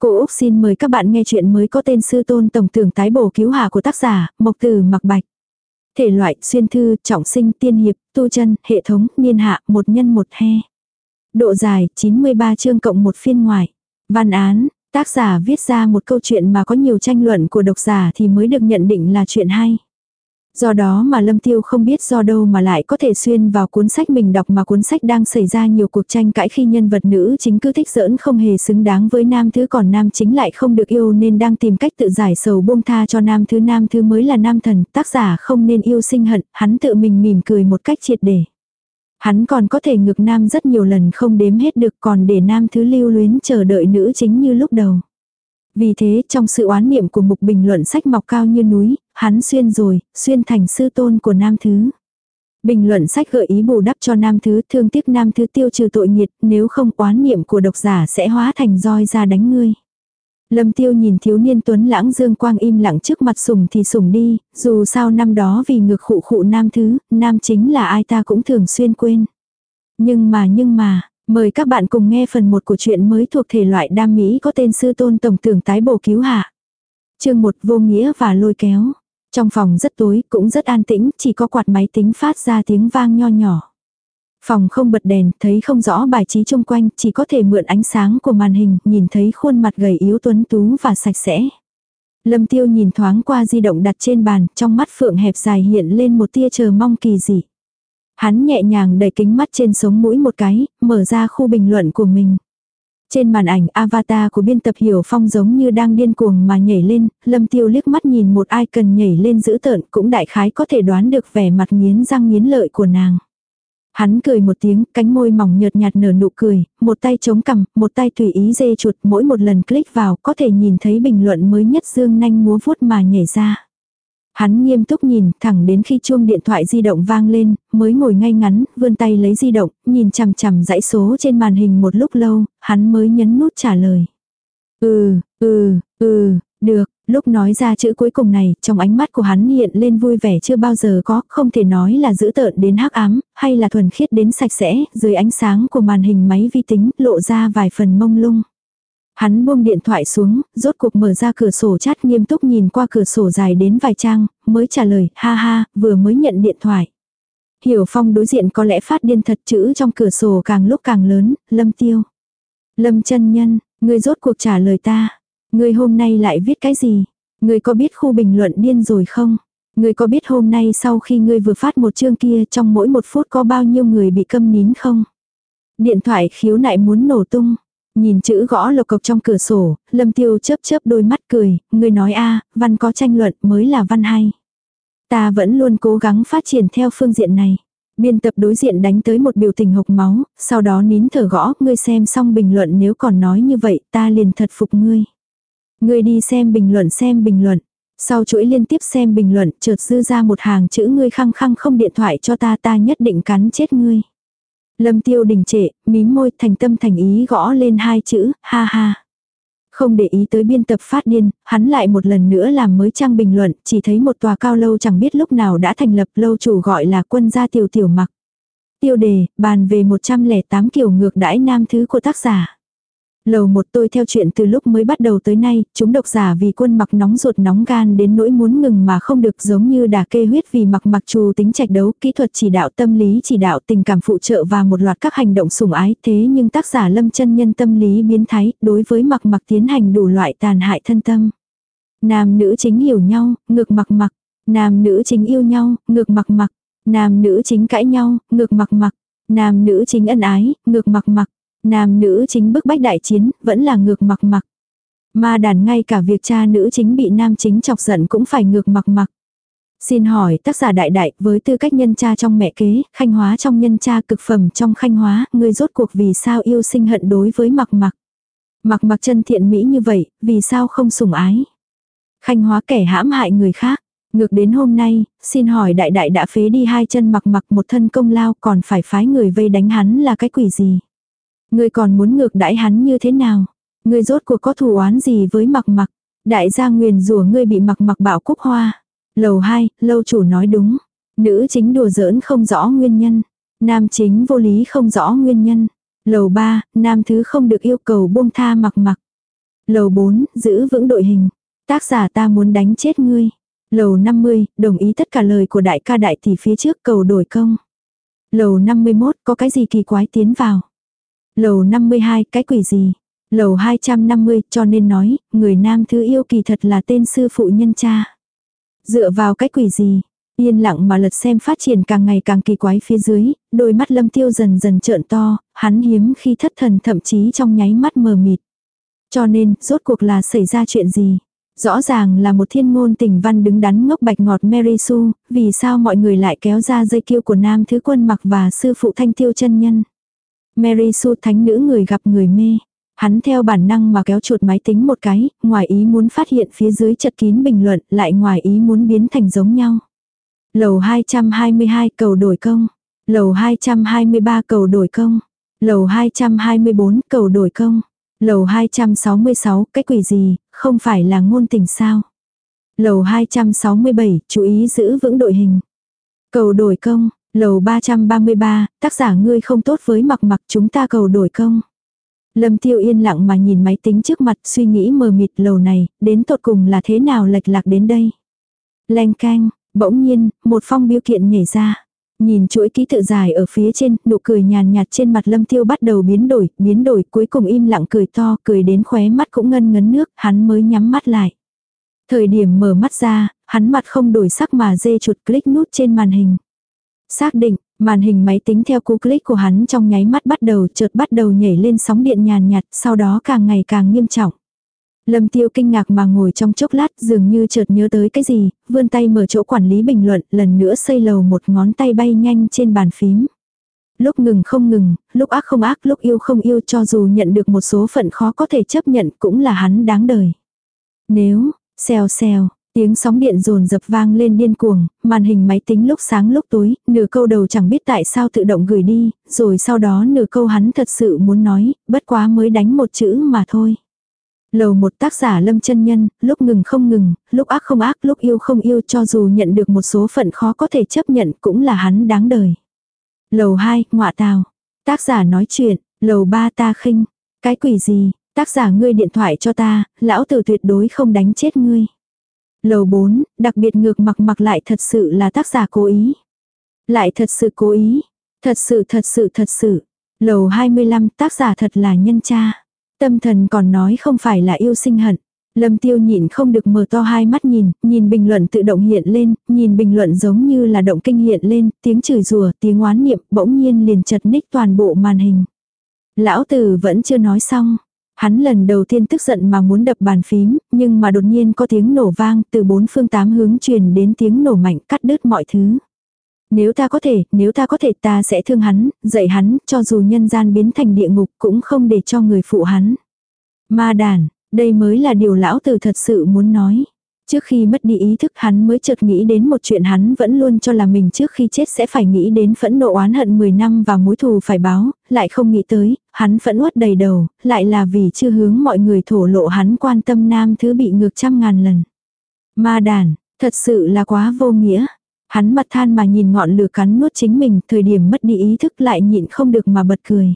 Cô Úc xin mời các bạn nghe chuyện mới có tên Sư Tôn Tổng tưởng tái bổ cứu Hà của tác giả, Mộc Tử Mặc Bạch. Thể loại, xuyên thư, trọng sinh, tiên hiệp, tu chân, hệ thống, niên hạ, một nhân một he. Độ dài, 93 chương cộng một phiên ngoài. Văn án, tác giả viết ra một câu chuyện mà có nhiều tranh luận của độc giả thì mới được nhận định là chuyện hay. Do đó mà Lâm Tiêu không biết do đâu mà lại có thể xuyên vào cuốn sách mình đọc mà cuốn sách đang xảy ra nhiều cuộc tranh cãi khi nhân vật nữ chính cứ thích giỡn không hề xứng đáng với nam thứ còn nam chính lại không được yêu nên đang tìm cách tự giải sầu buông tha cho nam thứ nam thứ mới là nam thần, tác giả không nên yêu sinh hận, hắn tự mình mỉm cười một cách triệt để. Hắn còn có thể ngược nam rất nhiều lần không đếm hết được còn để nam thứ lưu luyến chờ đợi nữ chính như lúc đầu. Vì thế trong sự oán niệm của mục bình luận sách mọc cao như núi, hắn xuyên rồi, xuyên thành sư tôn của nam thứ. Bình luận sách gợi ý bù đắp cho nam thứ thương tiếc nam thứ tiêu trừ tội nghiệt, nếu không oán niệm của độc giả sẽ hóa thành roi ra đánh ngươi. Lâm tiêu nhìn thiếu niên tuấn lãng dương quang im lặng trước mặt sùng thì sùng đi, dù sao năm đó vì ngược khụ khụ nam thứ, nam chính là ai ta cũng thường xuyên quên. Nhưng mà nhưng mà, Mời các bạn cùng nghe phần 1 của chuyện mới thuộc thể loại đam mỹ có tên sư tôn tổng tưởng tái bổ cứu hạ. chương 1 vô nghĩa và lôi kéo. Trong phòng rất tối, cũng rất an tĩnh, chỉ có quạt máy tính phát ra tiếng vang nho nhỏ. Phòng không bật đèn, thấy không rõ bài trí chung quanh, chỉ có thể mượn ánh sáng của màn hình, nhìn thấy khuôn mặt gầy yếu tuấn tú và sạch sẽ. Lâm tiêu nhìn thoáng qua di động đặt trên bàn, trong mắt phượng hẹp dài hiện lên một tia chờ mong kỳ dị. Hắn nhẹ nhàng đẩy kính mắt trên sống mũi một cái, mở ra khu bình luận của mình. Trên màn ảnh avatar của biên tập Hiểu Phong giống như đang điên cuồng mà nhảy lên, Lâm Tiêu liếc mắt nhìn một ai cần nhảy lên giữ tợn cũng đại khái có thể đoán được vẻ mặt nghiến răng nghiến lợi của nàng. Hắn cười một tiếng, cánh môi mỏng nhợt nhạt nở nụ cười, một tay chống cằm, một tay tùy ý dê chuột, mỗi một lần click vào có thể nhìn thấy bình luận mới nhất dương nanh múa vuốt mà nhảy ra. Hắn nghiêm túc nhìn, thẳng đến khi chuông điện thoại di động vang lên, mới ngồi ngay ngắn, vươn tay lấy di động, nhìn chằm chằm dãy số trên màn hình một lúc lâu, hắn mới nhấn nút trả lời. Ừ, ừ, ừ, được, lúc nói ra chữ cuối cùng này, trong ánh mắt của hắn hiện lên vui vẻ chưa bao giờ có, không thể nói là dữ tợn đến hắc ám, hay là thuần khiết đến sạch sẽ, dưới ánh sáng của màn hình máy vi tính, lộ ra vài phần mông lung. Hắn buông điện thoại xuống, rốt cuộc mở ra cửa sổ chat nghiêm túc nhìn qua cửa sổ dài đến vài trang, mới trả lời, ha ha, vừa mới nhận điện thoại. Hiểu Phong đối diện có lẽ phát điên thật chữ trong cửa sổ càng lúc càng lớn, lâm tiêu. Lâm chân nhân, ngươi rốt cuộc trả lời ta. Ngươi hôm nay lại viết cái gì? Ngươi có biết khu bình luận điên rồi không? Ngươi có biết hôm nay sau khi ngươi vừa phát một chương kia trong mỗi một phút có bao nhiêu người bị câm nín không? Điện thoại khiếu nại muốn nổ tung. Nhìn chữ gõ lộc cộc trong cửa sổ, lâm tiêu chớp chớp đôi mắt cười, người nói a văn có tranh luận mới là văn hay. Ta vẫn luôn cố gắng phát triển theo phương diện này. Biên tập đối diện đánh tới một biểu tình hộc máu, sau đó nín thở gõ, ngươi xem xong bình luận nếu còn nói như vậy, ta liền thật phục ngươi. Ngươi đi xem bình luận xem bình luận. Sau chuỗi liên tiếp xem bình luận, chợt dư ra một hàng chữ ngươi khăng khăng không điện thoại cho ta ta nhất định cắn chết ngươi. Lâm tiêu đình trệ, mím môi thành tâm thành ý gõ lên hai chữ, ha ha. Không để ý tới biên tập phát điên, hắn lại một lần nữa làm mới trang bình luận, chỉ thấy một tòa cao lâu chẳng biết lúc nào đã thành lập lâu chủ gọi là quân gia tiểu tiểu mặc. Tiêu đề, bàn về 108 kiểu ngược đãi nam thứ của tác giả. Lầu một tôi theo chuyện từ lúc mới bắt đầu tới nay, chúng độc giả vì quân mặc nóng ruột nóng gan đến nỗi muốn ngừng mà không được giống như đà kê huyết vì mặc mặc trù tính trạch đấu, kỹ thuật chỉ đạo tâm lý chỉ đạo tình cảm phụ trợ và một loạt các hành động sủng ái thế nhưng tác giả lâm chân nhân tâm lý biến thái đối với mặc mặc tiến hành đủ loại tàn hại thân tâm. Nam nữ chính hiểu nhau, ngược mặc mặc, nam nữ chính yêu nhau, ngược mặc mặc, nam nữ chính cãi nhau, ngược mặc mặc, nam nữ chính ân ái, ngược mặc mặc. Nam nữ chính bức bách đại chiến, vẫn là ngược mặc mặc. Ma đàn ngay cả việc cha nữ chính bị nam chính chọc giận cũng phải ngược mặc mặc. Xin hỏi tác giả đại đại với tư cách nhân cha trong mẹ kế, khanh hóa trong nhân cha cực phẩm trong khanh hóa, người rốt cuộc vì sao yêu sinh hận đối với mặc mặc. Mặc mặc chân thiện mỹ như vậy, vì sao không sủng ái. Khanh hóa kẻ hãm hại người khác. Ngược đến hôm nay, xin hỏi đại đại đã phế đi hai chân mặc mặc một thân công lao còn phải phái người vây đánh hắn là cái quỷ gì. Ngươi còn muốn ngược đãi hắn như thế nào? Ngươi rốt cuộc có thù oán gì với mặc mặc? Đại gia nguyền rủa ngươi bị mặc mặc bảo cúc hoa. Lầu 2, lâu chủ nói đúng. Nữ chính đùa giỡn không rõ nguyên nhân. Nam chính vô lý không rõ nguyên nhân. Lầu 3, nam thứ không được yêu cầu buông tha mặc mặc. Lầu 4, giữ vững đội hình. Tác giả ta muốn đánh chết ngươi. Lầu 50, đồng ý tất cả lời của đại ca đại tỷ phía trước cầu đổi công. Lầu 51, có cái gì kỳ quái tiến vào. Lầu 52, cái quỷ gì. Lầu 250, cho nên nói, người nam thứ yêu kỳ thật là tên sư phụ nhân cha. Dựa vào cái quỷ gì, Yên lặng mà lật xem phát triển càng ngày càng kỳ quái phía dưới, đôi mắt lâm tiêu dần dần trợn to, hắn hiếm khi thất thần thậm chí trong nháy mắt mờ mịt. Cho nên, rốt cuộc là xảy ra chuyện gì? Rõ ràng là một thiên ngôn tình văn đứng đắn ngốc bạch ngọt Mary Sue, vì sao mọi người lại kéo ra dây kiêu của nam thứ quân mặc và sư phụ thanh tiêu chân nhân. Mary Sue thánh nữ người gặp người mê. Hắn theo bản năng mà kéo chuột máy tính một cái, ngoài ý muốn phát hiện phía dưới chật kín bình luận, lại ngoài ý muốn biến thành giống nhau. Lầu 222 cầu đổi công. Lầu 223 cầu đổi công. Lầu 224 cầu đổi công. Lầu 266 cái quỷ gì, không phải là ngôn tình sao. Lầu 267 chú ý giữ vững đội hình. Cầu đổi công. Lầu 333, tác giả ngươi không tốt với mặc mặc chúng ta cầu đổi công. Lâm tiêu yên lặng mà nhìn máy tính trước mặt suy nghĩ mờ mịt lầu này, đến tột cùng là thế nào lệch lạc đến đây. lanh canh, Bỗng nhiên, một phong biêu kiện nhảy ra. Nhìn chuỗi ký tự dài ở phía trên, nụ cười nhàn nhạt trên mặt lâm tiêu bắt đầu biến đổi, biến đổi cuối cùng im lặng cười to, cười đến khóe mắt cũng ngân ngấn nước, hắn mới nhắm mắt lại. Thời điểm mở mắt ra, hắn mặt không đổi sắc mà dê chuột click nút trên màn hình. Xác định, màn hình máy tính theo cú click của hắn trong nháy mắt bắt đầu chợt bắt đầu nhảy lên sóng điện nhàn nhạt, sau đó càng ngày càng nghiêm trọng. Lâm tiêu kinh ngạc mà ngồi trong chốc lát dường như chợt nhớ tới cái gì, vươn tay mở chỗ quản lý bình luận, lần nữa xây lầu một ngón tay bay nhanh trên bàn phím. Lúc ngừng không ngừng, lúc ác không ác, lúc yêu không yêu cho dù nhận được một số phận khó có thể chấp nhận cũng là hắn đáng đời. Nếu, xèo xèo, tiếng sóng điện rồn dập vang lên điên cuồng, màn hình máy tính lúc sáng lúc tối, nửa câu đầu chẳng biết tại sao tự động gửi đi, rồi sau đó nửa câu hắn thật sự muốn nói, bất quá mới đánh một chữ mà thôi. Lầu một tác giả lâm chân nhân, lúc ngừng không ngừng, lúc ác không ác, lúc yêu không yêu cho dù nhận được một số phận khó có thể chấp nhận cũng là hắn đáng đời. Lầu 2, ngọa tào. Tác giả nói chuyện, lầu 3 ta khinh. Cái quỷ gì, tác giả ngươi điện thoại cho ta, lão tử tuyệt đối không đánh chết ngươi. Lầu 4, đặc biệt ngược mặc mặc lại thật sự là tác giả cố ý. Lại thật sự cố ý. Thật sự thật sự thật sự. Lầu 25 tác giả thật là nhân cha. Tâm thần còn nói không phải là yêu sinh hận. Lâm tiêu nhịn không được mở to hai mắt nhìn, nhìn bình luận tự động hiện lên, nhìn bình luận giống như là động kinh hiện lên, tiếng chửi rủa, tiếng oán niệm, bỗng nhiên liền chật ních toàn bộ màn hình. Lão tử vẫn chưa nói xong. Hắn lần đầu tiên tức giận mà muốn đập bàn phím, nhưng mà đột nhiên có tiếng nổ vang từ bốn phương tám hướng truyền đến tiếng nổ mạnh cắt đứt mọi thứ. Nếu ta có thể, nếu ta có thể ta sẽ thương hắn, dạy hắn, cho dù nhân gian biến thành địa ngục cũng không để cho người phụ hắn. Ma đàn, đây mới là điều lão tử thật sự muốn nói. Trước khi mất đi ý thức hắn mới chợt nghĩ đến một chuyện hắn vẫn luôn cho là mình trước khi chết sẽ phải nghĩ đến phẫn nộ oán hận 10 năm và mối thù phải báo, lại không nghĩ tới, hắn phẫn uất đầy đầu, lại là vì chưa hướng mọi người thổ lộ hắn quan tâm nam thứ bị ngược trăm ngàn lần. Ma đàn, thật sự là quá vô nghĩa. Hắn mặt than mà nhìn ngọn lửa cắn nuốt chính mình, thời điểm mất đi ý thức lại nhịn không được mà bật cười.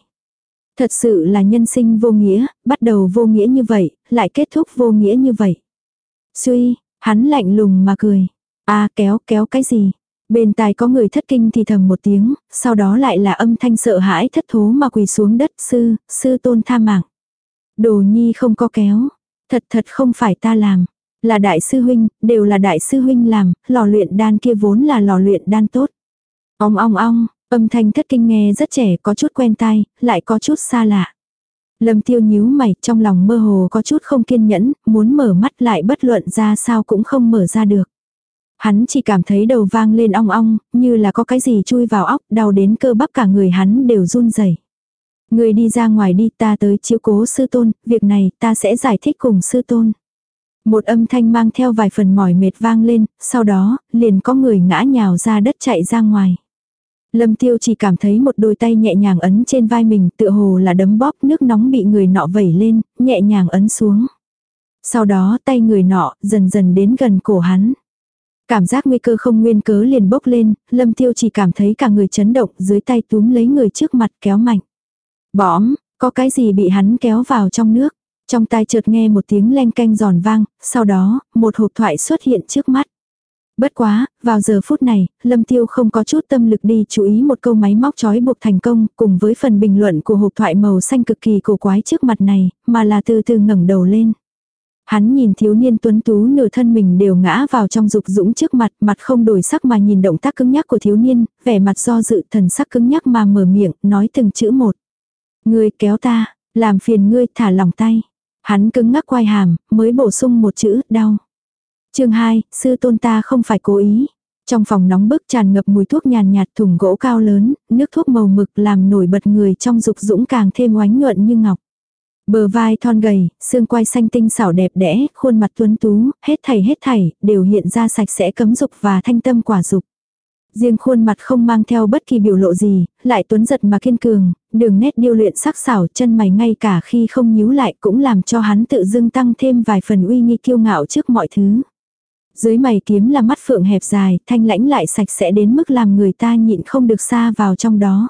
Thật sự là nhân sinh vô nghĩa, bắt đầu vô nghĩa như vậy, lại kết thúc vô nghĩa như vậy. Suy, hắn lạnh lùng mà cười. a kéo kéo cái gì? Bên tai có người thất kinh thì thầm một tiếng, sau đó lại là âm thanh sợ hãi thất thố mà quỳ xuống đất sư, sư tôn tha mạng. Đồ nhi không có kéo. Thật thật không phải ta làm. Là đại sư huynh, đều là đại sư huynh làm, lò luyện đan kia vốn là lò luyện đan tốt. Ong ong ong, âm thanh thất kinh nghe rất trẻ có chút quen tai, lại có chút xa lạ. Lâm tiêu nhíu mày trong lòng mơ hồ có chút không kiên nhẫn, muốn mở mắt lại bất luận ra sao cũng không mở ra được. Hắn chỉ cảm thấy đầu vang lên ong ong, như là có cái gì chui vào óc, đau đến cơ bắp cả người hắn đều run rẩy. Người đi ra ngoài đi ta tới chiếu cố sư tôn, việc này ta sẽ giải thích cùng sư tôn. Một âm thanh mang theo vài phần mỏi mệt vang lên, sau đó, liền có người ngã nhào ra đất chạy ra ngoài. Lâm tiêu chỉ cảm thấy một đôi tay nhẹ nhàng ấn trên vai mình tựa hồ là đấm bóp nước nóng bị người nọ vẩy lên, nhẹ nhàng ấn xuống. Sau đó tay người nọ dần dần đến gần cổ hắn. Cảm giác nguy cơ không nguyên cớ liền bốc lên, lâm tiêu chỉ cảm thấy cả người chấn động dưới tay túm lấy người trước mặt kéo mạnh. Bõm, có cái gì bị hắn kéo vào trong nước. Trong tai chợt nghe một tiếng len canh giòn vang, sau đó, một hộp thoại xuất hiện trước mắt. Bất quá, vào giờ phút này, Lâm Tiêu không có chút tâm lực đi chú ý một câu máy móc trói buộc thành công, cùng với phần bình luận của hộp thoại màu xanh cực kỳ cổ quái trước mặt này, mà là từ từ ngẩng đầu lên. Hắn nhìn thiếu niên tuấn tú nửa thân mình đều ngã vào trong dục dũng trước mặt, mặt không đổi sắc mà nhìn động tác cứng nhắc của thiếu niên, vẻ mặt do dự thần sắc cứng nhắc mà mở miệng, nói từng chữ một. Ngươi kéo ta, làm phiền ngươi thả lòng tay. Hắn cứng ngắc quay hàm, mới bổ sung một chữ, đau chương 2, sư tôn ta không phải cố ý. Trong phòng nóng bức tràn ngập mùi thuốc nhàn nhạt thùng gỗ cao lớn, nước thuốc màu mực làm nổi bật người trong dục dũng càng thêm oánh nhuận như ngọc. Bờ vai thon gầy, xương quai xanh tinh xảo đẹp đẽ, khuôn mặt tuấn tú, hết thảy hết thảy, đều hiện ra sạch sẽ cấm dục và thanh tâm quả dục. Riêng khuôn mặt không mang theo bất kỳ biểu lộ gì, lại tuấn giật mà kiên cường, đường nét điêu luyện sắc xảo chân mày ngay cả khi không nhíu lại cũng làm cho hắn tự dưng tăng thêm vài phần uy nghi kiêu ngạo trước mọi thứ. Dưới mày kiếm là mắt phượng hẹp dài, thanh lãnh lại sạch sẽ đến mức làm người ta nhịn không được xa vào trong đó.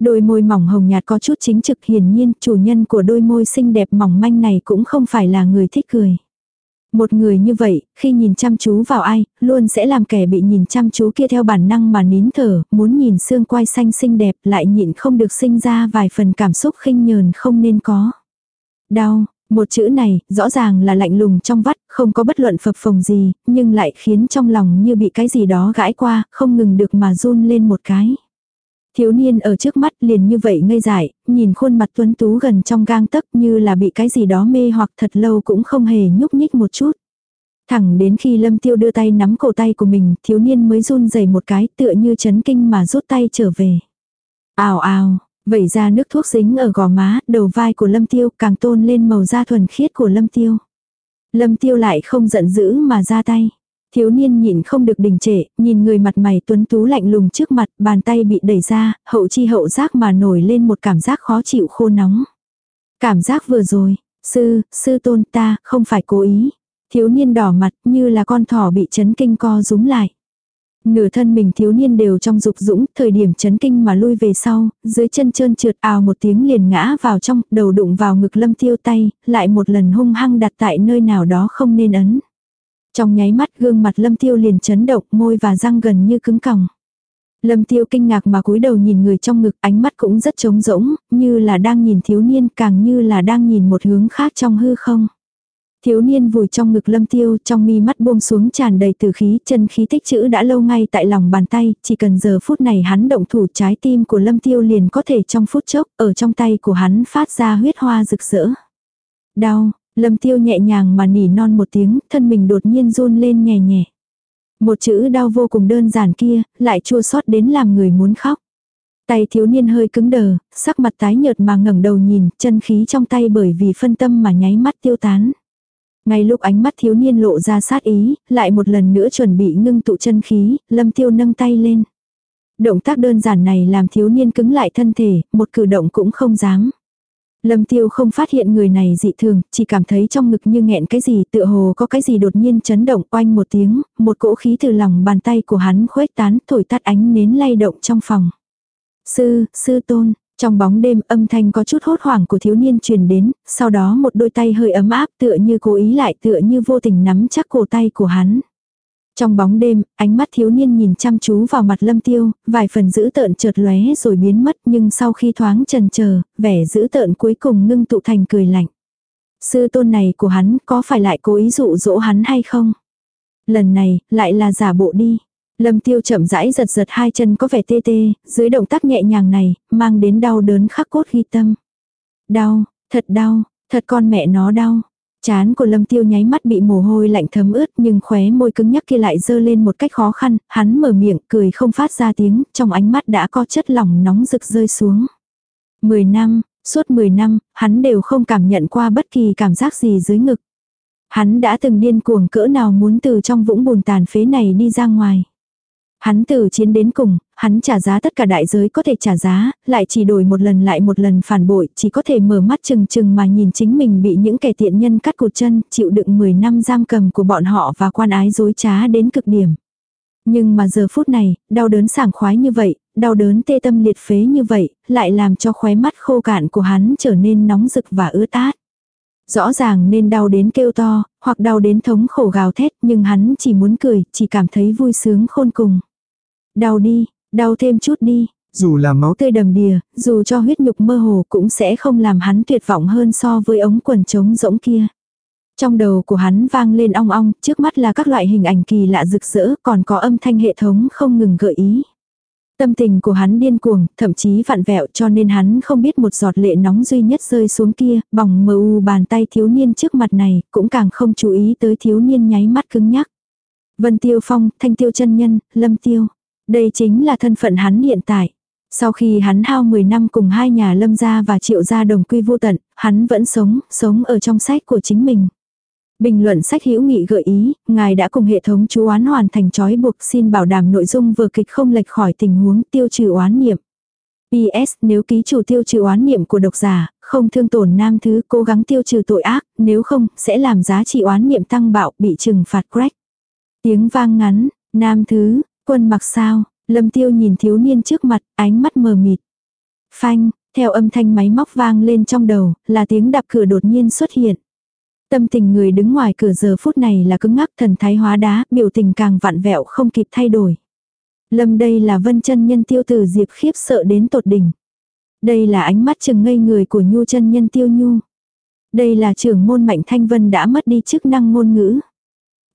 Đôi môi mỏng hồng nhạt có chút chính trực hiển nhiên chủ nhân của đôi môi xinh đẹp mỏng manh này cũng không phải là người thích cười. Một người như vậy, khi nhìn chăm chú vào ai, luôn sẽ làm kẻ bị nhìn chăm chú kia theo bản năng mà nín thở, muốn nhìn xương quai xanh xinh đẹp lại nhịn không được sinh ra vài phần cảm xúc khinh nhờn không nên có. Đau, một chữ này, rõ ràng là lạnh lùng trong vắt, không có bất luận phập phồng gì, nhưng lại khiến trong lòng như bị cái gì đó gãi qua, không ngừng được mà run lên một cái. Thiếu niên ở trước mắt liền như vậy ngây dại, nhìn khuôn mặt tuấn tú gần trong gang tấc như là bị cái gì đó mê hoặc thật lâu cũng không hề nhúc nhích một chút. Thẳng đến khi lâm tiêu đưa tay nắm cổ tay của mình, thiếu niên mới run rẩy một cái tựa như chấn kinh mà rút tay trở về. Ào ào, vẩy ra nước thuốc dính ở gò má, đầu vai của lâm tiêu càng tôn lên màu da thuần khiết của lâm tiêu. Lâm tiêu lại không giận dữ mà ra tay. Thiếu niên nhìn không được đình trệ, nhìn người mặt mày tuấn tú lạnh lùng trước mặt, bàn tay bị đẩy ra, hậu chi hậu giác mà nổi lên một cảm giác khó chịu khô nóng. Cảm giác vừa rồi, sư, sư tôn ta, không phải cố ý. Thiếu niên đỏ mặt như là con thỏ bị chấn kinh co rúm lại. Nửa thân mình thiếu niên đều trong dục dũng, thời điểm chấn kinh mà lui về sau, dưới chân trơn trượt ào một tiếng liền ngã vào trong, đầu đụng vào ngực lâm tiêu tay, lại một lần hung hăng đặt tại nơi nào đó không nên ấn. Trong nháy mắt gương mặt lâm tiêu liền chấn động môi và răng gần như cứng còng. Lâm tiêu kinh ngạc mà cúi đầu nhìn người trong ngực ánh mắt cũng rất trống rỗng, như là đang nhìn thiếu niên càng như là đang nhìn một hướng khác trong hư không. Thiếu niên vùi trong ngực lâm tiêu trong mi mắt buông xuống tràn đầy tử khí chân khí tích chữ đã lâu ngay tại lòng bàn tay, chỉ cần giờ phút này hắn động thủ trái tim của lâm tiêu liền có thể trong phút chốc ở trong tay của hắn phát ra huyết hoa rực rỡ. Đau, Lâm tiêu nhẹ nhàng mà nỉ non một tiếng, thân mình đột nhiên run lên nhẹ nhẹ. Một chữ đau vô cùng đơn giản kia, lại chua xót đến làm người muốn khóc. Tay thiếu niên hơi cứng đờ, sắc mặt tái nhợt mà ngẩng đầu nhìn, chân khí trong tay bởi vì phân tâm mà nháy mắt tiêu tán. Ngay lúc ánh mắt thiếu niên lộ ra sát ý, lại một lần nữa chuẩn bị ngưng tụ chân khí, lâm tiêu nâng tay lên. Động tác đơn giản này làm thiếu niên cứng lại thân thể, một cử động cũng không dám. Lâm tiêu không phát hiện người này dị thường, chỉ cảm thấy trong ngực như nghẹn cái gì tựa hồ có cái gì đột nhiên chấn động oanh một tiếng, một cỗ khí từ lòng bàn tay của hắn khuếch tán thổi tắt ánh nến lay động trong phòng. Sư, sư tôn, trong bóng đêm âm thanh có chút hốt hoảng của thiếu niên truyền đến, sau đó một đôi tay hơi ấm áp tựa như cố ý lại tựa như vô tình nắm chắc cổ tay của hắn. Trong bóng đêm, ánh mắt thiếu niên nhìn chăm chú vào mặt lâm tiêu, vài phần giữ tợn chợt lóe rồi biến mất nhưng sau khi thoáng trần chờ vẻ giữ tợn cuối cùng ngưng tụ thành cười lạnh. Sư tôn này của hắn có phải lại cố ý dụ dỗ hắn hay không? Lần này, lại là giả bộ đi. Lâm tiêu chậm rãi giật giật hai chân có vẻ tê tê, dưới động tác nhẹ nhàng này, mang đến đau đớn khắc cốt ghi tâm. Đau, thật đau, thật con mẹ nó đau. Chán của lâm tiêu nháy mắt bị mồ hôi lạnh thấm ướt nhưng khóe môi cứng nhắc kia lại dơ lên một cách khó khăn, hắn mở miệng cười không phát ra tiếng, trong ánh mắt đã có chất lỏng nóng rực rơi xuống. Mười năm, suốt mười năm, hắn đều không cảm nhận qua bất kỳ cảm giác gì dưới ngực. Hắn đã từng điên cuồng cỡ nào muốn từ trong vũng bùn tàn phế này đi ra ngoài. Hắn từ chiến đến cùng, hắn trả giá tất cả đại giới có thể trả giá, lại chỉ đổi một lần lại một lần phản bội, chỉ có thể mở mắt chừng chừng mà nhìn chính mình bị những kẻ tiện nhân cắt cụt chân, chịu đựng 10 năm giam cầm của bọn họ và quan ái dối trá đến cực điểm. Nhưng mà giờ phút này, đau đớn sảng khoái như vậy, đau đớn tê tâm liệt phế như vậy, lại làm cho khóe mắt khô cạn của hắn trở nên nóng rực và ướt át. Rõ ràng nên đau đến kêu to, hoặc đau đến thống khổ gào thét, nhưng hắn chỉ muốn cười, chỉ cảm thấy vui sướng khôn cùng. Đau đi, đau thêm chút đi. Dù là máu tươi đầm đìa, dù cho huyết nhục mơ hồ cũng sẽ không làm hắn tuyệt vọng hơn so với ống quần trống rỗng kia. Trong đầu của hắn vang lên ong ong, trước mắt là các loại hình ảnh kỳ lạ rực rỡ, còn có âm thanh hệ thống không ngừng gợi ý. Tâm tình của hắn điên cuồng, thậm chí vặn vẹo cho nên hắn không biết một giọt lệ nóng duy nhất rơi xuống kia, bỏng mờ u bàn tay thiếu niên trước mặt này, cũng càng không chú ý tới thiếu niên nháy mắt cứng nhắc. Vân Tiêu Phong, Thanh Tiêu chân Nhân, Lâm Tiêu. Đây chính là thân phận hắn hiện tại. Sau khi hắn hao 10 năm cùng hai nhà lâm gia và triệu gia đồng quy vô tận, hắn vẫn sống, sống ở trong sách của chính mình. Bình luận sách hữu nghị gợi ý, ngài đã cùng hệ thống chú oán hoàn thành trói buộc xin bảo đảm nội dung vừa kịch không lệch khỏi tình huống tiêu trừ oán niệm. PS nếu ký chủ tiêu trừ oán niệm của độc giả, không thương tổn nam thứ cố gắng tiêu trừ tội ác, nếu không, sẽ làm giá trị oán niệm tăng bạo bị trừng phạt crack. Tiếng vang ngắn, nam thứ, quân mặc sao, lâm tiêu nhìn thiếu niên trước mặt, ánh mắt mờ mịt. Phanh, theo âm thanh máy móc vang lên trong đầu, là tiếng đạp cửa đột nhiên xuất hiện. Tâm tình người đứng ngoài cửa giờ phút này là cứng ngắc thần thái hóa đá, biểu tình càng vặn vẹo không kịp thay đổi. Lâm đây là vân chân nhân tiêu từ diệp khiếp sợ đến tột đỉnh. Đây là ánh mắt chừng ngây người của nhu chân nhân tiêu nhu. Đây là trưởng môn mạnh thanh vân đã mất đi chức năng ngôn ngữ.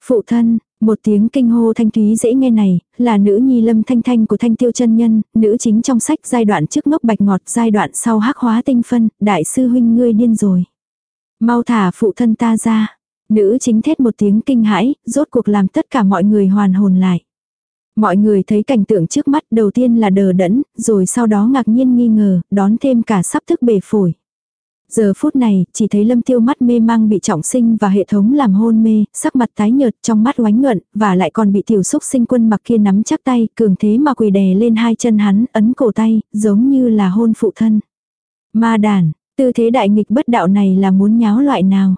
Phụ thân, một tiếng kinh hô thanh thúy dễ nghe này, là nữ nhi lâm thanh thanh của thanh tiêu chân nhân, nữ chính trong sách giai đoạn trước ngốc bạch ngọt giai đoạn sau hắc hóa tinh phân, đại sư huynh ngươi điên rồi. Mau thả phụ thân ta ra. Nữ chính thét một tiếng kinh hãi, rốt cuộc làm tất cả mọi người hoàn hồn lại. Mọi người thấy cảnh tượng trước mắt đầu tiên là đờ đẫn, rồi sau đó ngạc nhiên nghi ngờ, đón thêm cả sắp thức bể phổi. Giờ phút này, chỉ thấy lâm tiêu mắt mê mang bị trọng sinh và hệ thống làm hôn mê, sắc mặt tái nhợt trong mắt oánh nhuận, và lại còn bị tiểu xúc sinh quân mặc kia nắm chắc tay, cường thế mà quỳ đè lên hai chân hắn, ấn cổ tay, giống như là hôn phụ thân. Ma đàn, Tư thế đại nghịch bất đạo này là muốn nháo loại nào.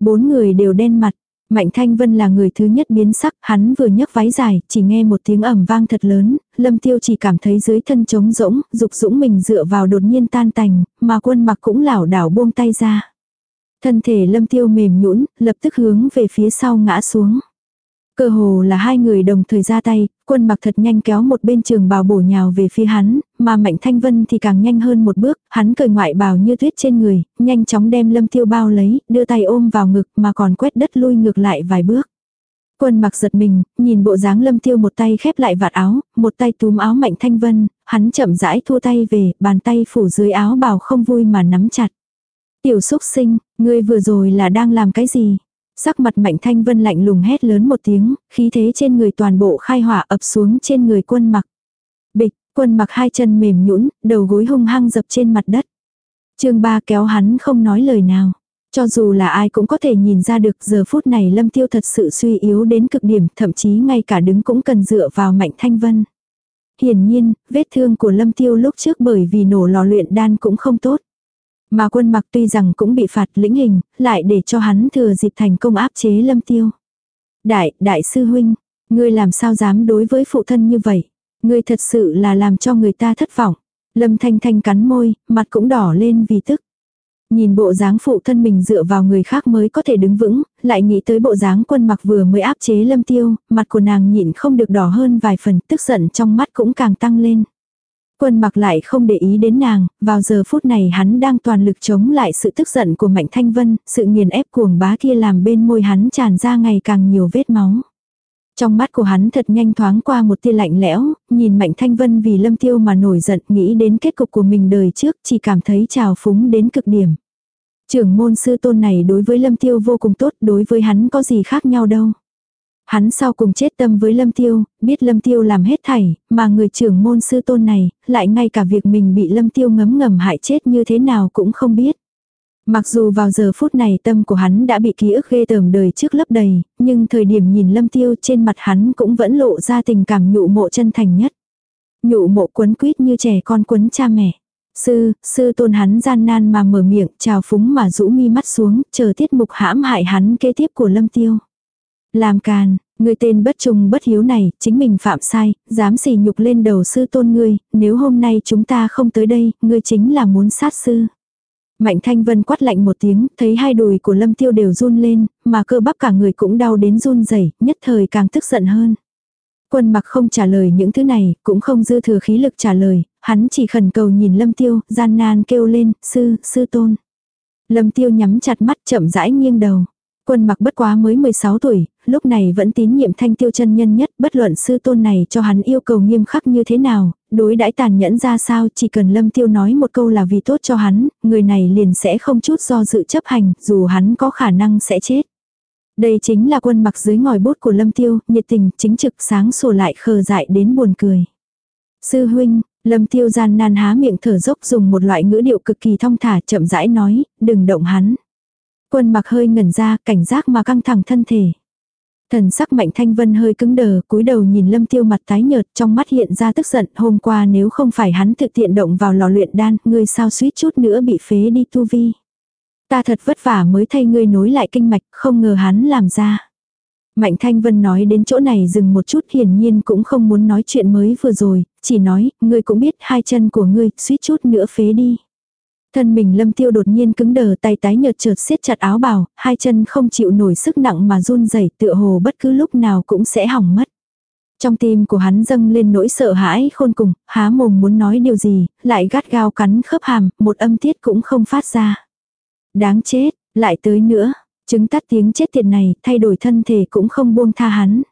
Bốn người đều đen mặt. Mạnh Thanh Vân là người thứ nhất biến sắc, hắn vừa nhấc váy dài, chỉ nghe một tiếng ầm vang thật lớn, Lâm Tiêu chỉ cảm thấy dưới thân trống rỗng, dục dũng mình dựa vào đột nhiên tan tành, mà quân mặc cũng lảo đảo buông tay ra. Thân thể Lâm Tiêu mềm nhũn, lập tức hướng về phía sau ngã xuống. Cơ hồ là hai người đồng thời ra tay, quân mặc thật nhanh kéo một bên trường bào bổ nhào về phía hắn, mà Mạnh Thanh Vân thì càng nhanh hơn một bước, hắn cười ngoại bào như tuyết trên người, nhanh chóng đem lâm tiêu bao lấy, đưa tay ôm vào ngực mà còn quét đất lui ngược lại vài bước. Quân mặc giật mình, nhìn bộ dáng lâm tiêu một tay khép lại vạt áo, một tay túm áo Mạnh Thanh Vân, hắn chậm rãi thua tay về, bàn tay phủ dưới áo bào không vui mà nắm chặt. Tiểu xúc sinh, ngươi vừa rồi là đang làm cái gì? Sắc mặt mạnh thanh vân lạnh lùng hét lớn một tiếng, khí thế trên người toàn bộ khai hỏa ập xuống trên người quân mặc. Bịch, quân mặc hai chân mềm nhũn đầu gối hung hăng dập trên mặt đất. trương ba kéo hắn không nói lời nào. Cho dù là ai cũng có thể nhìn ra được giờ phút này lâm tiêu thật sự suy yếu đến cực điểm, thậm chí ngay cả đứng cũng cần dựa vào mạnh thanh vân. Hiển nhiên, vết thương của lâm tiêu lúc trước bởi vì nổ lò luyện đan cũng không tốt. Mà quân mặc tuy rằng cũng bị phạt lĩnh hình, lại để cho hắn thừa dịp thành công áp chế lâm tiêu. Đại, đại sư huynh, ngươi làm sao dám đối với phụ thân như vậy? Ngươi thật sự là làm cho người ta thất vọng. Lâm thanh thanh cắn môi, mặt cũng đỏ lên vì tức. Nhìn bộ dáng phụ thân mình dựa vào người khác mới có thể đứng vững, lại nghĩ tới bộ dáng quân mặc vừa mới áp chế lâm tiêu, mặt của nàng nhịn không được đỏ hơn vài phần, tức giận trong mắt cũng càng tăng lên. Quân mặc lại không để ý đến nàng, vào giờ phút này hắn đang toàn lực chống lại sự tức giận của Mạnh Thanh Vân, sự nghiền ép cuồng bá kia làm bên môi hắn tràn ra ngày càng nhiều vết máu. Trong mắt của hắn thật nhanh thoáng qua một tia lạnh lẽo, nhìn Mạnh Thanh Vân vì lâm tiêu mà nổi giận nghĩ đến kết cục của mình đời trước chỉ cảm thấy trào phúng đến cực điểm. Trưởng môn sư tôn này đối với lâm tiêu vô cùng tốt, đối với hắn có gì khác nhau đâu. Hắn sau cùng chết tâm với Lâm Tiêu, biết Lâm Tiêu làm hết thảy, mà người trưởng môn sư tôn này, lại ngay cả việc mình bị Lâm Tiêu ngấm ngầm hại chết như thế nào cũng không biết. Mặc dù vào giờ phút này tâm của hắn đã bị ký ức ghê tởm đời trước lấp đầy, nhưng thời điểm nhìn Lâm Tiêu trên mặt hắn cũng vẫn lộ ra tình cảm nhụ mộ chân thành nhất. Nhụ mộ quấn quýt như trẻ con quấn cha mẹ. Sư, sư tôn hắn gian nan mà mở miệng, chào phúng mà rũ mi mắt xuống, chờ tiết mục hãm hại hắn kế tiếp của Lâm Tiêu. Làm càn, người tên bất trung bất hiếu này, chính mình phạm sai, dám xỉ nhục lên đầu sư tôn ngươi, nếu hôm nay chúng ta không tới đây, ngươi chính là muốn sát sư. Mạnh Thanh Vân quát lạnh một tiếng, thấy hai đùi của Lâm Tiêu đều run lên, mà cơ bắp cả người cũng đau đến run rẩy, nhất thời càng tức giận hơn. Quân mặc không trả lời những thứ này, cũng không dư thừa khí lực trả lời, hắn chỉ khẩn cầu nhìn Lâm Tiêu, gian nan kêu lên, sư, sư tôn. Lâm Tiêu nhắm chặt mắt chậm rãi nghiêng đầu. Quân mặc bất quá mới 16 tuổi, lúc này vẫn tín nhiệm thanh tiêu chân nhân nhất, bất luận sư tôn này cho hắn yêu cầu nghiêm khắc như thế nào, đối đãi tàn nhẫn ra sao, chỉ cần lâm tiêu nói một câu là vì tốt cho hắn, người này liền sẽ không chút do dự chấp hành, dù hắn có khả năng sẽ chết. Đây chính là quân mặc dưới ngòi bút của lâm tiêu, nhiệt tình, chính trực, sáng sủa lại khờ dại đến buồn cười. Sư huynh, lâm tiêu gian nan há miệng thở dốc dùng một loại ngữ điệu cực kỳ thong thả chậm rãi nói, đừng động hắn. Quân mặc hơi ngẩn ra, cảnh giác mà căng thẳng thân thể. Thần sắc mạnh thanh vân hơi cứng đờ, cúi đầu nhìn lâm tiêu mặt tái nhợt trong mắt hiện ra tức giận, hôm qua nếu không phải hắn tự tiện động vào lò luyện đan, ngươi sao suýt chút nữa bị phế đi tu vi. Ta thật vất vả mới thay ngươi nối lại kinh mạch, không ngờ hắn làm ra. Mạnh Thanh Vân nói đến chỗ này dừng một chút hiển nhiên cũng không muốn nói chuyện mới vừa rồi, chỉ nói, ngươi cũng biết hai chân của ngươi, suýt chút nữa phế đi. Thân mình lâm tiêu đột nhiên cứng đờ tay tái nhợt chợt siết chặt áo bào, hai chân không chịu nổi sức nặng mà run rẩy tựa hồ bất cứ lúc nào cũng sẽ hỏng mất. Trong tim của hắn dâng lên nỗi sợ hãi khôn cùng, há mồm muốn nói điều gì, lại gắt gao cắn khớp hàm, một âm tiết cũng không phát ra. Đáng chết, lại tới nữa, chứng tắt tiếng chết tiệt này, thay đổi thân thể cũng không buông tha hắn.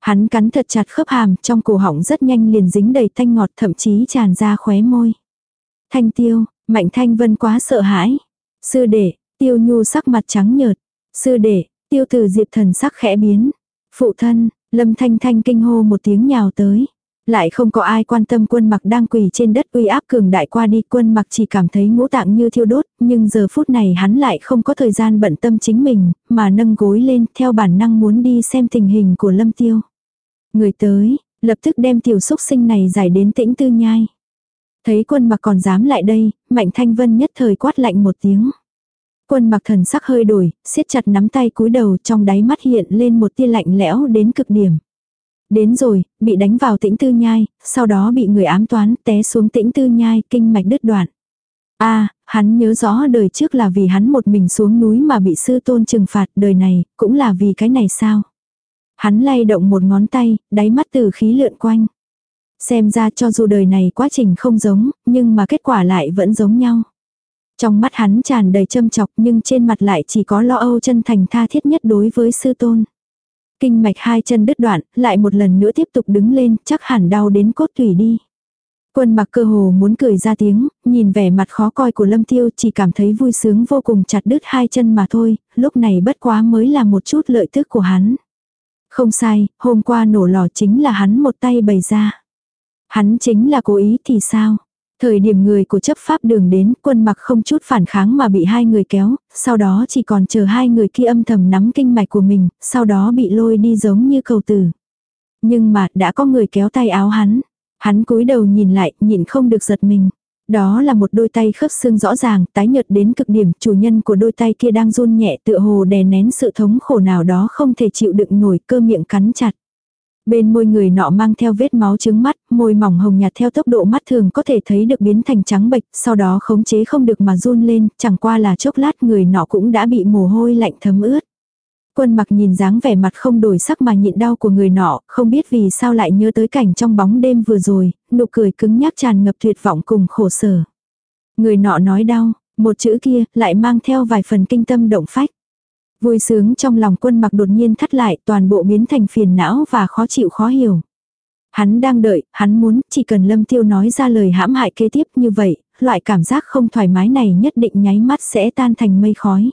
Hắn cắn thật chặt khớp hàm, trong cổ họng rất nhanh liền dính đầy thanh ngọt thậm chí tràn ra khóe môi. Thanh tiêu, Mạnh Thanh Vân quá sợ hãi. Sư đệ, tiêu nhu sắc mặt trắng nhợt. Sư đệ, tiêu từ diệp thần sắc khẽ biến. Phụ thân, lâm thanh thanh kinh hô một tiếng nhào tới. Lại không có ai quan tâm quân mặc đang quỳ trên đất uy áp cường đại qua đi quân mặc chỉ cảm thấy ngũ tạng như thiêu đốt, nhưng giờ phút này hắn lại không có thời gian bận tâm chính mình, mà nâng gối lên theo bản năng muốn đi xem tình hình của lâm tiêu. Người tới, lập tức đem tiểu xúc sinh này giải đến tĩnh tư nhai. Thấy quân mặc còn dám lại đây, Mạnh Thanh Vân nhất thời quát lạnh một tiếng. Quân mặc thần sắc hơi đổi, siết chặt nắm tay cúi đầu trong đáy mắt hiện lên một tia lạnh lẽo đến cực điểm. Đến rồi, bị đánh vào tĩnh tư nhai, sau đó bị người ám toán té xuống tĩnh tư nhai, kinh mạch đứt đoạn. a hắn nhớ rõ đời trước là vì hắn một mình xuống núi mà bị sư tôn trừng phạt, đời này, cũng là vì cái này sao. Hắn lay động một ngón tay, đáy mắt từ khí lượn quanh. Xem ra cho dù đời này quá trình không giống, nhưng mà kết quả lại vẫn giống nhau. Trong mắt hắn tràn đầy châm chọc nhưng trên mặt lại chỉ có lo âu chân thành tha thiết nhất đối với sư tôn. Kinh mạch hai chân đứt đoạn, lại một lần nữa tiếp tục đứng lên, chắc hẳn đau đến cốt tủy đi. Quân mặc cơ hồ muốn cười ra tiếng, nhìn vẻ mặt khó coi của lâm tiêu chỉ cảm thấy vui sướng vô cùng chặt đứt hai chân mà thôi, lúc này bất quá mới là một chút lợi tức của hắn. Không sai, hôm qua nổ lò chính là hắn một tay bày ra. Hắn chính là cố ý thì sao? Thời điểm người của chấp pháp đường đến, quân mặc không chút phản kháng mà bị hai người kéo, sau đó chỉ còn chờ hai người kia âm thầm nắm kinh mạch của mình, sau đó bị lôi đi giống như cầu tử. Nhưng mà đã có người kéo tay áo hắn. Hắn cúi đầu nhìn lại, nhìn không được giật mình. Đó là một đôi tay khớp xương rõ ràng, tái nhợt đến cực điểm, chủ nhân của đôi tay kia đang run nhẹ tựa hồ đè nén sự thống khổ nào đó không thể chịu đựng nổi cơ miệng cắn chặt. Bên môi người nọ mang theo vết máu trứng mắt, môi mỏng hồng nhạt theo tốc độ mắt thường có thể thấy được biến thành trắng bệch, sau đó khống chế không được mà run lên, chẳng qua là chốc lát người nọ cũng đã bị mồ hôi lạnh thấm ướt. Quân mặc nhìn dáng vẻ mặt không đổi sắc mà nhịn đau của người nọ, không biết vì sao lại nhớ tới cảnh trong bóng đêm vừa rồi, nụ cười cứng nhắc tràn ngập tuyệt vọng cùng khổ sở. Người nọ nói đau, một chữ kia lại mang theo vài phần kinh tâm động phách. Vui sướng trong lòng quân mặc đột nhiên thắt lại toàn bộ biến thành phiền não và khó chịu khó hiểu. Hắn đang đợi, hắn muốn, chỉ cần lâm tiêu nói ra lời hãm hại kế tiếp như vậy, loại cảm giác không thoải mái này nhất định nháy mắt sẽ tan thành mây khói.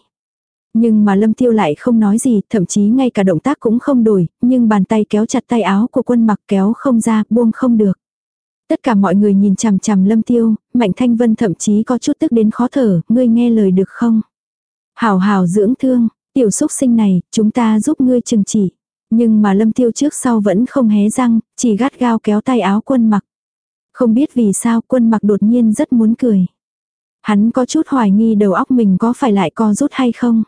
Nhưng mà lâm tiêu lại không nói gì, thậm chí ngay cả động tác cũng không đổi, nhưng bàn tay kéo chặt tay áo của quân mặc kéo không ra, buông không được. Tất cả mọi người nhìn chằm chằm lâm tiêu, mạnh thanh vân thậm chí có chút tức đến khó thở, ngươi nghe lời được không? Hào hào dưỡng thương, Tiểu xúc sinh này, chúng ta giúp ngươi chừng chỉ. Nhưng mà lâm tiêu trước sau vẫn không hé răng, chỉ gắt gao kéo tay áo quân mặc. Không biết vì sao quân mặc đột nhiên rất muốn cười. Hắn có chút hoài nghi đầu óc mình có phải lại co rút hay không.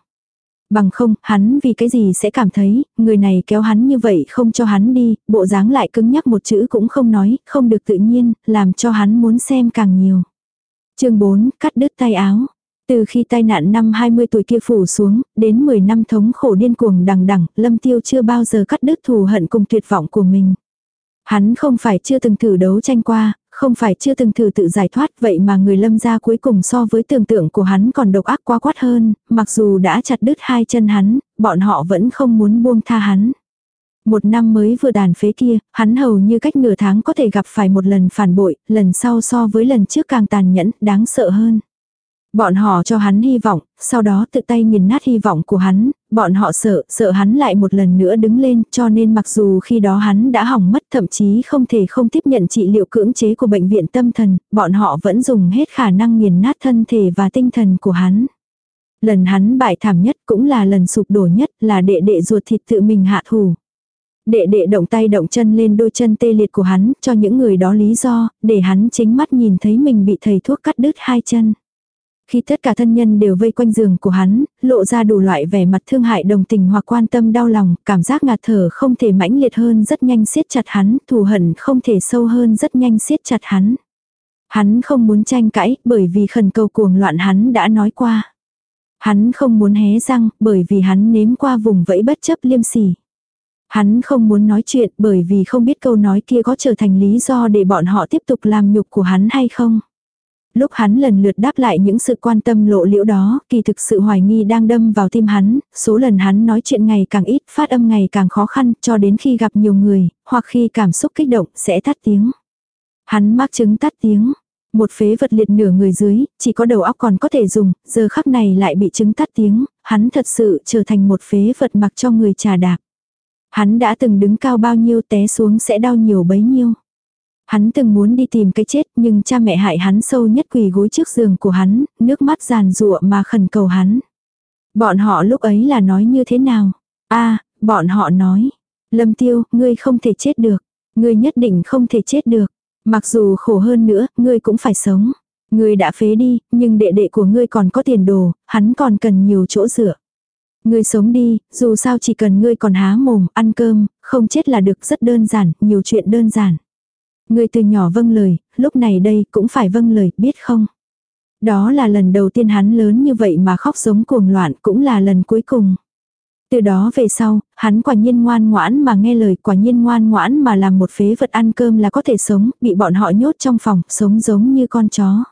Bằng không, hắn vì cái gì sẽ cảm thấy, người này kéo hắn như vậy không cho hắn đi, bộ dáng lại cứng nhắc một chữ cũng không nói, không được tự nhiên, làm cho hắn muốn xem càng nhiều. chương 4, cắt đứt tay áo. Từ khi tai nạn năm 20 tuổi kia phủ xuống, đến 10 năm thống khổ điên cuồng đằng đằng, Lâm Tiêu chưa bao giờ cắt đứt thù hận cùng tuyệt vọng của mình. Hắn không phải chưa từng thử đấu tranh qua, không phải chưa từng thử tự giải thoát vậy mà người lâm gia cuối cùng so với tưởng tượng của hắn còn độc ác quá quát hơn, mặc dù đã chặt đứt hai chân hắn, bọn họ vẫn không muốn buông tha hắn. Một năm mới vừa đàn phế kia, hắn hầu như cách nửa tháng có thể gặp phải một lần phản bội, lần sau so với lần trước càng tàn nhẫn, đáng sợ hơn. Bọn họ cho hắn hy vọng, sau đó tự tay nghiền nát hy vọng của hắn, bọn họ sợ, sợ hắn lại một lần nữa đứng lên cho nên mặc dù khi đó hắn đã hỏng mất thậm chí không thể không tiếp nhận trị liệu cưỡng chế của bệnh viện tâm thần, bọn họ vẫn dùng hết khả năng nghiền nát thân thể và tinh thần của hắn. Lần hắn bại thảm nhất cũng là lần sụp đổ nhất là đệ đệ ruột thịt tự mình hạ thủ. Đệ đệ động tay động chân lên đôi chân tê liệt của hắn cho những người đó lý do để hắn chính mắt nhìn thấy mình bị thầy thuốc cắt đứt hai chân. Khi tất cả thân nhân đều vây quanh giường của hắn, lộ ra đủ loại vẻ mặt thương hại đồng tình hoặc quan tâm đau lòng, cảm giác ngạt thở không thể mãnh liệt hơn rất nhanh siết chặt hắn, thù hận không thể sâu hơn rất nhanh siết chặt hắn. Hắn không muốn tranh cãi, bởi vì khẩn cầu cuồng loạn hắn đã nói qua. Hắn không muốn hé răng, bởi vì hắn nếm qua vùng vẫy bất chấp liêm sỉ. Hắn không muốn nói chuyện bởi vì không biết câu nói kia có trở thành lý do để bọn họ tiếp tục làm nhục của hắn hay không lúc hắn lần lượt đáp lại những sự quan tâm lộ liễu đó, kỳ thực sự hoài nghi đang đâm vào tim hắn, số lần hắn nói chuyện ngày càng ít, phát âm ngày càng khó khăn, cho đến khi gặp nhiều người, hoặc khi cảm xúc kích động, sẽ tắt tiếng. Hắn mắc chứng tắt tiếng. Một phế vật liệt nửa người dưới, chỉ có đầu óc còn có thể dùng, giờ khắc này lại bị chứng tắt tiếng, hắn thật sự trở thành một phế vật mặc cho người trà đạp. Hắn đã từng đứng cao bao nhiêu té xuống sẽ đau nhiều bấy nhiêu. Hắn từng muốn đi tìm cái chết nhưng cha mẹ hại hắn sâu nhất quỳ gối trước giường của hắn, nước mắt giàn rụa mà khẩn cầu hắn. Bọn họ lúc ấy là nói như thế nào? a bọn họ nói. Lâm tiêu, ngươi không thể chết được. Ngươi nhất định không thể chết được. Mặc dù khổ hơn nữa, ngươi cũng phải sống. Ngươi đã phế đi, nhưng đệ đệ của ngươi còn có tiền đồ, hắn còn cần nhiều chỗ dựa. Ngươi sống đi, dù sao chỉ cần ngươi còn há mồm, ăn cơm, không chết là được rất đơn giản, nhiều chuyện đơn giản. Người từ nhỏ vâng lời, lúc này đây cũng phải vâng lời, biết không? Đó là lần đầu tiên hắn lớn như vậy mà khóc giống cuồng loạn cũng là lần cuối cùng. Từ đó về sau, hắn quả nhiên ngoan ngoãn mà nghe lời quả nhiên ngoan ngoãn mà làm một phế vật ăn cơm là có thể sống, bị bọn họ nhốt trong phòng, sống giống như con chó.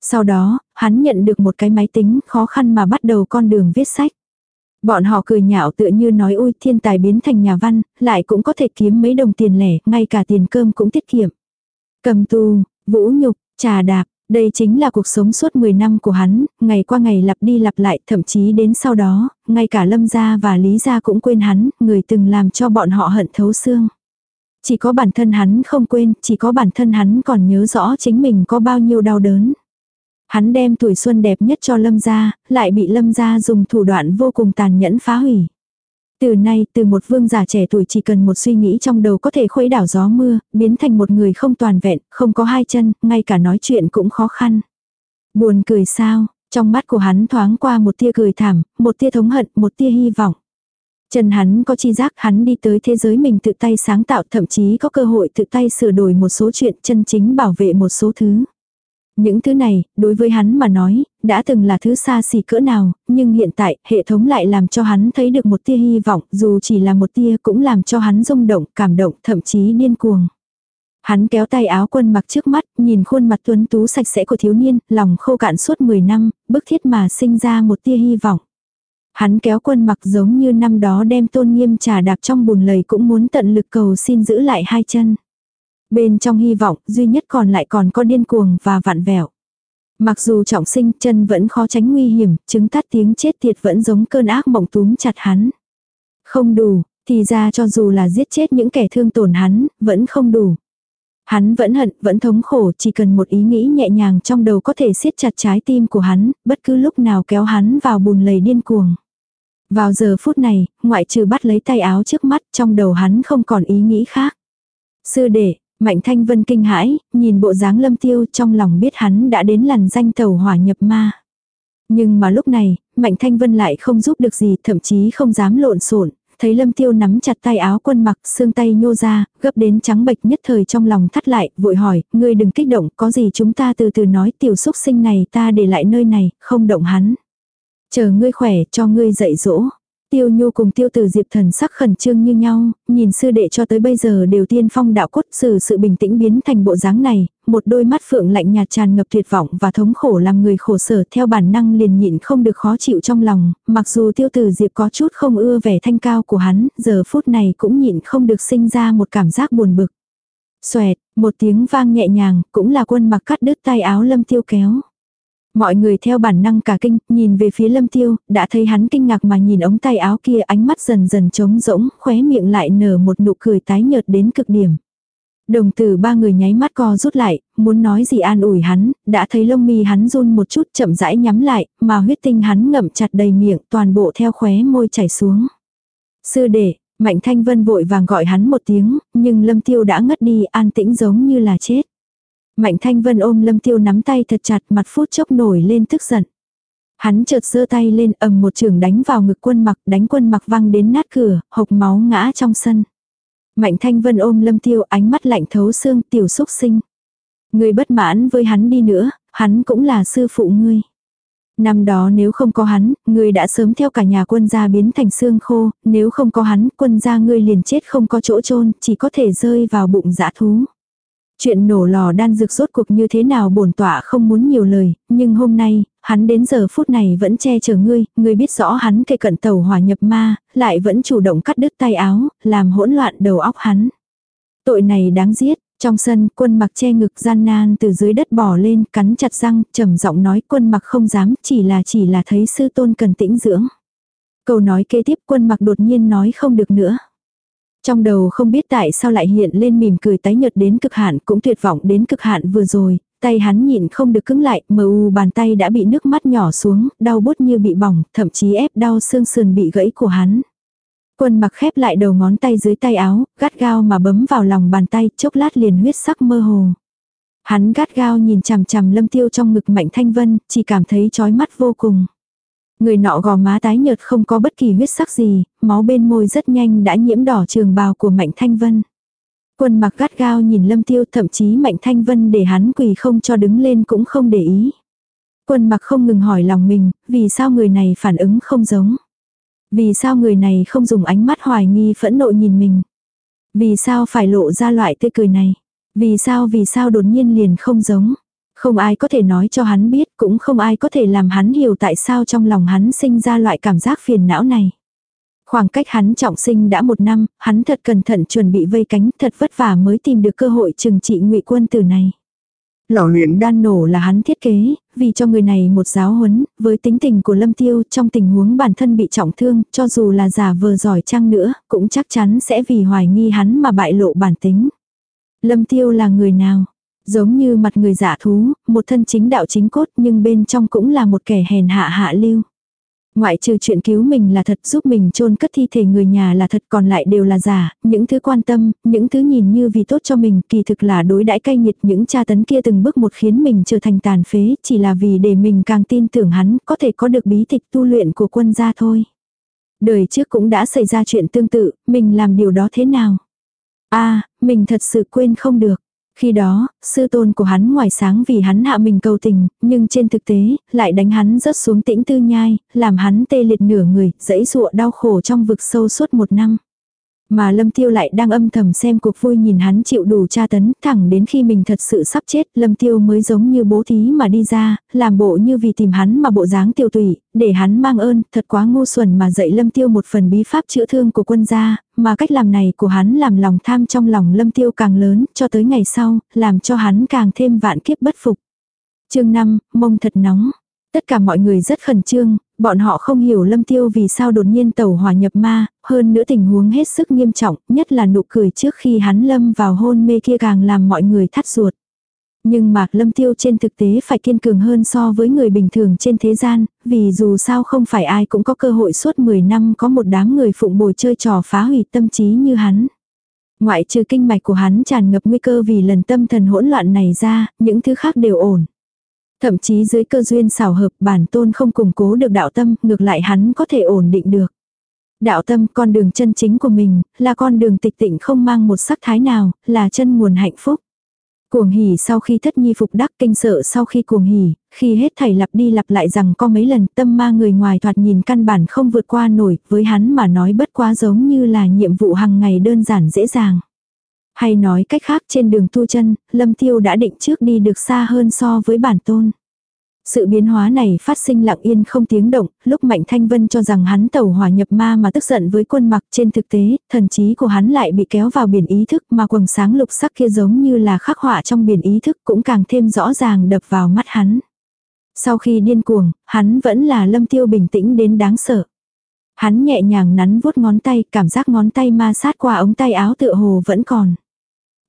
Sau đó, hắn nhận được một cái máy tính khó khăn mà bắt đầu con đường viết sách. Bọn họ cười nhạo tựa như nói ui thiên tài biến thành nhà văn, lại cũng có thể kiếm mấy đồng tiền lẻ, ngay cả tiền cơm cũng tiết kiệm. Cầm tù, vũ nhục, trà đạp, đây chính là cuộc sống suốt 10 năm của hắn, ngày qua ngày lặp đi lặp lại, thậm chí đến sau đó, ngay cả Lâm gia và Lý gia cũng quên hắn, người từng làm cho bọn họ hận thấu xương. Chỉ có bản thân hắn không quên, chỉ có bản thân hắn còn nhớ rõ chính mình có bao nhiêu đau đớn. Hắn đem tuổi xuân đẹp nhất cho lâm gia, lại bị lâm gia dùng thủ đoạn vô cùng tàn nhẫn phá hủy. Từ nay, từ một vương giả trẻ tuổi chỉ cần một suy nghĩ trong đầu có thể khuấy đảo gió mưa, biến thành một người không toàn vẹn, không có hai chân, ngay cả nói chuyện cũng khó khăn. Buồn cười sao, trong mắt của hắn thoáng qua một tia cười thảm, một tia thống hận, một tia hy vọng. Chân hắn có chi giác hắn đi tới thế giới mình tự tay sáng tạo thậm chí có cơ hội tự tay sửa đổi một số chuyện chân chính bảo vệ một số thứ. Những thứ này, đối với hắn mà nói, đã từng là thứ xa xỉ cỡ nào, nhưng hiện tại, hệ thống lại làm cho hắn thấy được một tia hy vọng, dù chỉ là một tia cũng làm cho hắn rung động, cảm động, thậm chí điên cuồng. Hắn kéo tay áo quân mặc trước mắt, nhìn khuôn mặt tuấn tú sạch sẽ của thiếu niên, lòng khô cạn suốt 10 năm, bức thiết mà sinh ra một tia hy vọng. Hắn kéo quân mặc giống như năm đó đem tôn nghiêm trà đạp trong bùn lầy cũng muốn tận lực cầu xin giữ lại hai chân. Bên trong hy vọng, duy nhất còn lại còn có điên cuồng và vạn vẹo. Mặc dù trọng sinh chân vẫn khó tránh nguy hiểm, chứng tắt tiếng chết tiệt vẫn giống cơn ác mộng túm chặt hắn. Không đủ, thì ra cho dù là giết chết những kẻ thương tổn hắn, vẫn không đủ. Hắn vẫn hận, vẫn thống khổ, chỉ cần một ý nghĩ nhẹ nhàng trong đầu có thể siết chặt trái tim của hắn, bất cứ lúc nào kéo hắn vào bùn lầy điên cuồng. Vào giờ phút này, ngoại trừ bắt lấy tay áo trước mắt, trong đầu hắn không còn ý nghĩ khác. Sư đệ, Mạnh Thanh Vân kinh hãi, nhìn bộ dáng lâm tiêu trong lòng biết hắn đã đến lần danh tàu hỏa nhập ma. Nhưng mà lúc này, Mạnh Thanh Vân lại không giúp được gì, thậm chí không dám lộn xộn, thấy lâm tiêu nắm chặt tay áo quân mặc, xương tay nhô ra, gấp đến trắng bệch nhất thời trong lòng thắt lại, vội hỏi, ngươi đừng kích động, có gì chúng ta từ từ nói tiểu xúc sinh này ta để lại nơi này, không động hắn. Chờ ngươi khỏe, cho ngươi dạy dỗ. Tiêu Nhu cùng Tiêu Tử Diệp thần sắc khẩn trương như nhau, nhìn sư đệ cho tới bây giờ đều tiên phong đạo cốt xử sự bình tĩnh biến thành bộ dáng này, một đôi mắt phượng lạnh nhạt tràn ngập tuyệt vọng và thống khổ làm người khổ sở theo bản năng liền nhịn không được khó chịu trong lòng, mặc dù Tiêu Tử Diệp có chút không ưa vẻ thanh cao của hắn, giờ phút này cũng nhịn không được sinh ra một cảm giác buồn bực. Xoẹt, một tiếng vang nhẹ nhàng, cũng là quân mặc cắt đứt tay áo lâm tiêu kéo. Mọi người theo bản năng cả kinh, nhìn về phía lâm tiêu, đã thấy hắn kinh ngạc mà nhìn ống tay áo kia ánh mắt dần dần trống rỗng, khóe miệng lại nở một nụ cười tái nhợt đến cực điểm. Đồng tử ba người nháy mắt co rút lại, muốn nói gì an ủi hắn, đã thấy lông mi hắn run một chút chậm rãi nhắm lại, mà huyết tinh hắn ngậm chặt đầy miệng toàn bộ theo khóe môi chảy xuống. Sư đệ, Mạnh Thanh Vân vội vàng gọi hắn một tiếng, nhưng Lâm Tiêu đã ngất đi an tĩnh giống như là chết. Mạnh Thanh Vân ôm Lâm Tiêu nắm tay thật chặt mặt phút chốc nổi lên tức giận. Hắn chợt giơ tay lên ầm một trường đánh vào ngực quân mặc đánh quân mặc văng đến nát cửa, hộc máu ngã trong sân. Mạnh Thanh Vân ôm Lâm Tiêu ánh mắt lạnh thấu xương tiểu xúc sinh. Người bất mãn với hắn đi nữa, hắn cũng là sư phụ ngươi. Năm đó nếu không có hắn, ngươi đã sớm theo cả nhà quân gia biến thành xương khô, nếu không có hắn, quân gia ngươi liền chết không có chỗ chôn chỉ có thể rơi vào bụng dã thú. Chuyện nổ lò đan dược rốt cuộc như thế nào bổn tọa không muốn nhiều lời, nhưng hôm nay, hắn đến giờ phút này vẫn che chở ngươi, ngươi biết rõ hắn cây cận tàu hỏa nhập ma, lại vẫn chủ động cắt đứt tay áo, làm hỗn loạn đầu óc hắn. Tội này đáng giết, trong sân quân mặc che ngực gian nan từ dưới đất bỏ lên, cắn chặt răng, trầm giọng nói quân mặc không dám, chỉ là chỉ là thấy sư tôn cần tĩnh dưỡng. Câu nói kế tiếp quân mặc đột nhiên nói không được nữa. Trong đầu không biết tại sao lại hiện lên mỉm cười tái nhợt đến cực hạn cũng tuyệt vọng đến cực hạn vừa rồi, tay hắn nhịn không được cứng lại, mờ u bàn tay đã bị nước mắt nhỏ xuống, đau bút như bị bỏng, thậm chí ép đau xương sườn bị gãy của hắn. Quân mặc khép lại đầu ngón tay dưới tay áo, gắt gao mà bấm vào lòng bàn tay, chốc lát liền huyết sắc mơ hồ. Hắn gắt gao nhìn chằm chằm lâm tiêu trong ngực mạnh thanh vân, chỉ cảm thấy chói mắt vô cùng. Người nọ gò má tái nhợt không có bất kỳ huyết sắc gì, máu bên môi rất nhanh đã nhiễm đỏ trường bào của Mạnh Thanh Vân. Quân mặc gắt gao nhìn Lâm Tiêu thậm chí Mạnh Thanh Vân để hắn quỳ không cho đứng lên cũng không để ý. Quân mặc không ngừng hỏi lòng mình, vì sao người này phản ứng không giống. Vì sao người này không dùng ánh mắt hoài nghi phẫn nộ nhìn mình. Vì sao phải lộ ra loại tươi cười này. Vì sao vì sao đột nhiên liền không giống. Không ai có thể nói cho hắn biết, cũng không ai có thể làm hắn hiểu tại sao trong lòng hắn sinh ra loại cảm giác phiền não này. Khoảng cách hắn trọng sinh đã một năm, hắn thật cẩn thận chuẩn bị vây cánh, thật vất vả mới tìm được cơ hội trừng trị ngụy quân tử này. Lò luyện đan nổ là hắn thiết kế, vì cho người này một giáo huấn, với tính tình của Lâm Tiêu trong tình huống bản thân bị trọng thương, cho dù là giả vờ giỏi chăng nữa, cũng chắc chắn sẽ vì hoài nghi hắn mà bại lộ bản tính. Lâm Tiêu là người nào? Giống như mặt người giả thú, một thân chính đạo chính cốt nhưng bên trong cũng là một kẻ hèn hạ hạ lưu. Ngoại trừ chuyện cứu mình là thật giúp mình chôn cất thi thể người nhà là thật còn lại đều là giả, những thứ quan tâm, những thứ nhìn như vì tốt cho mình kỳ thực là đối đãi cay nghiệt những cha tấn kia từng bước một khiến mình trở thành tàn phế chỉ là vì để mình càng tin tưởng hắn có thể có được bí tịch tu luyện của quân gia thôi. Đời trước cũng đã xảy ra chuyện tương tự, mình làm điều đó thế nào? a mình thật sự quên không được. Khi đó, sư tôn của hắn ngoài sáng vì hắn hạ mình cầu tình, nhưng trên thực tế, lại đánh hắn rớt xuống tĩnh tư nhai, làm hắn tê liệt nửa người, dẫy dụa đau khổ trong vực sâu suốt một năm. Mà Lâm Tiêu lại đang âm thầm xem cuộc vui nhìn hắn chịu đủ tra tấn, thẳng đến khi mình thật sự sắp chết, Lâm Tiêu mới giống như bố thí mà đi ra, làm bộ như vì tìm hắn mà bộ dáng tiêu tùy, để hắn mang ơn, thật quá ngu xuẩn mà dạy Lâm Tiêu một phần bí pháp chữa thương của quân gia, mà cách làm này của hắn làm lòng tham trong lòng Lâm Tiêu càng lớn, cho tới ngày sau, làm cho hắn càng thêm vạn kiếp bất phục. chương 5, mông thật nóng. Tất cả mọi người rất khẩn trương, bọn họ không hiểu lâm tiêu vì sao đột nhiên tẩu hòa nhập ma, hơn nữa tình huống hết sức nghiêm trọng, nhất là nụ cười trước khi hắn lâm vào hôn mê kia càng làm mọi người thắt ruột. Nhưng mà lâm tiêu trên thực tế phải kiên cường hơn so với người bình thường trên thế gian, vì dù sao không phải ai cũng có cơ hội suốt 10 năm có một đám người phụng bồi chơi trò phá hủy tâm trí như hắn. Ngoại trừ kinh mạch của hắn tràn ngập nguy cơ vì lần tâm thần hỗn loạn này ra, những thứ khác đều ổn. Thậm chí dưới cơ duyên xảo hợp bản tôn không củng cố được đạo tâm, ngược lại hắn có thể ổn định được. Đạo tâm con đường chân chính của mình, là con đường tịch tịnh không mang một sắc thái nào, là chân nguồn hạnh phúc. Cuồng hỉ sau khi thất nhi phục đắc kinh sợ sau khi cuồng hỉ, khi hết thảy lặp đi lặp lại rằng có mấy lần tâm ma người ngoài thoạt nhìn căn bản không vượt qua nổi, với hắn mà nói bất quá giống như là nhiệm vụ hàng ngày đơn giản dễ dàng. Hay nói cách khác trên đường tu chân, lâm tiêu đã định trước đi được xa hơn so với bản tôn. Sự biến hóa này phát sinh lặng yên không tiếng động, lúc Mạnh Thanh Vân cho rằng hắn tẩu hỏa nhập ma mà tức giận với quân mặc trên thực tế, thần trí của hắn lại bị kéo vào biển ý thức mà quầng sáng lục sắc kia giống như là khắc họa trong biển ý thức cũng càng thêm rõ ràng đập vào mắt hắn. Sau khi điên cuồng, hắn vẫn là lâm tiêu bình tĩnh đến đáng sợ. Hắn nhẹ nhàng nắn vuốt ngón tay, cảm giác ngón tay ma sát qua ống tay áo tựa hồ vẫn còn.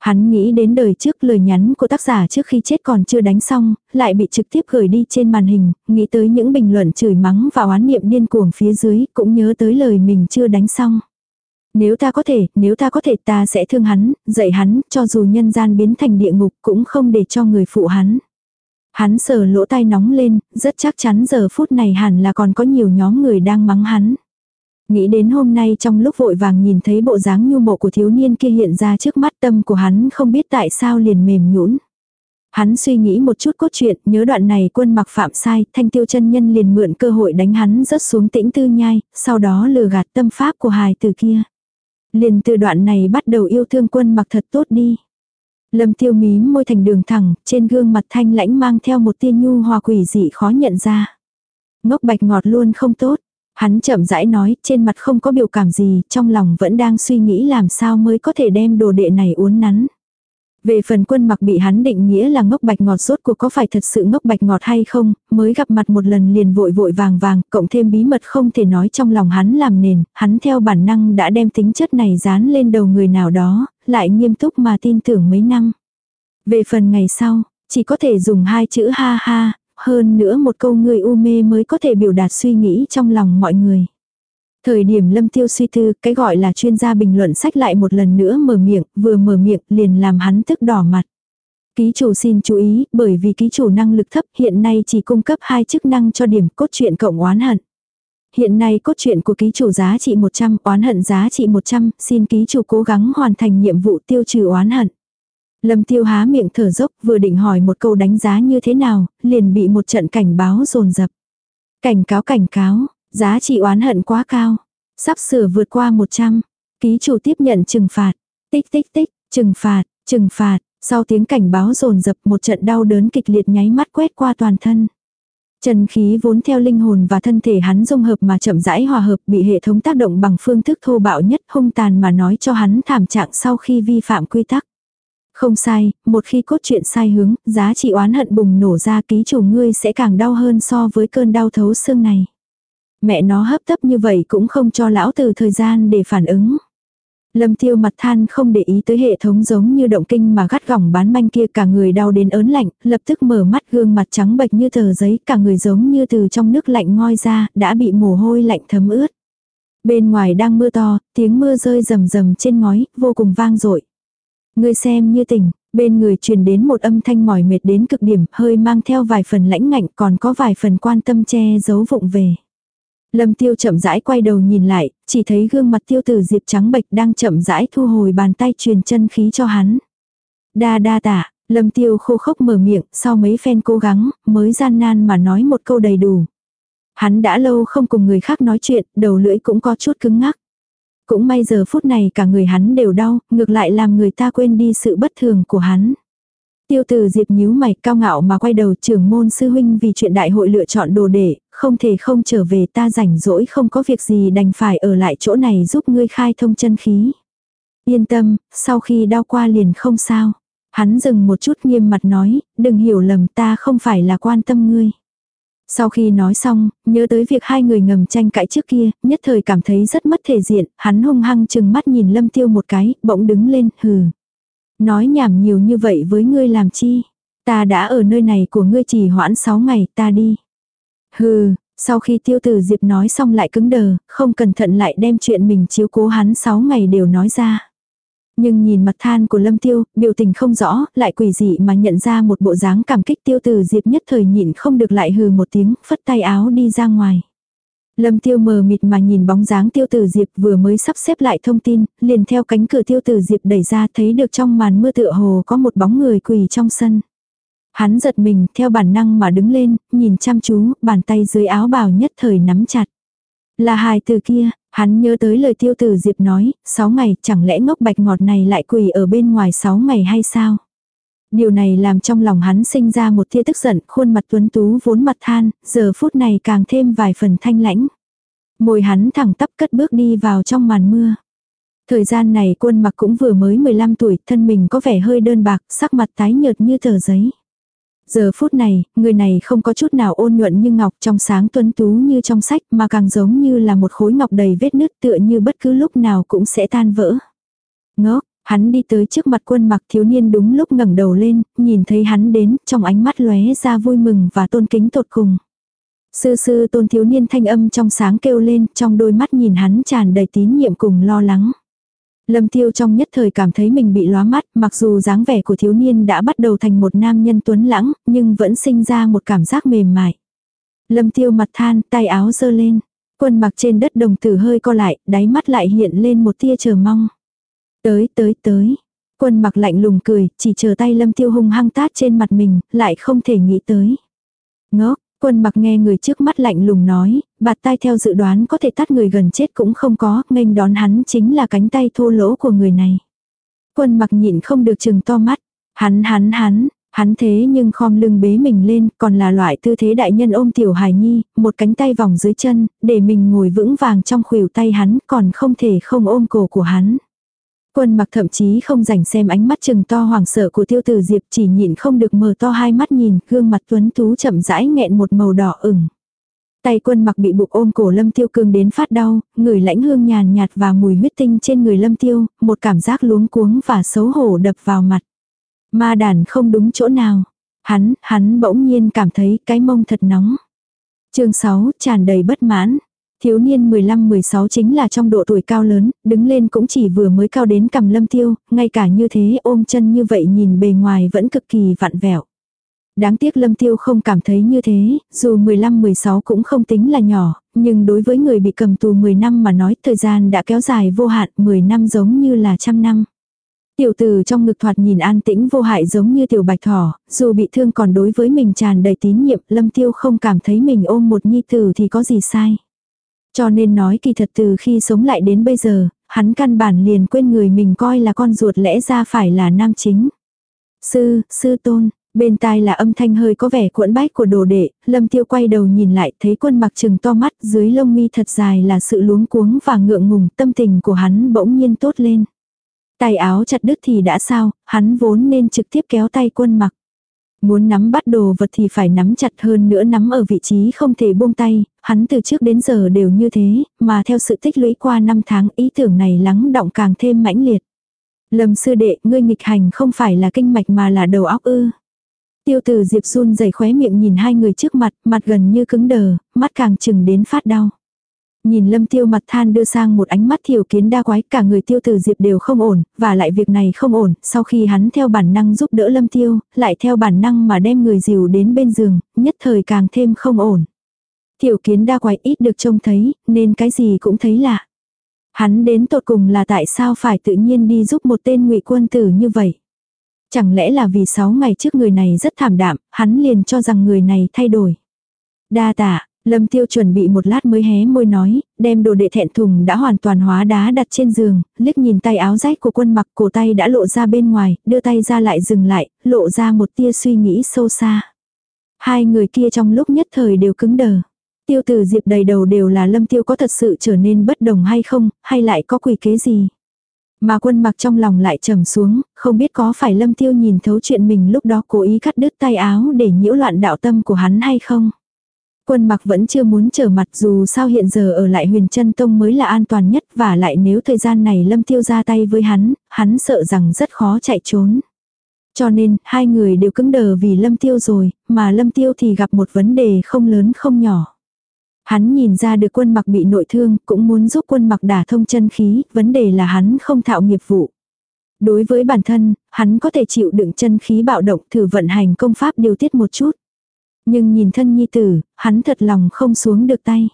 Hắn nghĩ đến đời trước lời nhắn của tác giả trước khi chết còn chưa đánh xong, lại bị trực tiếp gửi đi trên màn hình, nghĩ tới những bình luận chửi mắng và oán niệm điên cuồng phía dưới, cũng nhớ tới lời mình chưa đánh xong. Nếu ta có thể, nếu ta có thể ta sẽ thương hắn, dạy hắn, cho dù nhân gian biến thành địa ngục cũng không để cho người phụ hắn. Hắn sờ lỗ tai nóng lên, rất chắc chắn giờ phút này hẳn là còn có nhiều nhóm người đang mắng hắn. Nghĩ đến hôm nay trong lúc vội vàng nhìn thấy bộ dáng nhu mộ của thiếu niên kia hiện ra trước mắt tâm của hắn không biết tại sao liền mềm nhũn. Hắn suy nghĩ một chút cốt truyện, nhớ đoạn này quân mặc phạm sai, thanh tiêu chân nhân liền mượn cơ hội đánh hắn rớt xuống tĩnh tư nhai, sau đó lừa gạt tâm pháp của hài từ kia. Liền từ đoạn này bắt đầu yêu thương quân mặc thật tốt đi. Lâm tiêu mím môi thành đường thẳng, trên gương mặt thanh lãnh mang theo một tia nhu hòa quỷ dị khó nhận ra. Ngốc bạch ngọt luôn không tốt, Hắn chậm rãi nói, trên mặt không có biểu cảm gì, trong lòng vẫn đang suy nghĩ làm sao mới có thể đem đồ đệ này uốn nắn. Về phần quân mặc bị hắn định nghĩa là ngốc bạch ngọt rốt cuộc có phải thật sự ngốc bạch ngọt hay không, mới gặp mặt một lần liền vội vội vàng vàng, cộng thêm bí mật không thể nói trong lòng hắn làm nền, hắn theo bản năng đã đem tính chất này dán lên đầu người nào đó, lại nghiêm túc mà tin tưởng mấy năm. Về phần ngày sau, chỉ có thể dùng hai chữ ha ha, hơn nữa một câu người u mê mới có thể biểu đạt suy nghĩ trong lòng mọi người. Thời điểm lâm tiêu suy tư, cái gọi là chuyên gia bình luận sách lại một lần nữa mở miệng, vừa mở miệng liền làm hắn tức đỏ mặt. Ký chủ xin chú ý, bởi vì ký chủ năng lực thấp hiện nay chỉ cung cấp hai chức năng cho điểm cốt truyện cộng oán hận. Hiện nay cốt truyện của ký chủ giá trị 100, oán hận giá trị 100, xin ký chủ cố gắng hoàn thành nhiệm vụ tiêu trừ oán hận. Lâm tiêu há miệng thở dốc vừa định hỏi một câu đánh giá như thế nào, liền bị một trận cảnh báo rồn rập. Cảnh cáo cảnh cáo, giá trị oán hận quá cao. Sắp sửa vượt qua 100. Ký chủ tiếp nhận trừng phạt. Tích tích tích, trừng phạt, trừng phạt. Sau tiếng cảnh báo rồn rập một trận đau đớn kịch liệt nháy mắt quét qua toàn thân. Trần khí vốn theo linh hồn và thân thể hắn dung hợp mà chậm rãi hòa hợp bị hệ thống tác động bằng phương thức thô bạo nhất hung tàn mà nói cho hắn thảm trạng sau khi vi phạm quy tắc. Không sai, một khi cốt truyện sai hướng, giá trị oán hận bùng nổ ra ký chủ ngươi sẽ càng đau hơn so với cơn đau thấu xương này. Mẹ nó hấp tấp như vậy cũng không cho lão từ thời gian để phản ứng. Lâm tiêu mặt than không để ý tới hệ thống giống như động kinh mà gắt gỏng bán manh kia cả người đau đến ớn lạnh, lập tức mở mắt gương mặt trắng bệch như tờ giấy cả người giống như từ trong nước lạnh ngoi ra, đã bị mồ hôi lạnh thấm ướt. Bên ngoài đang mưa to, tiếng mưa rơi rầm rầm trên ngói, vô cùng vang dội Ngươi xem như tỉnh, bên người truyền đến một âm thanh mỏi mệt đến cực điểm, hơi mang theo vài phần lãnh ngạnh còn có vài phần quan tâm che giấu vụng về. Lâm tiêu chậm rãi quay đầu nhìn lại, chỉ thấy gương mặt tiêu tử diệp trắng bệch đang chậm rãi thu hồi bàn tay truyền chân khí cho hắn. Đa đa tạ, lâm tiêu khô khốc mở miệng, sau mấy phen cố gắng, mới gian nan mà nói một câu đầy đủ. Hắn đã lâu không cùng người khác nói chuyện, đầu lưỡi cũng có chút cứng ngắc. Cũng may giờ phút này cả người hắn đều đau, ngược lại làm người ta quên đi sự bất thường của hắn. Tiêu từ diệp nhíu mày cao ngạo mà quay đầu trưởng môn sư huynh vì chuyện đại hội lựa chọn đồ để, không thể không trở về ta rảnh rỗi không có việc gì đành phải ở lại chỗ này giúp ngươi khai thông chân khí. Yên tâm, sau khi đau qua liền không sao. Hắn dừng một chút nghiêm mặt nói, đừng hiểu lầm ta không phải là quan tâm ngươi. Sau khi nói xong, nhớ tới việc hai người ngầm tranh cãi trước kia, nhất thời cảm thấy rất mất thể diện, hắn hung hăng chừng mắt nhìn lâm tiêu một cái, bỗng đứng lên, hừ. Nói nhảm nhiều như vậy với ngươi làm chi? Ta đã ở nơi này của ngươi chỉ hoãn 6 ngày, ta đi. Hừ, sau khi tiêu tử diệp nói xong lại cứng đờ, không cẩn thận lại đem chuyện mình chiếu cố hắn 6 ngày đều nói ra. Nhưng nhìn mặt than của Lâm Tiêu, biểu tình không rõ, lại quỷ dị mà nhận ra một bộ dáng cảm kích tiêu từ diệp nhất thời nhịn không được lại hừ một tiếng, phất tay áo đi ra ngoài. Lâm tiêu mờ mịt mà nhìn bóng dáng tiêu tử diệp vừa mới sắp xếp lại thông tin, liền theo cánh cửa tiêu tử diệp đẩy ra thấy được trong màn mưa tựa hồ có một bóng người quỳ trong sân. Hắn giật mình theo bản năng mà đứng lên, nhìn chăm chú, bàn tay dưới áo bào nhất thời nắm chặt. Là hài từ kia, hắn nhớ tới lời tiêu tử diệp nói, 6 ngày chẳng lẽ ngốc bạch ngọt này lại quỳ ở bên ngoài 6 ngày hay sao? Điều này làm trong lòng hắn sinh ra một tia tức giận, khuôn mặt tuấn tú vốn mặt than, giờ phút này càng thêm vài phần thanh lãnh. Môi hắn thẳng tắp cất bước đi vào trong màn mưa. Thời gian này quân mặc cũng vừa mới 15 tuổi, thân mình có vẻ hơi đơn bạc, sắc mặt tái nhợt như tờ giấy. Giờ phút này, người này không có chút nào ôn nhuận như ngọc trong sáng tuấn tú như trong sách mà càng giống như là một khối ngọc đầy vết nứt tựa như bất cứ lúc nào cũng sẽ tan vỡ. Ngốc, Hắn đi tới trước mặt quân mặc thiếu niên đúng lúc ngẩng đầu lên, nhìn thấy hắn đến, trong ánh mắt lóe ra vui mừng và tôn kính tột cùng. Sư sư tôn thiếu niên thanh âm trong sáng kêu lên, trong đôi mắt nhìn hắn tràn đầy tín nhiệm cùng lo lắng. Lâm tiêu trong nhất thời cảm thấy mình bị lóa mắt, mặc dù dáng vẻ của thiếu niên đã bắt đầu thành một nam nhân tuấn lãng, nhưng vẫn sinh ra một cảm giác mềm mại. Lâm tiêu mặt than, tay áo dơ lên. Quân mặc trên đất đồng tử hơi co lại, đáy mắt lại hiện lên một tia chờ mong. Tới tới tới. Quân mặc lạnh lùng cười, chỉ chờ tay lâm tiêu hung hăng tát trên mặt mình, lại không thể nghĩ tới. Ngốc, quân mặc nghe người trước mắt lạnh lùng nói, bạt tai theo dự đoán có thể tát người gần chết cũng không có, nghênh đón hắn chính là cánh tay thô lỗ của người này. Quân mặc nhịn không được chừng to mắt, hắn hắn hắn, hắn thế nhưng khom lưng bế mình lên, còn là loại tư thế đại nhân ôm tiểu hài nhi, một cánh tay vòng dưới chân, để mình ngồi vững vàng trong khuỷu tay hắn, còn không thể không ôm cổ của hắn. Quân mặc thậm chí không rảnh xem ánh mắt chừng to hoàng sợ của tiêu tử diệp chỉ nhịn không được mở to hai mắt nhìn, gương mặt tuấn tú chậm rãi nghẹn một màu đỏ ửng. Tay quân mặc bị buộc ôm cổ lâm tiêu cương đến phát đau, người lãnh hương nhàn nhạt và mùi huyết tinh trên người lâm tiêu, một cảm giác luống cuống và xấu hổ đập vào mặt. Ma đàn không đúng chỗ nào. Hắn, hắn bỗng nhiên cảm thấy cái mông thật nóng. chương 6 tràn đầy bất mãn. Thiếu niên 15-16 chính là trong độ tuổi cao lớn, đứng lên cũng chỉ vừa mới cao đến cầm lâm tiêu, ngay cả như thế ôm chân như vậy nhìn bề ngoài vẫn cực kỳ vặn vẹo. Đáng tiếc lâm tiêu không cảm thấy như thế, dù 15-16 cũng không tính là nhỏ, nhưng đối với người bị cầm tù 10 năm mà nói thời gian đã kéo dài vô hạn 10 năm giống như là trăm năm. Tiểu tử trong ngực thoạt nhìn an tĩnh vô hại giống như tiểu bạch thỏ, dù bị thương còn đối với mình tràn đầy tín nhiệm, lâm tiêu không cảm thấy mình ôm một nhi tử thì có gì sai. Cho nên nói kỳ thật từ khi sống lại đến bây giờ, hắn căn bản liền quên người mình coi là con ruột lẽ ra phải là nam chính. Sư, sư tôn, bên tai là âm thanh hơi có vẻ cuộn bách của đồ đệ, lâm tiêu quay đầu nhìn lại thấy quân mặc trừng to mắt dưới lông mi thật dài là sự luống cuống và ngượng ngùng tâm tình của hắn bỗng nhiên tốt lên. Tay áo chặt đứt thì đã sao, hắn vốn nên trực tiếp kéo tay quân mặc. Muốn nắm bắt đồ vật thì phải nắm chặt hơn nữa nắm ở vị trí không thể buông tay, hắn từ trước đến giờ đều như thế, mà theo sự tích lũy qua năm tháng ý tưởng này lắng động càng thêm mãnh liệt. Lâm sư đệ, ngươi nghịch hành không phải là kinh mạch mà là đầu óc ư. Tiêu tử Diệp run rẩy khóe miệng nhìn hai người trước mặt, mặt gần như cứng đờ, mắt càng chừng đến phát đau. Nhìn lâm tiêu mặt than đưa sang một ánh mắt thiểu kiến đa quái cả người tiêu tử diệp đều không ổn, và lại việc này không ổn, sau khi hắn theo bản năng giúp đỡ lâm tiêu, lại theo bản năng mà đem người dìu đến bên giường, nhất thời càng thêm không ổn. Tiểu kiến đa quái ít được trông thấy, nên cái gì cũng thấy lạ. Hắn đến tột cùng là tại sao phải tự nhiên đi giúp một tên ngụy quân tử như vậy. Chẳng lẽ là vì 6 ngày trước người này rất thảm đạm, hắn liền cho rằng người này thay đổi. Đa tạ, Lâm tiêu chuẩn bị một lát mới hé môi nói, đem đồ đệ thẹn thùng đã hoàn toàn hóa đá đặt trên giường, liếc nhìn tay áo rách của quân mặc cổ tay đã lộ ra bên ngoài, đưa tay ra lại dừng lại, lộ ra một tia suy nghĩ sâu xa. Hai người kia trong lúc nhất thời đều cứng đờ. Tiêu tử diệp đầy đầu đều là lâm tiêu có thật sự trở nên bất đồng hay không, hay lại có quỷ kế gì. Mà quân mặc trong lòng lại trầm xuống, không biết có phải lâm tiêu nhìn thấu chuyện mình lúc đó cố ý cắt đứt tay áo để nhiễu loạn đạo tâm của hắn hay không. Quân mặc vẫn chưa muốn trở mặt dù sao hiện giờ ở lại huyền chân tông mới là an toàn nhất và lại nếu thời gian này lâm tiêu ra tay với hắn, hắn sợ rằng rất khó chạy trốn. Cho nên, hai người đều cứng đờ vì lâm tiêu rồi, mà lâm tiêu thì gặp một vấn đề không lớn không nhỏ. Hắn nhìn ra được quân mặc bị nội thương, cũng muốn giúp quân mặc đả thông chân khí, vấn đề là hắn không thạo nghiệp vụ. Đối với bản thân, hắn có thể chịu đựng chân khí bạo động thử vận hành công pháp điều tiết một chút. Nhưng nhìn thân nhi tử, hắn thật lòng không xuống được tay.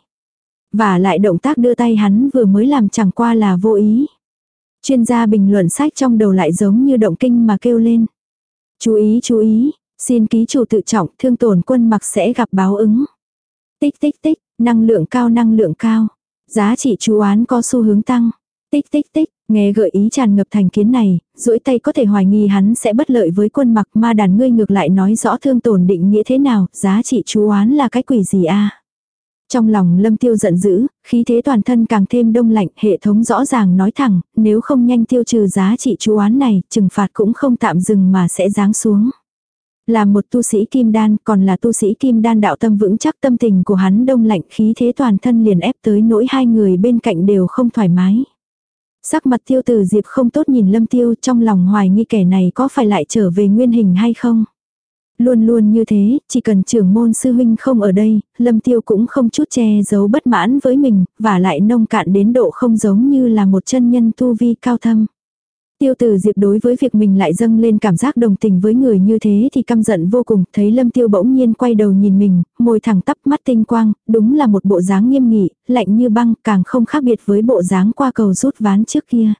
Và lại động tác đưa tay hắn vừa mới làm chẳng qua là vô ý. Chuyên gia bình luận sách trong đầu lại giống như động kinh mà kêu lên. Chú ý chú ý, xin ký chủ tự trọng thương tổn quân mặc sẽ gặp báo ứng. Tích tích tích, năng lượng cao năng lượng cao. Giá trị chú án có xu hướng tăng. Tích tích tích, nghe gợi ý tràn ngập thành kiến này, duỗi tay có thể hoài nghi hắn sẽ bất lợi với quân mặc ma đàn ngươi ngược lại nói rõ thương tổn định nghĩa thế nào, giá trị chú án là cái quỷ gì a Trong lòng lâm tiêu giận dữ, khí thế toàn thân càng thêm đông lạnh, hệ thống rõ ràng nói thẳng, nếu không nhanh tiêu trừ giá trị chú án này, trừng phạt cũng không tạm dừng mà sẽ giáng xuống. Là một tu sĩ kim đan, còn là tu sĩ kim đan đạo tâm vững chắc tâm tình của hắn đông lạnh khí thế toàn thân liền ép tới nỗi hai người bên cạnh đều không thoải mái. Sắc mặt tiêu tử diệp không tốt nhìn lâm tiêu trong lòng hoài nghi kẻ này có phải lại trở về nguyên hình hay không. Luôn luôn như thế, chỉ cần trưởng môn sư huynh không ở đây, lâm tiêu cũng không chút che giấu bất mãn với mình, và lại nông cạn đến độ không giống như là một chân nhân tu vi cao thâm. Tiêu tử diệp đối với việc mình lại dâng lên cảm giác đồng tình với người như thế thì căm giận vô cùng, thấy lâm tiêu bỗng nhiên quay đầu nhìn mình, môi thẳng tắp mắt tinh quang, đúng là một bộ dáng nghiêm nghị, lạnh như băng, càng không khác biệt với bộ dáng qua cầu rút ván trước kia.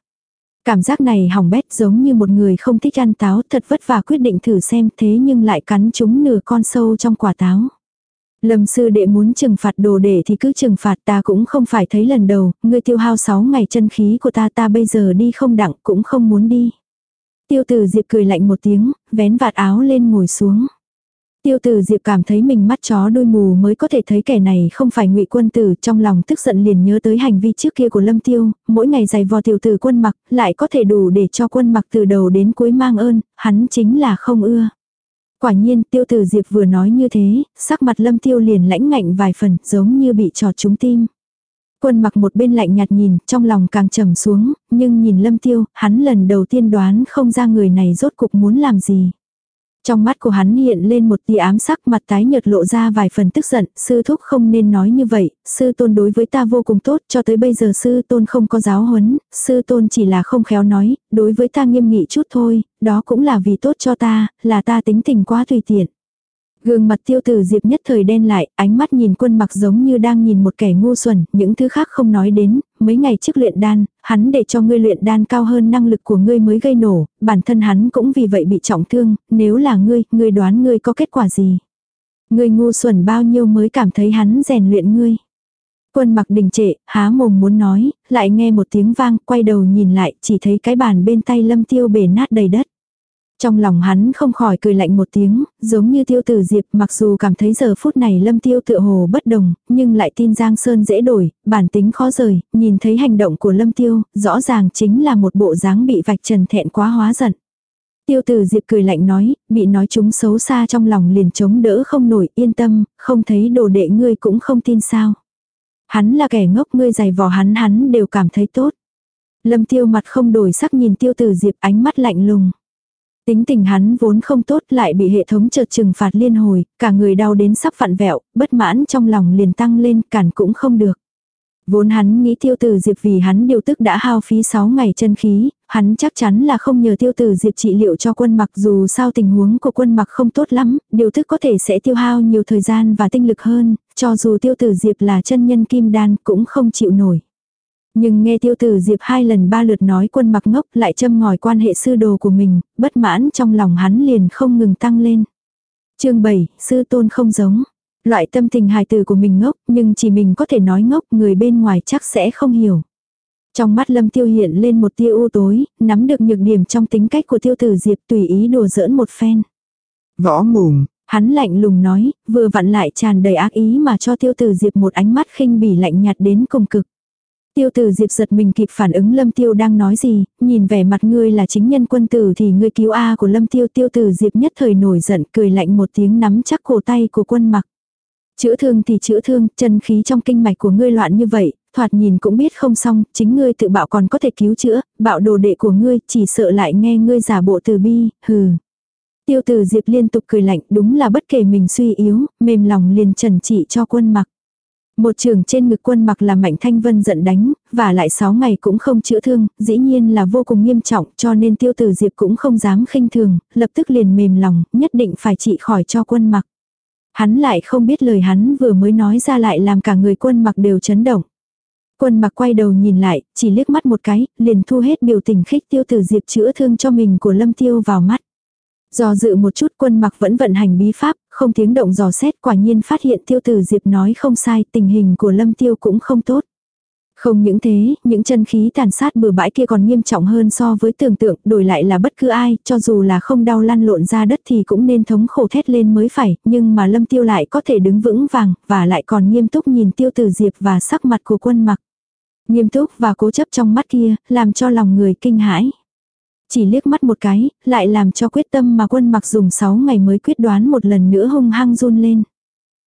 Cảm giác này hỏng bét giống như một người không thích ăn táo thật vất vả quyết định thử xem thế nhưng lại cắn chúng nửa con sâu trong quả táo. Lâm sư đệ muốn trừng phạt đồ đệ thì cứ trừng phạt ta cũng không phải thấy lần đầu, ngươi tiêu hao 6 ngày chân khí của ta ta bây giờ đi không đặng cũng không muốn đi. Tiêu tử Diệp cười lạnh một tiếng, vén vạt áo lên ngồi xuống. Tiêu tử Diệp cảm thấy mình mắt chó đôi mù mới có thể thấy kẻ này không phải ngụy quân tử, trong lòng tức giận liền nhớ tới hành vi trước kia của Lâm Tiêu, mỗi ngày giày vò tiểu tử quân mặc, lại có thể đủ để cho quân mặc từ đầu đến cuối mang ơn, hắn chính là không ưa. Quả nhiên tiêu tử diệp vừa nói như thế, sắc mặt lâm tiêu liền lãnh ngạnh vài phần giống như bị trò trúng tim. Quân mặc một bên lạnh nhạt nhìn, trong lòng càng trầm xuống, nhưng nhìn lâm tiêu, hắn lần đầu tiên đoán không ra người này rốt cục muốn làm gì. Trong mắt của hắn hiện lên một tia ám sắc mặt tái nhợt lộ ra vài phần tức giận, sư thúc không nên nói như vậy, sư tôn đối với ta vô cùng tốt, cho tới bây giờ sư tôn không có giáo huấn, sư tôn chỉ là không khéo nói, đối với ta nghiêm nghị chút thôi, đó cũng là vì tốt cho ta, là ta tính tình quá tùy tiện. Gương mặt tiêu tử diệp nhất thời đen lại, ánh mắt nhìn quân mặc giống như đang nhìn một kẻ ngu xuẩn, những thứ khác không nói đến, mấy ngày trước luyện đan, hắn để cho ngươi luyện đan cao hơn năng lực của ngươi mới gây nổ, bản thân hắn cũng vì vậy bị trọng thương, nếu là ngươi, ngươi đoán ngươi có kết quả gì. Ngươi ngu xuẩn bao nhiêu mới cảm thấy hắn rèn luyện ngươi. Quân mặc đình trệ, há mồm muốn nói, lại nghe một tiếng vang, quay đầu nhìn lại, chỉ thấy cái bàn bên tay lâm tiêu bể nát đầy đất. Trong lòng hắn không khỏi cười lạnh một tiếng, giống như tiêu tử diệp mặc dù cảm thấy giờ phút này lâm tiêu tựa hồ bất đồng, nhưng lại tin Giang Sơn dễ đổi, bản tính khó rời, nhìn thấy hành động của lâm tiêu, rõ ràng chính là một bộ dáng bị vạch trần thẹn quá hóa giận. Tiêu tử diệp cười lạnh nói, bị nói chúng xấu xa trong lòng liền chống đỡ không nổi yên tâm, không thấy đồ đệ ngươi cũng không tin sao. Hắn là kẻ ngốc ngươi giày vò hắn hắn đều cảm thấy tốt. Lâm tiêu mặt không đổi sắc nhìn tiêu tử diệp ánh mắt lạnh lùng. Tính tình hắn vốn không tốt lại bị hệ thống chợt trừng phạt liên hồi, cả người đau đến sắp vặn vẹo, bất mãn trong lòng liền tăng lên cản cũng không được. Vốn hắn nghĩ tiêu tử diệp vì hắn điều tức đã hao phí 6 ngày chân khí, hắn chắc chắn là không nhờ tiêu tử diệp trị liệu cho quân mặc dù sao tình huống của quân mặc không tốt lắm, điều tức có thể sẽ tiêu hao nhiều thời gian và tinh lực hơn, cho dù tiêu tử diệp là chân nhân kim đan cũng không chịu nổi. Nhưng nghe tiêu tử diệp hai lần ba lượt nói quân mặc ngốc lại châm ngòi quan hệ sư đồ của mình, bất mãn trong lòng hắn liền không ngừng tăng lên. chương 7, sư tôn không giống. Loại tâm tình hài từ của mình ngốc, nhưng chỉ mình có thể nói ngốc, người bên ngoài chắc sẽ không hiểu. Trong mắt lâm tiêu hiện lên một tia u tối, nắm được nhược điểm trong tính cách của tiêu tử diệp tùy ý đùa giỡn một phen. Võ mồm, hắn lạnh lùng nói, vừa vặn lại tràn đầy ác ý mà cho tiêu tử diệp một ánh mắt khinh bỉ lạnh nhạt đến cùng cực. Tiêu tử diệp giật mình kịp phản ứng lâm tiêu đang nói gì, nhìn vẻ mặt ngươi là chính nhân quân tử thì ngươi cứu A của lâm tiêu tiêu tử diệp nhất thời nổi giận cười lạnh một tiếng nắm chắc cổ tay của quân mặc. Chữa thương thì chữa thương, chân khí trong kinh mạch của ngươi loạn như vậy, thoạt nhìn cũng biết không xong, chính ngươi tự bạo còn có thể cứu chữa, bạo đồ đệ của ngươi chỉ sợ lại nghe ngươi giả bộ từ bi, hừ. Tiêu tử diệp liên tục cười lạnh đúng là bất kể mình suy yếu, mềm lòng liền trần trị cho quân mặc. Một trường trên ngực quân mặc là Mạnh Thanh Vân giận đánh, và lại 6 ngày cũng không chữa thương, dĩ nhiên là vô cùng nghiêm trọng cho nên tiêu tử diệp cũng không dám khinh thường, lập tức liền mềm lòng, nhất định phải trị khỏi cho quân mặc. Hắn lại không biết lời hắn vừa mới nói ra lại làm cả người quân mặc đều chấn động. Quân mặc quay đầu nhìn lại, chỉ liếc mắt một cái, liền thu hết biểu tình khích tiêu tử diệp chữa thương cho mình của lâm tiêu vào mắt. Do dự một chút quân mặc vẫn vận hành bí pháp, không tiếng động dò xét quả nhiên phát hiện tiêu tử diệp nói không sai, tình hình của lâm tiêu cũng không tốt. Không những thế, những chân khí tàn sát bừa bãi kia còn nghiêm trọng hơn so với tưởng tượng, đổi lại là bất cứ ai, cho dù là không đau lăn lộn ra đất thì cũng nên thống khổ thét lên mới phải, nhưng mà lâm tiêu lại có thể đứng vững vàng, và lại còn nghiêm túc nhìn tiêu tử diệp và sắc mặt của quân mặc. Nghiêm túc và cố chấp trong mắt kia, làm cho lòng người kinh hãi. Chỉ liếc mắt một cái, lại làm cho quyết tâm mà quân mặc dùng 6 ngày mới quyết đoán một lần nữa hung hăng run lên.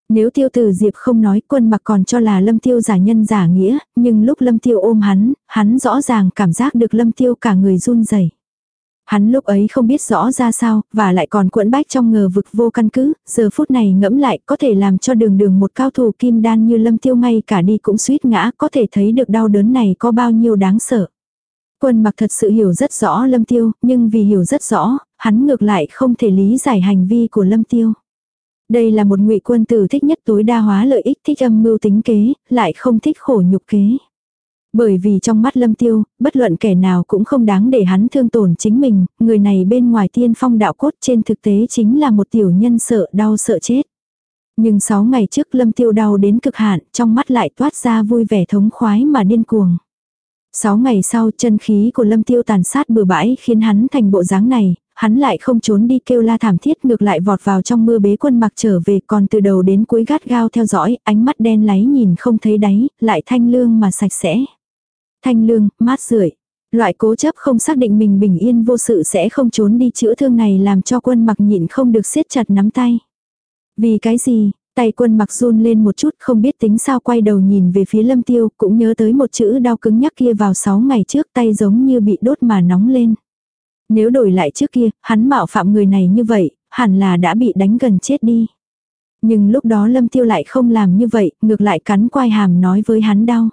Nếu tiêu tử diệp không nói quân mặc còn cho là lâm tiêu giả nhân giả nghĩa, nhưng lúc lâm tiêu ôm hắn, hắn rõ ràng cảm giác được lâm tiêu cả người run rẩy. Hắn lúc ấy không biết rõ ra sao, và lại còn cuộn bách trong ngờ vực vô căn cứ, giờ phút này ngẫm lại có thể làm cho đường đường một cao thủ kim đan như lâm tiêu ngay cả đi cũng suýt ngã, có thể thấy được đau đớn này có bao nhiêu đáng sợ. Quân mặc thật sự hiểu rất rõ lâm tiêu, nhưng vì hiểu rất rõ, hắn ngược lại không thể lý giải hành vi của lâm tiêu. Đây là một ngụy quân tử thích nhất tối đa hóa lợi ích thích âm mưu tính kế, lại không thích khổ nhục kế. Bởi vì trong mắt lâm tiêu, bất luận kẻ nào cũng không đáng để hắn thương tổn chính mình, người này bên ngoài tiên phong đạo cốt trên thực tế chính là một tiểu nhân sợ đau sợ chết. Nhưng 6 ngày trước lâm tiêu đau đến cực hạn, trong mắt lại toát ra vui vẻ thống khoái mà điên cuồng. 6 ngày sau chân khí của lâm tiêu tàn sát bừa bãi khiến hắn thành bộ dáng này, hắn lại không trốn đi kêu la thảm thiết ngược lại vọt vào trong mưa bế quân mặc trở về còn từ đầu đến cuối gắt gao theo dõi, ánh mắt đen láy nhìn không thấy đáy, lại thanh lương mà sạch sẽ. Thanh lương, mát rượi. Loại cố chấp không xác định mình bình yên vô sự sẽ không trốn đi chữa thương này làm cho quân mặc nhịn không được siết chặt nắm tay. Vì cái gì, tay quân mặc run lên một chút không biết tính sao quay đầu nhìn về phía lâm tiêu cũng nhớ tới một chữ đau cứng nhắc kia vào 6 ngày trước tay giống như bị đốt mà nóng lên. Nếu đổi lại trước kia, hắn mạo phạm người này như vậy, hẳn là đã bị đánh gần chết đi. Nhưng lúc đó lâm tiêu lại không làm như vậy, ngược lại cắn quai hàm nói với hắn đau.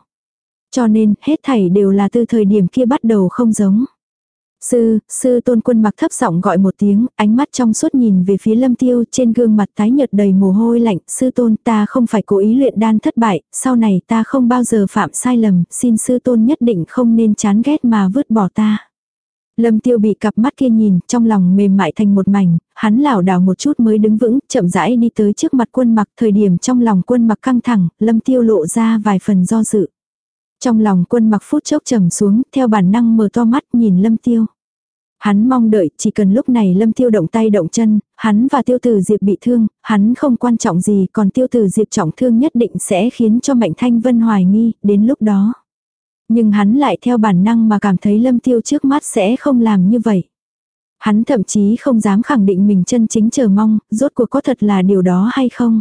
Cho nên, hết thảy đều là từ thời điểm kia bắt đầu không giống. Sư, sư tôn quân mặc thấp giọng gọi một tiếng, ánh mắt trong suốt nhìn về phía lâm tiêu trên gương mặt tái nhợt đầy mồ hôi lạnh. Sư tôn ta không phải cố ý luyện đan thất bại, sau này ta không bao giờ phạm sai lầm, xin sư tôn nhất định không nên chán ghét mà vứt bỏ ta. Lâm tiêu bị cặp mắt kia nhìn, trong lòng mềm mại thành một mảnh, hắn lảo đảo một chút mới đứng vững, chậm rãi đi tới trước mặt quân mặc, thời điểm trong lòng quân mặc căng thẳng, lâm tiêu lộ ra vài phần do dự. Trong lòng quân mặc phút chốc trầm xuống, theo bản năng mở to mắt nhìn lâm tiêu. Hắn mong đợi, chỉ cần lúc này lâm tiêu động tay động chân, hắn và tiêu tử diệp bị thương, hắn không quan trọng gì, còn tiêu tử diệp trọng thương nhất định sẽ khiến cho mạnh thanh vân hoài nghi, đến lúc đó. Nhưng hắn lại theo bản năng mà cảm thấy lâm tiêu trước mắt sẽ không làm như vậy. Hắn thậm chí không dám khẳng định mình chân chính chờ mong, rốt cuộc có thật là điều đó hay không.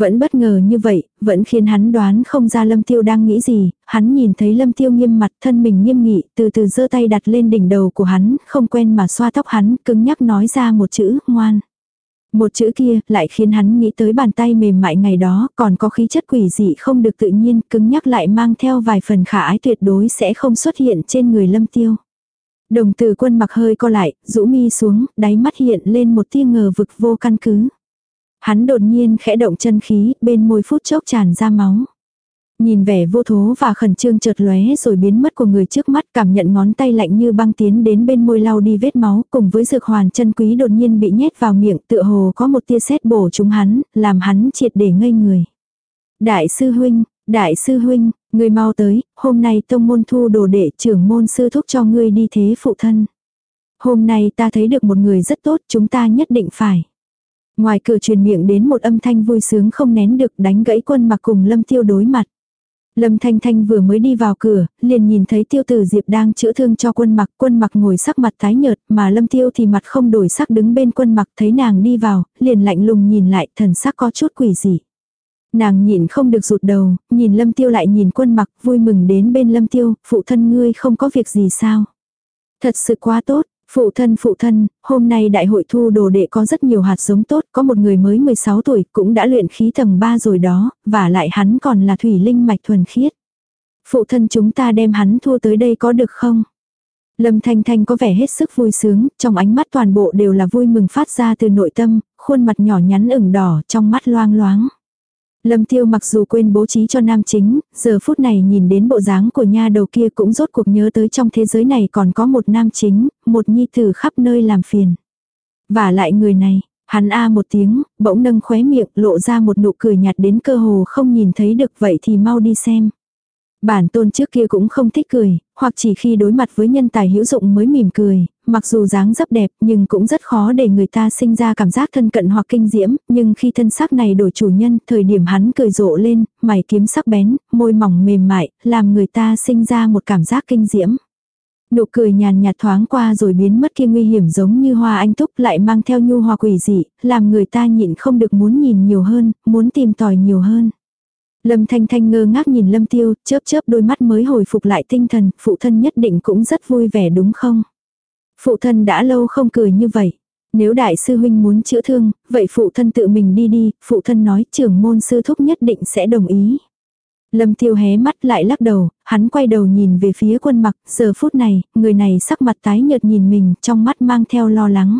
Vẫn bất ngờ như vậy, vẫn khiến hắn đoán không ra lâm tiêu đang nghĩ gì, hắn nhìn thấy lâm tiêu nghiêm mặt thân mình nghiêm nghị, từ từ giơ tay đặt lên đỉnh đầu của hắn, không quen mà xoa tóc hắn, cứng nhắc nói ra một chữ, ngoan. Một chữ kia lại khiến hắn nghĩ tới bàn tay mềm mại ngày đó, còn có khí chất quỷ dị không được tự nhiên, cứng nhắc lại mang theo vài phần khả ái tuyệt đối sẽ không xuất hiện trên người lâm tiêu. Đồng tử quân mặc hơi co lại, rũ mi xuống, đáy mắt hiện lên một tia ngờ vực vô căn cứ. Hắn đột nhiên khẽ động chân khí, bên môi phút chốc tràn ra máu. Nhìn vẻ vô thố và khẩn trương chợt lóe rồi biến mất của người trước mắt cảm nhận ngón tay lạnh như băng tiến đến bên môi lau đi vết máu cùng với dược hoàn chân quý đột nhiên bị nhét vào miệng tựa hồ có một tia sét bổ chúng hắn, làm hắn triệt để ngây người. Đại sư huynh, đại sư huynh, người mau tới, hôm nay tông môn thu đồ đệ trưởng môn sư thúc cho ngươi đi thế phụ thân. Hôm nay ta thấy được một người rất tốt chúng ta nhất định phải. Ngoài cửa truyền miệng đến một âm thanh vui sướng không nén được đánh gãy quân mặc cùng lâm tiêu đối mặt. Lâm Thanh Thanh vừa mới đi vào cửa, liền nhìn thấy tiêu tử Diệp đang chữa thương cho quân mặc. Quân mặc ngồi sắc mặt tái nhợt, mà lâm tiêu thì mặt không đổi sắc đứng bên quân mặc thấy nàng đi vào, liền lạnh lùng nhìn lại thần sắc có chút quỷ dị. Nàng nhìn không được rụt đầu, nhìn lâm tiêu lại nhìn quân mặc vui mừng đến bên lâm tiêu, phụ thân ngươi không có việc gì sao. Thật sự quá tốt, Phụ thân phụ thân, hôm nay đại hội thu đồ đệ có rất nhiều hạt giống tốt, có một người mới 16 tuổi cũng đã luyện khí tầng 3 rồi đó, và lại hắn còn là thủy linh mạch thuần khiết. Phụ thân chúng ta đem hắn thua tới đây có được không? Lâm Thanh Thanh có vẻ hết sức vui sướng, trong ánh mắt toàn bộ đều là vui mừng phát ra từ nội tâm, khuôn mặt nhỏ nhắn ửng đỏ trong mắt loang loáng. Lâm Tiêu mặc dù quên bố trí cho nam chính, giờ phút này nhìn đến bộ dáng của nha đầu kia cũng rốt cuộc nhớ tới trong thế giới này còn có một nam chính, một nhi tử khắp nơi làm phiền. Và lại người này, hắn a một tiếng, bỗng nâng khóe miệng lộ ra một nụ cười nhạt đến cơ hồ không nhìn thấy được vậy thì mau đi xem. Bản tôn trước kia cũng không thích cười, hoặc chỉ khi đối mặt với nhân tài hữu dụng mới mỉm cười, mặc dù dáng dấp đẹp nhưng cũng rất khó để người ta sinh ra cảm giác thân cận hoặc kinh diễm, nhưng khi thân xác này đổi chủ nhân, thời điểm hắn cười rộ lên, mày kiếm sắc bén, môi mỏng mềm mại, làm người ta sinh ra một cảm giác kinh diễm. Nụ cười nhàn nhạt thoáng qua rồi biến mất kia nguy hiểm giống như hoa anh túc lại mang theo nhu hoa quỷ dị, làm người ta nhịn không được muốn nhìn nhiều hơn, muốn tìm tòi nhiều hơn. Lâm Thanh Thanh ngơ ngác nhìn Lâm Tiêu, chớp chớp đôi mắt mới hồi phục lại tinh thần, phụ thân nhất định cũng rất vui vẻ đúng không? Phụ thân đã lâu không cười như vậy. Nếu đại sư huynh muốn chữa thương, vậy phụ thân tự mình đi đi, phụ thân nói trưởng môn sư thúc nhất định sẽ đồng ý. Lâm tiêu hé mắt lại lắc đầu, hắn quay đầu nhìn về phía quân mặc, giờ phút này, người này sắc mặt tái nhợt nhìn mình, trong mắt mang theo lo lắng.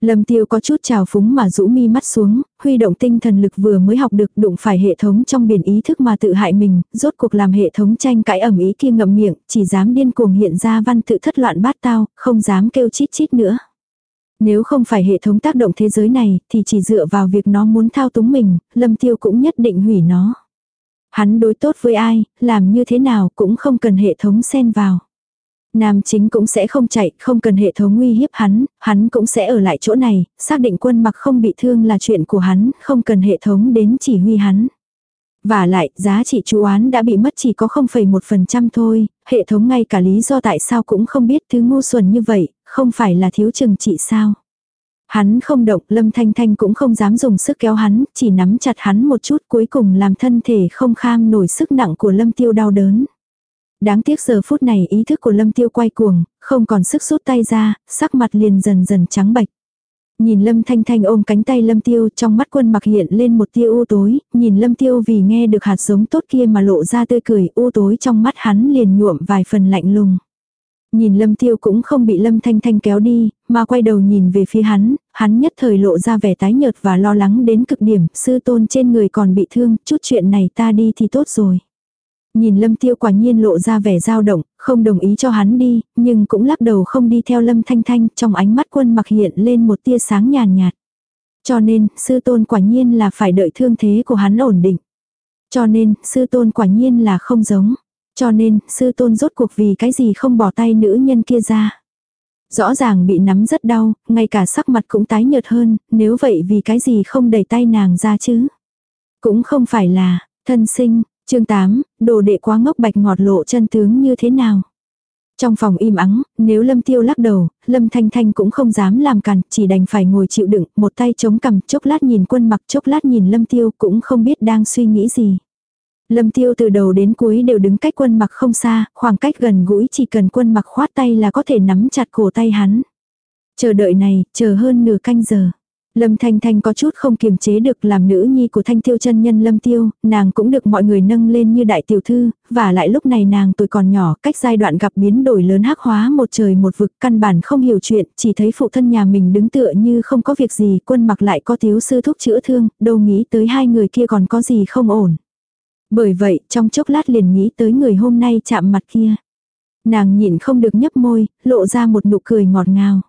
Lâm tiêu có chút trào phúng mà rũ mi mắt xuống, huy động tinh thần lực vừa mới học được đụng phải hệ thống trong biển ý thức mà tự hại mình, rốt cuộc làm hệ thống tranh cãi ẩm ý kia ngậm miệng, chỉ dám điên cuồng hiện ra văn tự thất loạn bát tao, không dám kêu chít chít nữa. Nếu không phải hệ thống tác động thế giới này, thì chỉ dựa vào việc nó muốn thao túng mình, lâm tiêu cũng nhất định hủy nó. Hắn đối tốt với ai, làm như thế nào cũng không cần hệ thống xen vào. Nam chính cũng sẽ không chạy, không cần hệ thống nguy hiếp hắn, hắn cũng sẽ ở lại chỗ này, xác định quân mặc không bị thương là chuyện của hắn, không cần hệ thống đến chỉ huy hắn. Và lại, giá trị chú án đã bị mất chỉ có 0,1% thôi, hệ thống ngay cả lý do tại sao cũng không biết thứ ngu xuẩn như vậy, không phải là thiếu chừng trị sao. Hắn không động, Lâm Thanh Thanh cũng không dám dùng sức kéo hắn, chỉ nắm chặt hắn một chút cuối cùng làm thân thể không kham nổi sức nặng của Lâm Tiêu đau đớn. Đáng tiếc giờ phút này ý thức của Lâm Tiêu quay cuồng, không còn sức rút tay ra, sắc mặt liền dần dần trắng bệch. Nhìn Lâm Thanh Thanh ôm cánh tay Lâm Tiêu trong mắt quân mặc hiện lên một tia u tối, nhìn Lâm Tiêu vì nghe được hạt giống tốt kia mà lộ ra tươi cười u tối trong mắt hắn liền nhuộm vài phần lạnh lùng. Nhìn Lâm Tiêu cũng không bị Lâm Thanh Thanh kéo đi, mà quay đầu nhìn về phía hắn, hắn nhất thời lộ ra vẻ tái nhợt và lo lắng đến cực điểm, sư tôn trên người còn bị thương, chút chuyện này ta đi thì tốt rồi. Nhìn Lâm Tiêu quả nhiên lộ ra vẻ dao động, không đồng ý cho hắn đi, nhưng cũng lắc đầu không đi theo Lâm Thanh Thanh, trong ánh mắt quân mặc hiện lên một tia sáng nhàn nhạt. Cho nên, sư tôn quả nhiên là phải đợi thương thế của hắn ổn định. Cho nên, sư tôn quả nhiên là không giống. Cho nên, sư tôn rốt cuộc vì cái gì không bỏ tay nữ nhân kia ra. Rõ ràng bị nắm rất đau, ngay cả sắc mặt cũng tái nhợt hơn, nếu vậy vì cái gì không đẩy tay nàng ra chứ. Cũng không phải là, thân sinh, chương 8, đồ đệ quá ngốc bạch ngọt lộ chân tướng như thế nào. Trong phòng im ắng, nếu Lâm Tiêu lắc đầu, Lâm Thanh Thanh cũng không dám làm càn, chỉ đành phải ngồi chịu đựng, một tay chống cằm, chốc lát nhìn quân mặc, chốc lát nhìn Lâm Tiêu, cũng không biết đang suy nghĩ gì. Lâm Tiêu từ đầu đến cuối đều đứng cách quân mặc không xa, khoảng cách gần gũi chỉ cần quân mặc khoát tay là có thể nắm chặt cổ tay hắn. Chờ đợi này, chờ hơn nửa canh giờ. Lâm Thanh Thanh có chút không kiềm chế được làm nữ nhi của Thanh Tiêu chân nhân Lâm Tiêu, nàng cũng được mọi người nâng lên như đại tiểu thư, và lại lúc này nàng tuổi còn nhỏ, cách giai đoạn gặp biến đổi lớn hắc hóa một trời một vực, căn bản không hiểu chuyện, chỉ thấy phụ thân nhà mình đứng tựa như không có việc gì, quân mặc lại có thiếu sư thúc chữa thương, đâu nghĩ tới hai người kia còn có gì không ổn. Bởi vậy, trong chốc lát liền nghĩ tới người hôm nay chạm mặt kia. Nàng nhịn không được nhấp môi, lộ ra một nụ cười ngọt ngào.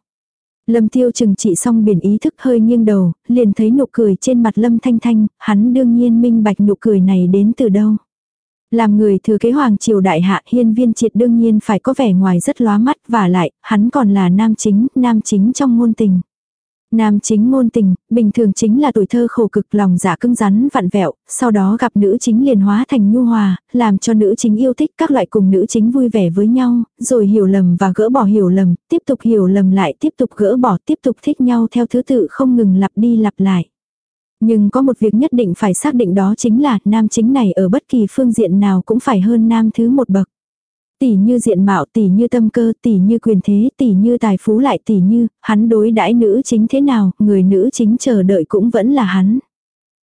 Lâm tiêu chừng trị xong biển ý thức hơi nghiêng đầu, liền thấy nụ cười trên mặt Lâm Thanh Thanh, hắn đương nhiên minh bạch nụ cười này đến từ đâu. Làm người thừa kế hoàng triều đại hạ hiên viên triệt đương nhiên phải có vẻ ngoài rất lóa mắt và lại, hắn còn là nam chính, nam chính trong ngôn tình. Nam chính ngôn tình, bình thường chính là tuổi thơ khổ cực lòng giả cứng rắn vặn vẹo, sau đó gặp nữ chính liền hóa thành nhu hòa, làm cho nữ chính yêu thích các loại cùng nữ chính vui vẻ với nhau, rồi hiểu lầm và gỡ bỏ hiểu lầm, tiếp tục hiểu lầm lại tiếp tục gỡ bỏ tiếp tục thích nhau theo thứ tự không ngừng lặp đi lặp lại. Nhưng có một việc nhất định phải xác định đó chính là nam chính này ở bất kỳ phương diện nào cũng phải hơn nam thứ một bậc. Tỷ như diện mạo, tỷ như tâm cơ, tỷ như quyền thế, tỷ như tài phú lại tỷ như, hắn đối đãi nữ chính thế nào, người nữ chính chờ đợi cũng vẫn là hắn.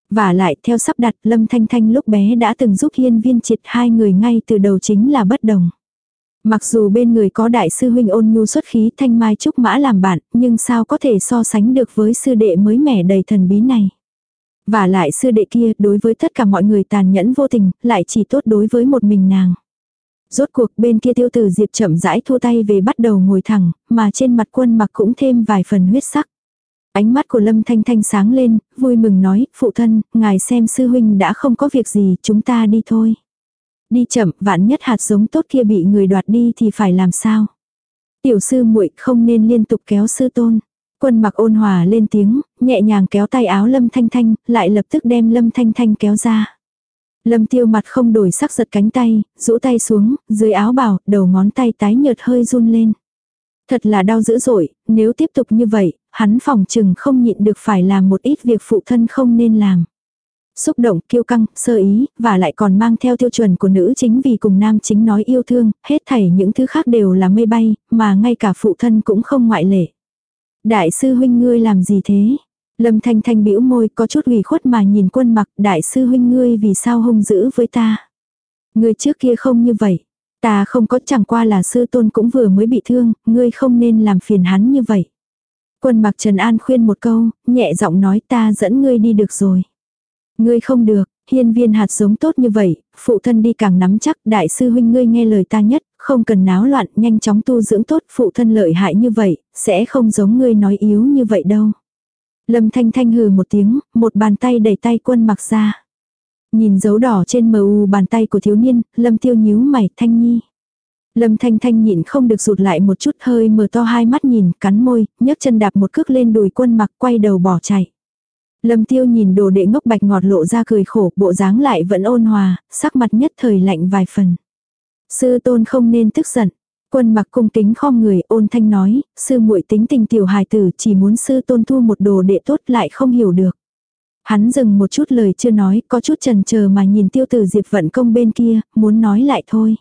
Và lại, theo sắp đặt, Lâm Thanh Thanh lúc bé đã từng giúp hiên viên triệt hai người ngay từ đầu chính là bất đồng. Mặc dù bên người có đại sư huynh ôn nhu xuất khí thanh mai trúc mã làm bạn, nhưng sao có thể so sánh được với sư đệ mới mẻ đầy thần bí này. Và lại sư đệ kia đối với tất cả mọi người tàn nhẫn vô tình, lại chỉ tốt đối với một mình nàng. Rốt cuộc bên kia tiêu tử diệp chậm rãi thua tay về bắt đầu ngồi thẳng, mà trên mặt quân mặc cũng thêm vài phần huyết sắc. Ánh mắt của Lâm Thanh Thanh sáng lên, vui mừng nói, phụ thân, ngài xem sư huynh đã không có việc gì, chúng ta đi thôi. Đi chậm, vạn nhất hạt giống tốt kia bị người đoạt đi thì phải làm sao? Tiểu sư muội không nên liên tục kéo sư tôn. Quân mặc ôn hòa lên tiếng, nhẹ nhàng kéo tay áo Lâm Thanh Thanh, lại lập tức đem Lâm Thanh Thanh kéo ra. Lâm tiêu mặt không đổi sắc giật cánh tay, rũ tay xuống, dưới áo bào, đầu ngón tay tái nhợt hơi run lên. Thật là đau dữ dội, nếu tiếp tục như vậy, hắn phòng chừng không nhịn được phải làm một ít việc phụ thân không nên làm. Xúc động, kiêu căng, sơ ý, và lại còn mang theo tiêu chuẩn của nữ chính vì cùng nam chính nói yêu thương, hết thảy những thứ khác đều là mây bay, mà ngay cả phụ thân cũng không ngoại lệ. Đại sư huynh ngươi làm gì thế? Lâm Thanh Thanh bĩu môi có chút ủy khuất mà nhìn quân mặc đại sư huynh ngươi vì sao hung dữ với ta. Ngươi trước kia không như vậy. Ta không có chẳng qua là sư tôn cũng vừa mới bị thương, ngươi không nên làm phiền hắn như vậy. Quân mặc Trần An khuyên một câu, nhẹ giọng nói ta dẫn ngươi đi được rồi. Ngươi không được, hiên viên hạt giống tốt như vậy, phụ thân đi càng nắm chắc, đại sư huynh ngươi nghe lời ta nhất, không cần náo loạn, nhanh chóng tu dưỡng tốt, phụ thân lợi hại như vậy, sẽ không giống ngươi nói yếu như vậy đâu. Lâm Thanh Thanh hừ một tiếng, một bàn tay đẩy tay quân mặc ra. Nhìn dấu đỏ trên mờ u bàn tay của thiếu niên, Lâm tiêu nhíu mày, Thanh Nhi. Lâm Thanh Thanh nhịn không được rụt lại một chút hơi mở to hai mắt nhìn, cắn môi, nhấc chân đạp một cước lên đùi quân mặc quay đầu bỏ chạy. Lâm tiêu nhìn đồ đệ ngốc bạch ngọt lộ ra cười khổ, bộ dáng lại vẫn ôn hòa, sắc mặt nhất thời lạnh vài phần. Sư tôn không nên tức giận. Quân mặc cung kính khom người ôn thanh nói, sư muội tính tình tiểu hài tử chỉ muốn sư tôn thu một đồ đệ tốt lại không hiểu được. Hắn dừng một chút lời chưa nói, có chút trần chờ mà nhìn tiêu tử diệp vận công bên kia, muốn nói lại thôi.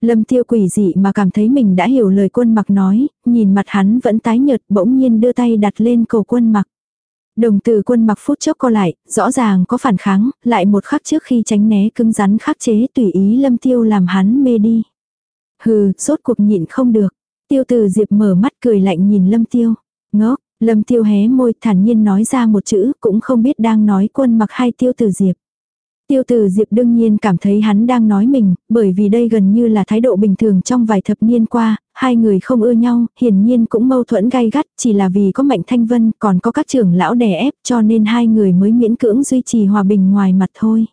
Lâm tiêu quỷ dị mà cảm thấy mình đã hiểu lời quân mặc nói, nhìn mặt hắn vẫn tái nhợt bỗng nhiên đưa tay đặt lên cổ quân mặc. Đồng từ quân mặc phút chốc co lại, rõ ràng có phản kháng, lại một khắc trước khi tránh né cứng rắn khắc chế tùy ý lâm tiêu làm hắn mê đi. Hừ, rốt cuộc nhịn không được. Tiêu từ diệp mở mắt cười lạnh nhìn lâm tiêu. Ngốc, lâm tiêu hé môi thản nhiên nói ra một chữ cũng không biết đang nói quân mặc hay tiêu từ diệp. Tiêu tử Diệp đương nhiên cảm thấy hắn đang nói mình, bởi vì đây gần như là thái độ bình thường trong vài thập niên qua, hai người không ưa nhau, hiển nhiên cũng mâu thuẫn gay gắt, chỉ là vì có Mạnh Thanh Vân, còn có các trưởng lão đè ép cho nên hai người mới miễn cưỡng duy trì hòa bình ngoài mặt thôi.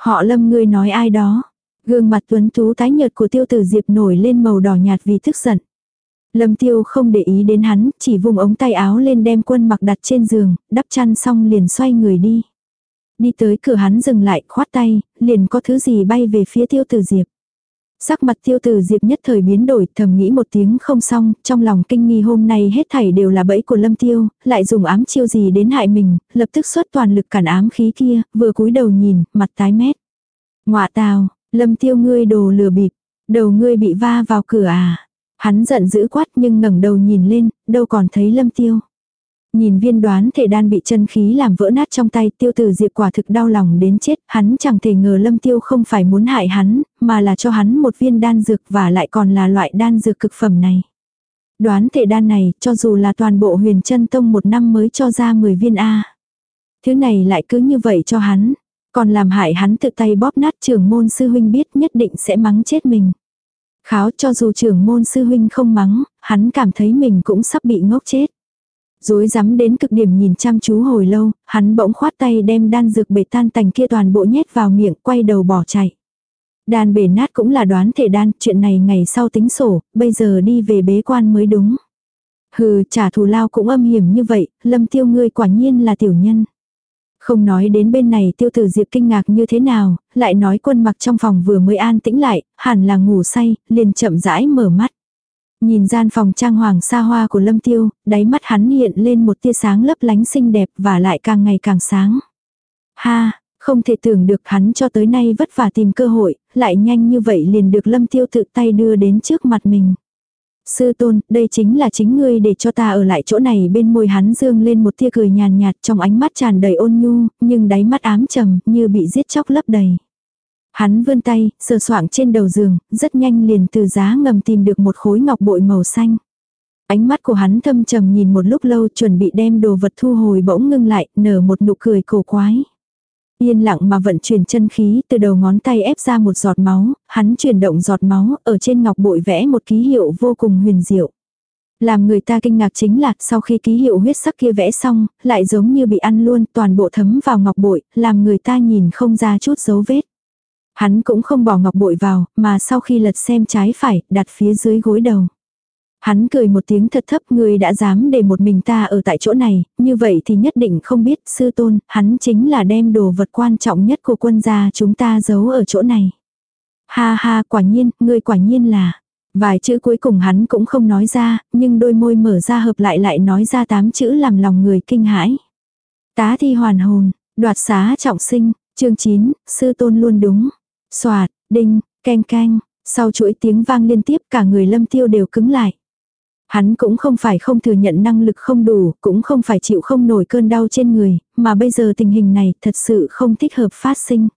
Họ lâm ngươi nói ai đó. Gương mặt tuấn tú tái nhợt của tiêu tử Diệp nổi lên màu đỏ nhạt vì tức giận. Lâm tiêu không để ý đến hắn, chỉ vùng ống tay áo lên đem quân mặc đặt trên giường, đắp chăn xong liền xoay người đi. Đi tới cửa hắn dừng lại, khoát tay, liền có thứ gì bay về phía tiêu tử diệp. Sắc mặt tiêu tử diệp nhất thời biến đổi, thầm nghĩ một tiếng không xong, trong lòng kinh nghi hôm nay hết thảy đều là bẫy của lâm tiêu, lại dùng ám chiêu gì đến hại mình, lập tức xuất toàn lực cản ám khí kia, vừa cúi đầu nhìn, mặt tái mét. Ngoạ tào, lâm tiêu ngươi đồ lừa bịp, đầu ngươi bị va vào cửa à. Hắn giận dữ quát nhưng ngẩng đầu nhìn lên, đâu còn thấy lâm tiêu. Nhìn viên đoán thể đan bị chân khí làm vỡ nát trong tay tiêu tử diệp quả thực đau lòng đến chết, hắn chẳng thể ngờ lâm tiêu không phải muốn hại hắn, mà là cho hắn một viên đan dược và lại còn là loại đan dược cực phẩm này. Đoán thể đan này, cho dù là toàn bộ huyền chân tông một năm mới cho ra 10 viên A. Thứ này lại cứ như vậy cho hắn, còn làm hại hắn tự tay bóp nát trưởng môn sư huynh biết nhất định sẽ mắng chết mình. Kháo cho dù trưởng môn sư huynh không mắng, hắn cảm thấy mình cũng sắp bị ngốc chết. Dối rắm đến cực điểm nhìn chăm chú hồi lâu, hắn bỗng khoát tay đem đan dược bể tan tành kia toàn bộ nhét vào miệng, quay đầu bỏ chạy. Đan bể nát cũng là đoán thể đan, chuyện này ngày sau tính sổ, bây giờ đi về bế quan mới đúng. Hừ, trả thù lao cũng âm hiểm như vậy, lâm tiêu ngươi quả nhiên là tiểu nhân. Không nói đến bên này tiêu tử diệp kinh ngạc như thế nào, lại nói quân mặc trong phòng vừa mới an tĩnh lại, hẳn là ngủ say, liền chậm rãi mở mắt. Nhìn gian phòng trang hoàng xa hoa của Lâm Tiêu, đáy mắt hắn hiện lên một tia sáng lấp lánh xinh đẹp và lại càng ngày càng sáng. Ha, không thể tưởng được hắn cho tới nay vất vả tìm cơ hội, lại nhanh như vậy liền được Lâm Tiêu tự tay đưa đến trước mặt mình. Sư tôn, đây chính là chính ngươi để cho ta ở lại chỗ này bên môi hắn dương lên một tia cười nhàn nhạt trong ánh mắt tràn đầy ôn nhu, nhưng đáy mắt ám trầm như bị giết chóc lấp đầy. Hắn vươn tay, sờ soạng trên đầu giường, rất nhanh liền từ giá ngầm tìm được một khối ngọc bội màu xanh. Ánh mắt của hắn thâm trầm nhìn một lúc lâu chuẩn bị đem đồ vật thu hồi bỗng ngưng lại, nở một nụ cười cổ quái. Yên lặng mà vận chuyển chân khí từ đầu ngón tay ép ra một giọt máu, hắn chuyển động giọt máu, ở trên ngọc bội vẽ một ký hiệu vô cùng huyền diệu. Làm người ta kinh ngạc chính là sau khi ký hiệu huyết sắc kia vẽ xong, lại giống như bị ăn luôn toàn bộ thấm vào ngọc bội, làm người ta nhìn không ra chút dấu vết. Hắn cũng không bỏ ngọc bội vào, mà sau khi lật xem trái phải, đặt phía dưới gối đầu. Hắn cười một tiếng thật thấp người đã dám để một mình ta ở tại chỗ này, như vậy thì nhất định không biết sư tôn, hắn chính là đem đồ vật quan trọng nhất của quân gia chúng ta giấu ở chỗ này. Ha ha quả nhiên, người quả nhiên là. Vài chữ cuối cùng hắn cũng không nói ra, nhưng đôi môi mở ra hợp lại lại nói ra tám chữ làm lòng người kinh hãi. Tá thi hoàn hồn, đoạt xá trọng sinh, chương 9, sư tôn luôn đúng. Xoạt, đinh, keng keng sau chuỗi tiếng vang liên tiếp cả người lâm tiêu đều cứng lại. Hắn cũng không phải không thừa nhận năng lực không đủ, cũng không phải chịu không nổi cơn đau trên người, mà bây giờ tình hình này thật sự không thích hợp phát sinh.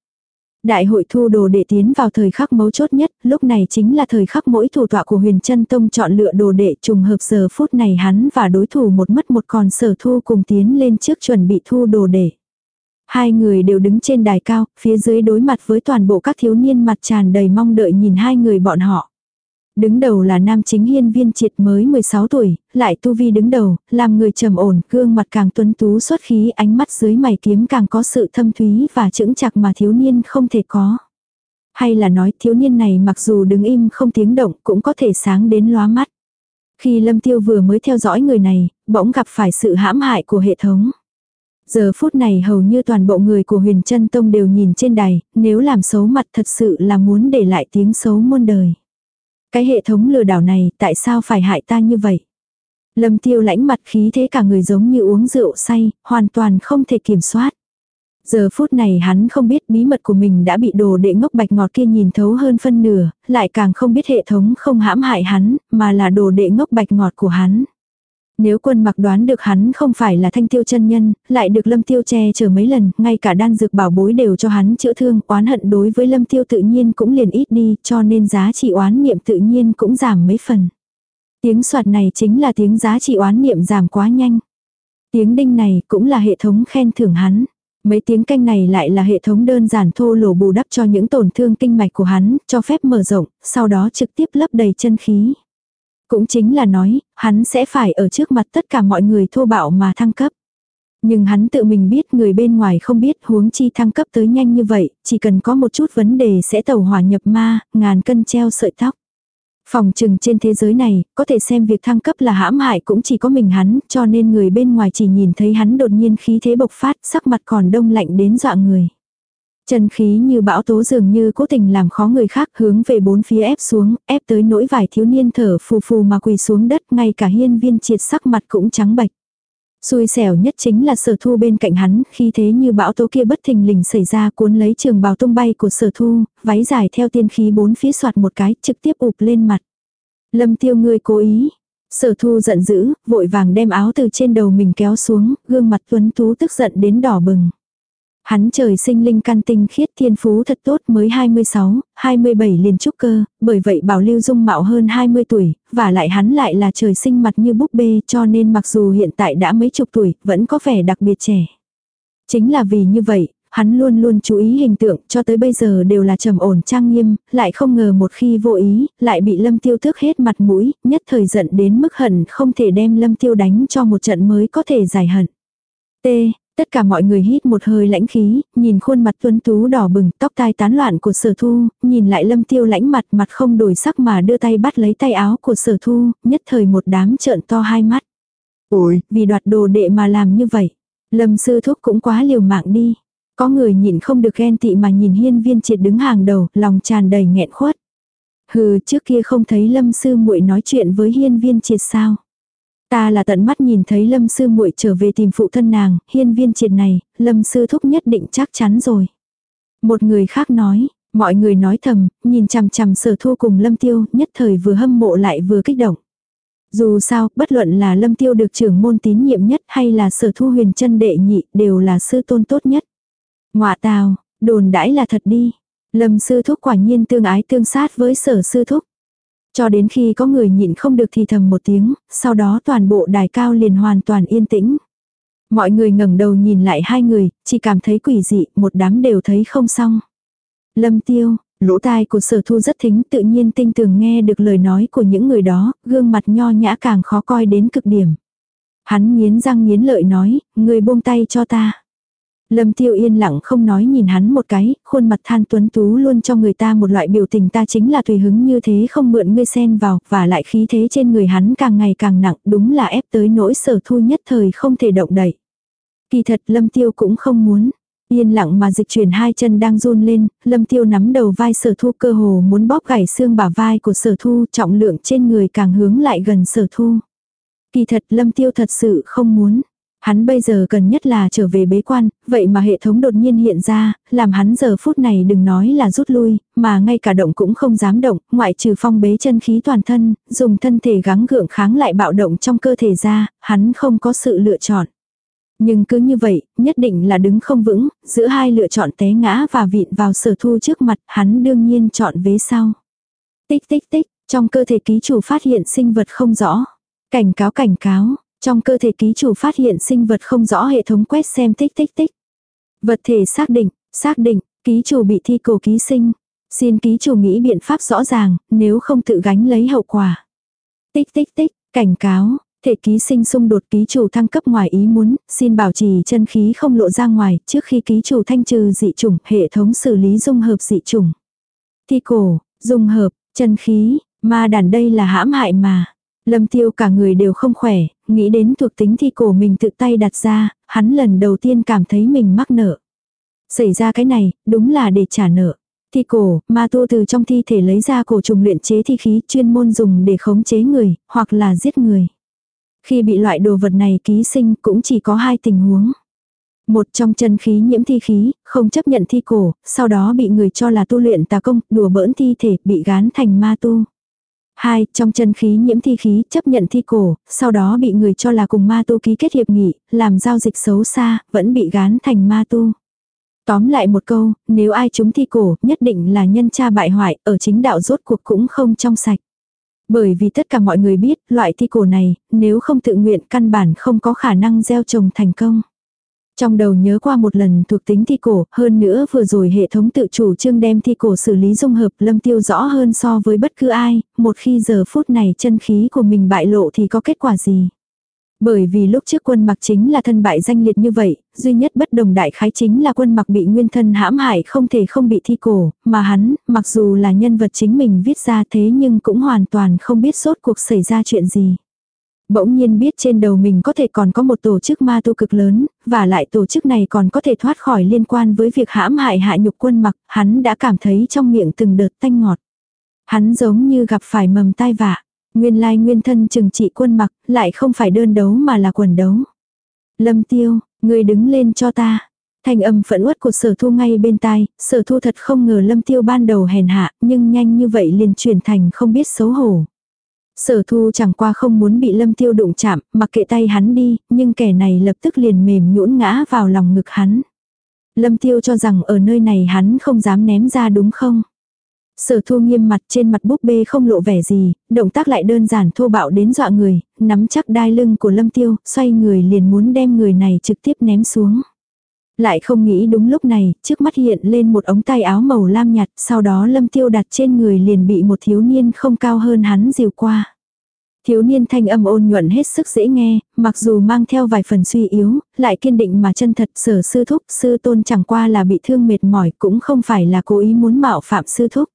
Đại hội thu đồ đệ tiến vào thời khắc mấu chốt nhất, lúc này chính là thời khắc mỗi thủ tọa của huyền chân tông chọn lựa đồ đệ trùng hợp giờ phút này hắn và đối thủ một mất một còn sở thu cùng tiến lên trước chuẩn bị thu đồ đệ. Hai người đều đứng trên đài cao, phía dưới đối mặt với toàn bộ các thiếu niên mặt tràn đầy mong đợi nhìn hai người bọn họ. Đứng đầu là nam chính hiên viên triệt mới 16 tuổi, lại tu vi đứng đầu, làm người trầm ổn, gương mặt càng tuấn tú xuất khí, ánh mắt dưới mày kiếm càng có sự thâm thúy và chững chặt mà thiếu niên không thể có. Hay là nói thiếu niên này mặc dù đứng im không tiếng động cũng có thể sáng đến lóa mắt. Khi Lâm Tiêu vừa mới theo dõi người này, bỗng gặp phải sự hãm hại của hệ thống. Giờ phút này hầu như toàn bộ người của huyền chân tông đều nhìn trên đài, nếu làm xấu mặt thật sự là muốn để lại tiếng xấu muôn đời. Cái hệ thống lừa đảo này tại sao phải hại ta như vậy? Lâm tiêu lãnh mặt khí thế cả người giống như uống rượu say, hoàn toàn không thể kiểm soát. Giờ phút này hắn không biết bí mật của mình đã bị đồ đệ ngốc bạch ngọt kia nhìn thấu hơn phân nửa, lại càng không biết hệ thống không hãm hại hắn, mà là đồ đệ ngốc bạch ngọt của hắn. Nếu quân mặc đoán được hắn không phải là thanh tiêu chân nhân, lại được lâm tiêu che chở mấy lần, ngay cả đan dược bảo bối đều cho hắn chữa thương, oán hận đối với lâm tiêu tự nhiên cũng liền ít đi, cho nên giá trị oán niệm tự nhiên cũng giảm mấy phần. Tiếng soạt này chính là tiếng giá trị oán niệm giảm quá nhanh. Tiếng đinh này cũng là hệ thống khen thưởng hắn. Mấy tiếng canh này lại là hệ thống đơn giản thô lỗ bù đắp cho những tổn thương kinh mạch của hắn, cho phép mở rộng, sau đó trực tiếp lấp đầy chân khí. Cũng chính là nói, hắn sẽ phải ở trước mặt tất cả mọi người thô bạo mà thăng cấp. Nhưng hắn tự mình biết người bên ngoài không biết huống chi thăng cấp tới nhanh như vậy, chỉ cần có một chút vấn đề sẽ tẩu hỏa nhập ma, ngàn cân treo sợi tóc. Phòng trừng trên thế giới này, có thể xem việc thăng cấp là hãm hại cũng chỉ có mình hắn, cho nên người bên ngoài chỉ nhìn thấy hắn đột nhiên khí thế bộc phát, sắc mặt còn đông lạnh đến dọa người. Chân khí như bão tố dường như cố tình làm khó người khác hướng về bốn phía ép xuống, ép tới nỗi vài thiếu niên thở phù phù mà quỳ xuống đất ngay cả hiên viên triệt sắc mặt cũng trắng bạch. Xui xẻo nhất chính là sở thu bên cạnh hắn, khi thế như bão tố kia bất thình lình xảy ra cuốn lấy trường bào tung bay của sở thu, váy dài theo tiên khí bốn phía soạt một cái, trực tiếp ụp lên mặt. Lâm tiêu ngươi cố ý. Sở thu giận dữ, vội vàng đem áo từ trên đầu mình kéo xuống, gương mặt tuấn tú tức giận đến đỏ bừng. Hắn trời sinh linh căn tinh khiết thiên phú thật tốt mới 26, 27 liền trúc cơ, bởi vậy bảo lưu dung mạo hơn 20 tuổi, và lại hắn lại là trời sinh mặt như búp bê cho nên mặc dù hiện tại đã mấy chục tuổi, vẫn có vẻ đặc biệt trẻ. Chính là vì như vậy, hắn luôn luôn chú ý hình tượng cho tới bây giờ đều là trầm ổn trang nghiêm, lại không ngờ một khi vô ý, lại bị lâm tiêu thước hết mặt mũi, nhất thời giận đến mức hận không thể đem lâm tiêu đánh cho một trận mới có thể giải hận. T. Tất cả mọi người hít một hơi lãnh khí, nhìn khuôn mặt tuấn tú đỏ bừng, tóc tai tán loạn của sở thu, nhìn lại lâm tiêu lãnh mặt mặt không đổi sắc mà đưa tay bắt lấy tay áo của sở thu, nhất thời một đám trợn to hai mắt. Ôi, vì đoạt đồ đệ mà làm như vậy. Lâm sư thúc cũng quá liều mạng đi. Có người nhìn không được ghen tị mà nhìn hiên viên triệt đứng hàng đầu, lòng tràn đầy nghẹn khuất. Hừ, trước kia không thấy lâm sư muội nói chuyện với hiên viên triệt sao. Ta là tận mắt nhìn thấy lâm sư muội trở về tìm phụ thân nàng, hiên viên triệt này, lâm sư thúc nhất định chắc chắn rồi. Một người khác nói, mọi người nói thầm, nhìn chằm chằm sở thu cùng lâm tiêu, nhất thời vừa hâm mộ lại vừa kích động. Dù sao, bất luận là lâm tiêu được trưởng môn tín nhiệm nhất hay là sở thu huyền chân đệ nhị, đều là sư tôn tốt nhất. Ngoạ tào, đồn đãi là thật đi. Lâm sư thúc quả nhiên tương ái tương sát với sở sư thúc. Cho đến khi có người nhịn không được thì thầm một tiếng, sau đó toàn bộ đài cao liền hoàn toàn yên tĩnh. Mọi người ngẩng đầu nhìn lại hai người, chỉ cảm thấy quỷ dị, một đám đều thấy không xong. Lâm tiêu, lỗ tai của sở thu rất thính tự nhiên tinh tường nghe được lời nói của những người đó, gương mặt nho nhã càng khó coi đến cực điểm. Hắn nghiến răng nghiến lợi nói, người buông tay cho ta. Lâm tiêu yên lặng không nói nhìn hắn một cái, khuôn mặt than tuấn tú luôn cho người ta một loại biểu tình ta chính là tùy hứng như thế không mượn ngươi xen vào, và lại khí thế trên người hắn càng ngày càng nặng, đúng là ép tới nỗi sở thu nhất thời không thể động đậy. Kỳ thật lâm tiêu cũng không muốn. Yên lặng mà dịch chuyển hai chân đang run lên, lâm tiêu nắm đầu vai sở thu cơ hồ muốn bóp gãy xương bả vai của sở thu trọng lượng trên người càng hướng lại gần sở thu. Kỳ thật lâm tiêu thật sự không muốn. Hắn bây giờ cần nhất là trở về bế quan, vậy mà hệ thống đột nhiên hiện ra, làm hắn giờ phút này đừng nói là rút lui, mà ngay cả động cũng không dám động, ngoại trừ phong bế chân khí toàn thân, dùng thân thể gắng gượng kháng lại bạo động trong cơ thể ra, hắn không có sự lựa chọn. Nhưng cứ như vậy, nhất định là đứng không vững, giữa hai lựa chọn té ngã và vịn vào sở thu trước mặt, hắn đương nhiên chọn vế sau. Tích tích tích, trong cơ thể ký chủ phát hiện sinh vật không rõ. Cảnh cáo cảnh cáo, trong cơ thể ký chủ phát hiện sinh vật không rõ hệ thống quét xem tích tích tích. Vật thể xác định, xác định, ký chủ bị thi cổ ký sinh. Xin ký chủ nghĩ biện pháp rõ ràng, nếu không tự gánh lấy hậu quả. Tích tích tích, cảnh cáo, thể ký sinh xung đột ký chủ thăng cấp ngoài ý muốn, xin bảo trì chân khí không lộ ra ngoài trước khi ký chủ thanh trừ dị chủng, hệ thống xử lý dung hợp dị chủng. Thi cổ, dung hợp, chân khí, ma đàn đây là hãm hại mà. Lâm tiêu cả người đều không khỏe, nghĩ đến thuộc tính thi cổ mình tự tay đặt ra, hắn lần đầu tiên cảm thấy mình mắc nợ. Xảy ra cái này, đúng là để trả nợ. Thi cổ, ma tu từ trong thi thể lấy ra cổ trùng luyện chế thi khí chuyên môn dùng để khống chế người, hoặc là giết người. Khi bị loại đồ vật này ký sinh cũng chỉ có hai tình huống. Một trong chân khí nhiễm thi khí, không chấp nhận thi cổ, sau đó bị người cho là tu luyện tà công, đùa bỡn thi thể, bị gán thành ma tu. Hai, trong chân khí nhiễm thi khí, chấp nhận thi cổ, sau đó bị người cho là cùng ma tu ký kết hiệp nghị, làm giao dịch xấu xa, vẫn bị gán thành ma tu. Tóm lại một câu, nếu ai chúng thi cổ, nhất định là nhân cha bại hoại, ở chính đạo rốt cuộc cũng không trong sạch. Bởi vì tất cả mọi người biết, loại thi cổ này, nếu không tự nguyện căn bản không có khả năng gieo trồng thành công. Trong đầu nhớ qua một lần thuộc tính thi cổ, hơn nữa vừa rồi hệ thống tự chủ trương đem thi cổ xử lý dung hợp lâm tiêu rõ hơn so với bất cứ ai, một khi giờ phút này chân khí của mình bại lộ thì có kết quả gì. Bởi vì lúc trước quân mặc chính là thân bại danh liệt như vậy, duy nhất bất đồng đại khái chính là quân mặc bị nguyên thân hãm hại không thể không bị thi cổ, mà hắn, mặc dù là nhân vật chính mình viết ra thế nhưng cũng hoàn toàn không biết sốt cuộc xảy ra chuyện gì. Bỗng nhiên biết trên đầu mình có thể còn có một tổ chức ma tu cực lớn, và lại tổ chức này còn có thể thoát khỏi liên quan với việc hãm hại hạ nhục quân mặc, hắn đã cảm thấy trong miệng từng đợt tanh ngọt. Hắn giống như gặp phải mầm tai vạ. Nguyên lai nguyên thân trừng trị quân mặc, lại không phải đơn đấu mà là quần đấu. Lâm tiêu, người đứng lên cho ta. Thành âm phẫn uất của sở thu ngay bên tai, sở thu thật không ngờ lâm tiêu ban đầu hèn hạ, nhưng nhanh như vậy liền chuyển thành không biết xấu hổ. Sở thu chẳng qua không muốn bị lâm tiêu đụng chạm, mặc kệ tay hắn đi, nhưng kẻ này lập tức liền mềm nhũn ngã vào lòng ngực hắn. Lâm tiêu cho rằng ở nơi này hắn không dám ném ra đúng không? Sở thu nghiêm mặt trên mặt búp bê không lộ vẻ gì, động tác lại đơn giản thô bạo đến dọa người, nắm chắc đai lưng của lâm tiêu, xoay người liền muốn đem người này trực tiếp ném xuống. Lại không nghĩ đúng lúc này, trước mắt hiện lên một ống tay áo màu lam nhạt, sau đó lâm tiêu đặt trên người liền bị một thiếu niên không cao hơn hắn dìu qua. Thiếu niên thanh âm ôn nhuận hết sức dễ nghe, mặc dù mang theo vài phần suy yếu, lại kiên định mà chân thật sở sư thúc, sư tôn chẳng qua là bị thương mệt mỏi cũng không phải là cố ý muốn mạo phạm sư thúc.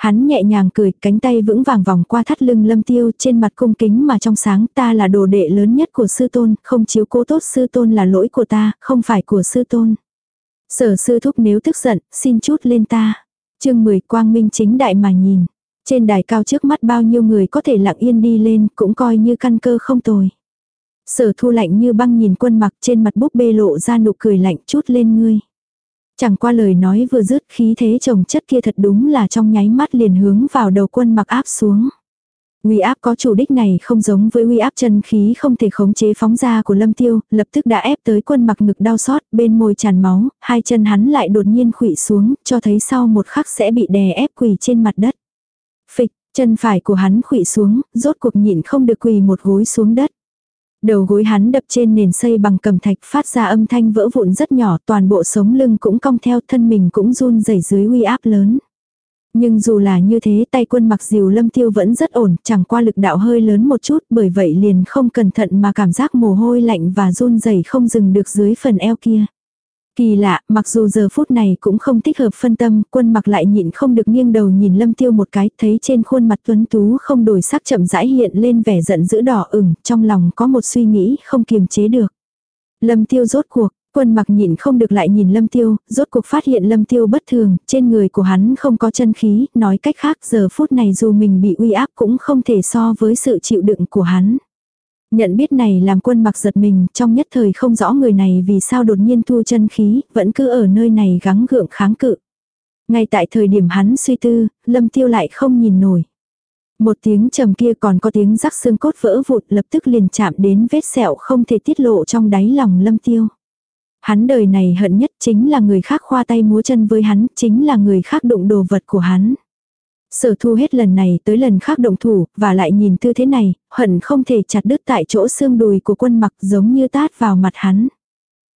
Hắn nhẹ nhàng cười, cánh tay vững vàng vòng qua thắt lưng lâm tiêu trên mặt cung kính mà trong sáng ta là đồ đệ lớn nhất của sư tôn, không chiếu cố tốt sư tôn là lỗi của ta, không phải của sư tôn. Sở sư thúc nếu tức giận, xin chút lên ta. chương 10 quang minh chính đại mà nhìn. Trên đài cao trước mắt bao nhiêu người có thể lặng yên đi lên cũng coi như căn cơ không tồi. Sở thu lạnh như băng nhìn quân mặc trên mặt búp bê lộ ra nụ cười lạnh chút lên ngươi. Chẳng qua lời nói vừa dứt khí thế chồng chất kia thật đúng là trong nháy mắt liền hướng vào đầu quân mặc áp xuống. Uy áp có chủ đích này không giống với uy áp chân khí không thể khống chế phóng ra của lâm tiêu, lập tức đã ép tới quân mặc ngực đau xót, bên môi tràn máu, hai chân hắn lại đột nhiên khuỵu xuống, cho thấy sau một khắc sẽ bị đè ép quỳ trên mặt đất. Phịch, chân phải của hắn khuỵu xuống, rốt cuộc nhịn không được quỳ một gối xuống đất. Đầu gối hắn đập trên nền xây bằng cầm thạch phát ra âm thanh vỡ vụn rất nhỏ, toàn bộ sống lưng cũng cong theo thân mình cũng run rẩy dưới uy áp lớn. Nhưng dù là như thế tay quân mặc diều lâm tiêu vẫn rất ổn, chẳng qua lực đạo hơi lớn một chút bởi vậy liền không cẩn thận mà cảm giác mồ hôi lạnh và run rẩy không dừng được dưới phần eo kia. Kỳ lạ, mặc dù giờ phút này cũng không thích hợp phân tâm, quân mặc lại nhịn không được nghiêng đầu nhìn lâm tiêu một cái, thấy trên khuôn mặt tuấn tú không đổi sắc chậm rãi hiện lên vẻ giận dữ đỏ ửng, trong lòng có một suy nghĩ không kiềm chế được. Lâm tiêu rốt cuộc, Quân mặc nhìn không được lại nhìn lâm tiêu, rốt cuộc phát hiện lâm tiêu bất thường, trên người của hắn không có chân khí, nói cách khác giờ phút này dù mình bị uy áp cũng không thể so với sự chịu đựng của hắn. Nhận biết này làm quân mặc giật mình, trong nhất thời không rõ người này vì sao đột nhiên thu chân khí, vẫn cứ ở nơi này gắng gượng kháng cự. Ngay tại thời điểm hắn suy tư, lâm tiêu lại không nhìn nổi. Một tiếng trầm kia còn có tiếng rắc xương cốt vỡ vụt lập tức liền chạm đến vết sẹo không thể tiết lộ trong đáy lòng lâm tiêu. Hắn đời này hận nhất chính là người khác khoa tay múa chân với hắn, chính là người khác đụng đồ vật của hắn. Sở thu hết lần này tới lần khác động thủ, và lại nhìn tư thế này, hận không thể chặt đứt tại chỗ xương đùi của quân mặc giống như tát vào mặt hắn.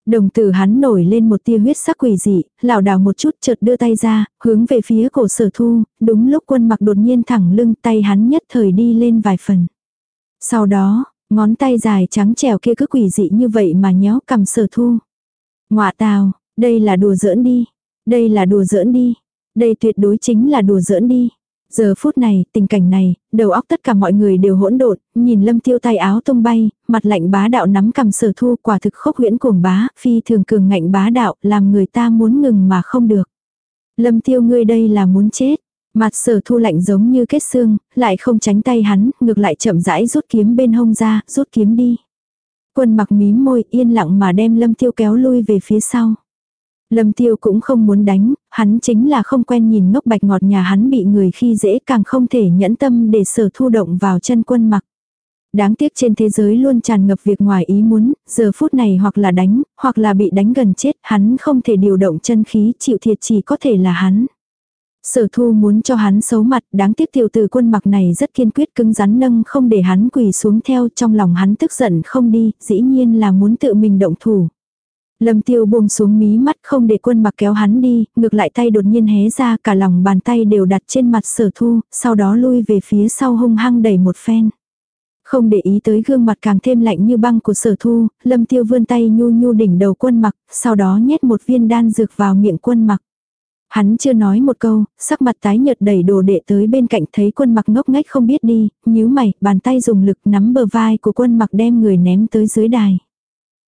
Đồng tử hắn nổi lên một tia huyết sắc quỷ dị, lảo đảo một chút chợt đưa tay ra, hướng về phía cổ sở thu, đúng lúc quân mặc đột nhiên thẳng lưng tay hắn nhất thời đi lên vài phần. Sau đó, ngón tay dài trắng trèo kia cứ quỷ dị như vậy mà nhéo cầm sở thu. Ngoạ tào, đây là đùa giỡn đi. Đây là đùa giỡn đi. Đây tuyệt đối chính là đùa giỡn đi. Giờ phút này, tình cảnh này, đầu óc tất cả mọi người đều hỗn độn, nhìn lâm tiêu tay áo tung bay, mặt lạnh bá đạo nắm cầm sở thu quả thực khốc huyễn cuồng bá, phi thường cường ngạnh bá đạo, làm người ta muốn ngừng mà không được. Lâm tiêu ngươi đây là muốn chết. Mặt sở thu lạnh giống như kết xương, lại không tránh tay hắn, ngược lại chậm rãi rút kiếm bên hông ra, rút kiếm đi. Quân mặc mím môi yên lặng mà đem lâm tiêu kéo lui về phía sau. Lâm tiêu cũng không muốn đánh, hắn chính là không quen nhìn ngốc bạch ngọt nhà hắn bị người khi dễ càng không thể nhẫn tâm để sở thu động vào chân quân mặc. Đáng tiếc trên thế giới luôn tràn ngập việc ngoài ý muốn, giờ phút này hoặc là đánh, hoặc là bị đánh gần chết, hắn không thể điều động chân khí chịu thiệt chỉ có thể là hắn. Sở thu muốn cho hắn xấu mặt, đáng tiếc tiểu tử quân mặc này rất kiên quyết cứng rắn nâng không để hắn quỳ xuống theo trong lòng hắn tức giận không đi, dĩ nhiên là muốn tự mình động thủ. Lâm tiêu buông xuống mí mắt không để quân mặc kéo hắn đi, ngược lại tay đột nhiên hé ra cả lòng bàn tay đều đặt trên mặt sở thu, sau đó lui về phía sau hung hăng đẩy một phen. Không để ý tới gương mặt càng thêm lạnh như băng của sở thu, lâm tiêu vươn tay nhu nhu đỉnh đầu quân mặc, sau đó nhét một viên đan dược vào miệng quân mặc. Hắn chưa nói một câu, sắc mặt tái nhợt đẩy đồ đệ tới bên cạnh thấy quân mặc ngốc nghếch không biết đi, nhíu mày, bàn tay dùng lực nắm bờ vai của quân mặc đem người ném tới dưới đài.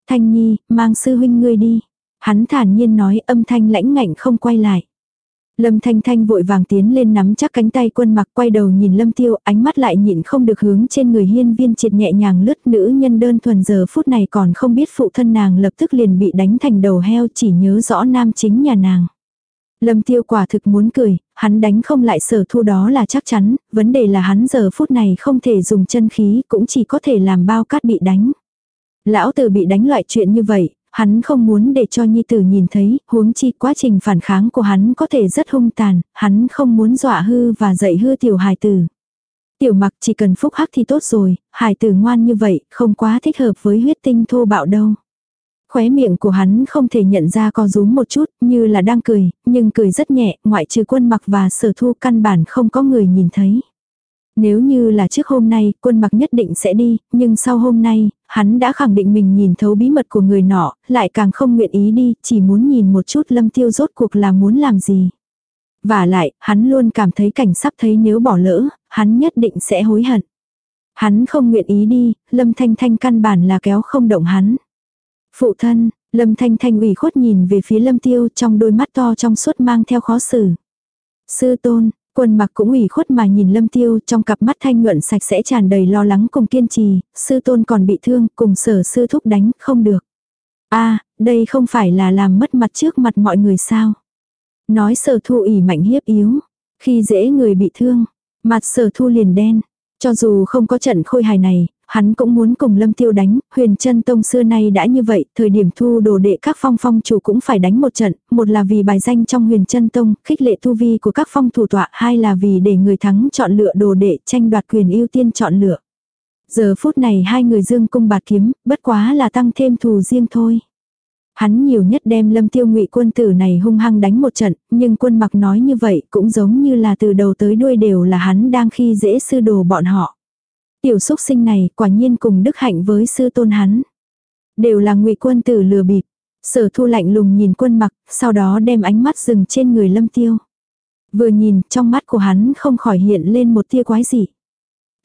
Thanh Nhi, mang sư huynh ngươi đi. Hắn thản nhiên nói âm thanh lãnh ngạnh không quay lại. Lâm Thanh Thanh vội vàng tiến lên nắm chắc cánh tay quân mặc quay đầu nhìn Lâm Tiêu, ánh mắt lại nhịn không được hướng trên người hiên viên triệt nhẹ nhàng lướt nữ nhân đơn thuần giờ phút này còn không biết phụ thân nàng lập tức liền bị đánh thành đầu heo chỉ nhớ rõ nam chính nhà nàng. Lâm tiêu quả thực muốn cười, hắn đánh không lại sở thu đó là chắc chắn, vấn đề là hắn giờ phút này không thể dùng chân khí cũng chỉ có thể làm bao cát bị đánh. Lão tử bị đánh loại chuyện như vậy, hắn không muốn để cho nhi tử nhìn thấy, huống chi quá trình phản kháng của hắn có thể rất hung tàn, hắn không muốn dọa hư và dạy hư tiểu hài tử. Tiểu mặc chỉ cần phúc hắc thì tốt rồi, hài tử ngoan như vậy, không quá thích hợp với huyết tinh thô bạo đâu. Khóe miệng của hắn không thể nhận ra co rúm một chút, như là đang cười, nhưng cười rất nhẹ, ngoại trừ quân mặc và sở thu căn bản không có người nhìn thấy. Nếu như là trước hôm nay, quân mặc nhất định sẽ đi, nhưng sau hôm nay, hắn đã khẳng định mình nhìn thấu bí mật của người nọ, lại càng không nguyện ý đi, chỉ muốn nhìn một chút lâm tiêu rốt cuộc là muốn làm gì. Và lại, hắn luôn cảm thấy cảnh sắp thấy nếu bỏ lỡ, hắn nhất định sẽ hối hận. Hắn không nguyện ý đi, lâm thanh thanh căn bản là kéo không động hắn. Phụ thân, lâm thanh thanh ủy khuất nhìn về phía lâm tiêu trong đôi mắt to trong suốt mang theo khó xử. Sư tôn, Quân mặc cũng ủy khuất mà nhìn lâm tiêu trong cặp mắt thanh nhuận sạch sẽ tràn đầy lo lắng cùng kiên trì, sư tôn còn bị thương cùng sở sư thúc đánh không được. a đây không phải là làm mất mặt trước mặt mọi người sao. Nói sở thu ủy mạnh hiếp yếu, khi dễ người bị thương, mặt sở thu liền đen. Cho dù không có trận khôi hài này, hắn cũng muốn cùng Lâm Tiêu đánh, huyền chân tông xưa nay đã như vậy, thời điểm thu đồ đệ các phong phong chủ cũng phải đánh một trận, một là vì bài danh trong huyền chân tông, khích lệ tu vi của các phong thủ tọa, hai là vì để người thắng chọn lựa đồ đệ tranh đoạt quyền ưu tiên chọn lựa. Giờ phút này hai người dương cung bạt kiếm, bất quá là tăng thêm thù riêng thôi. Hắn nhiều nhất đem lâm tiêu ngụy quân tử này hung hăng đánh một trận, nhưng quân mặc nói như vậy cũng giống như là từ đầu tới đuôi đều là hắn đang khi dễ sư đồ bọn họ. Tiểu xúc sinh này quả nhiên cùng đức hạnh với sư tôn hắn. Đều là ngụy quân tử lừa bịp. Sở thu lạnh lùng nhìn quân mặc, sau đó đem ánh mắt dừng trên người lâm tiêu. Vừa nhìn, trong mắt của hắn không khỏi hiện lên một tia quái dị.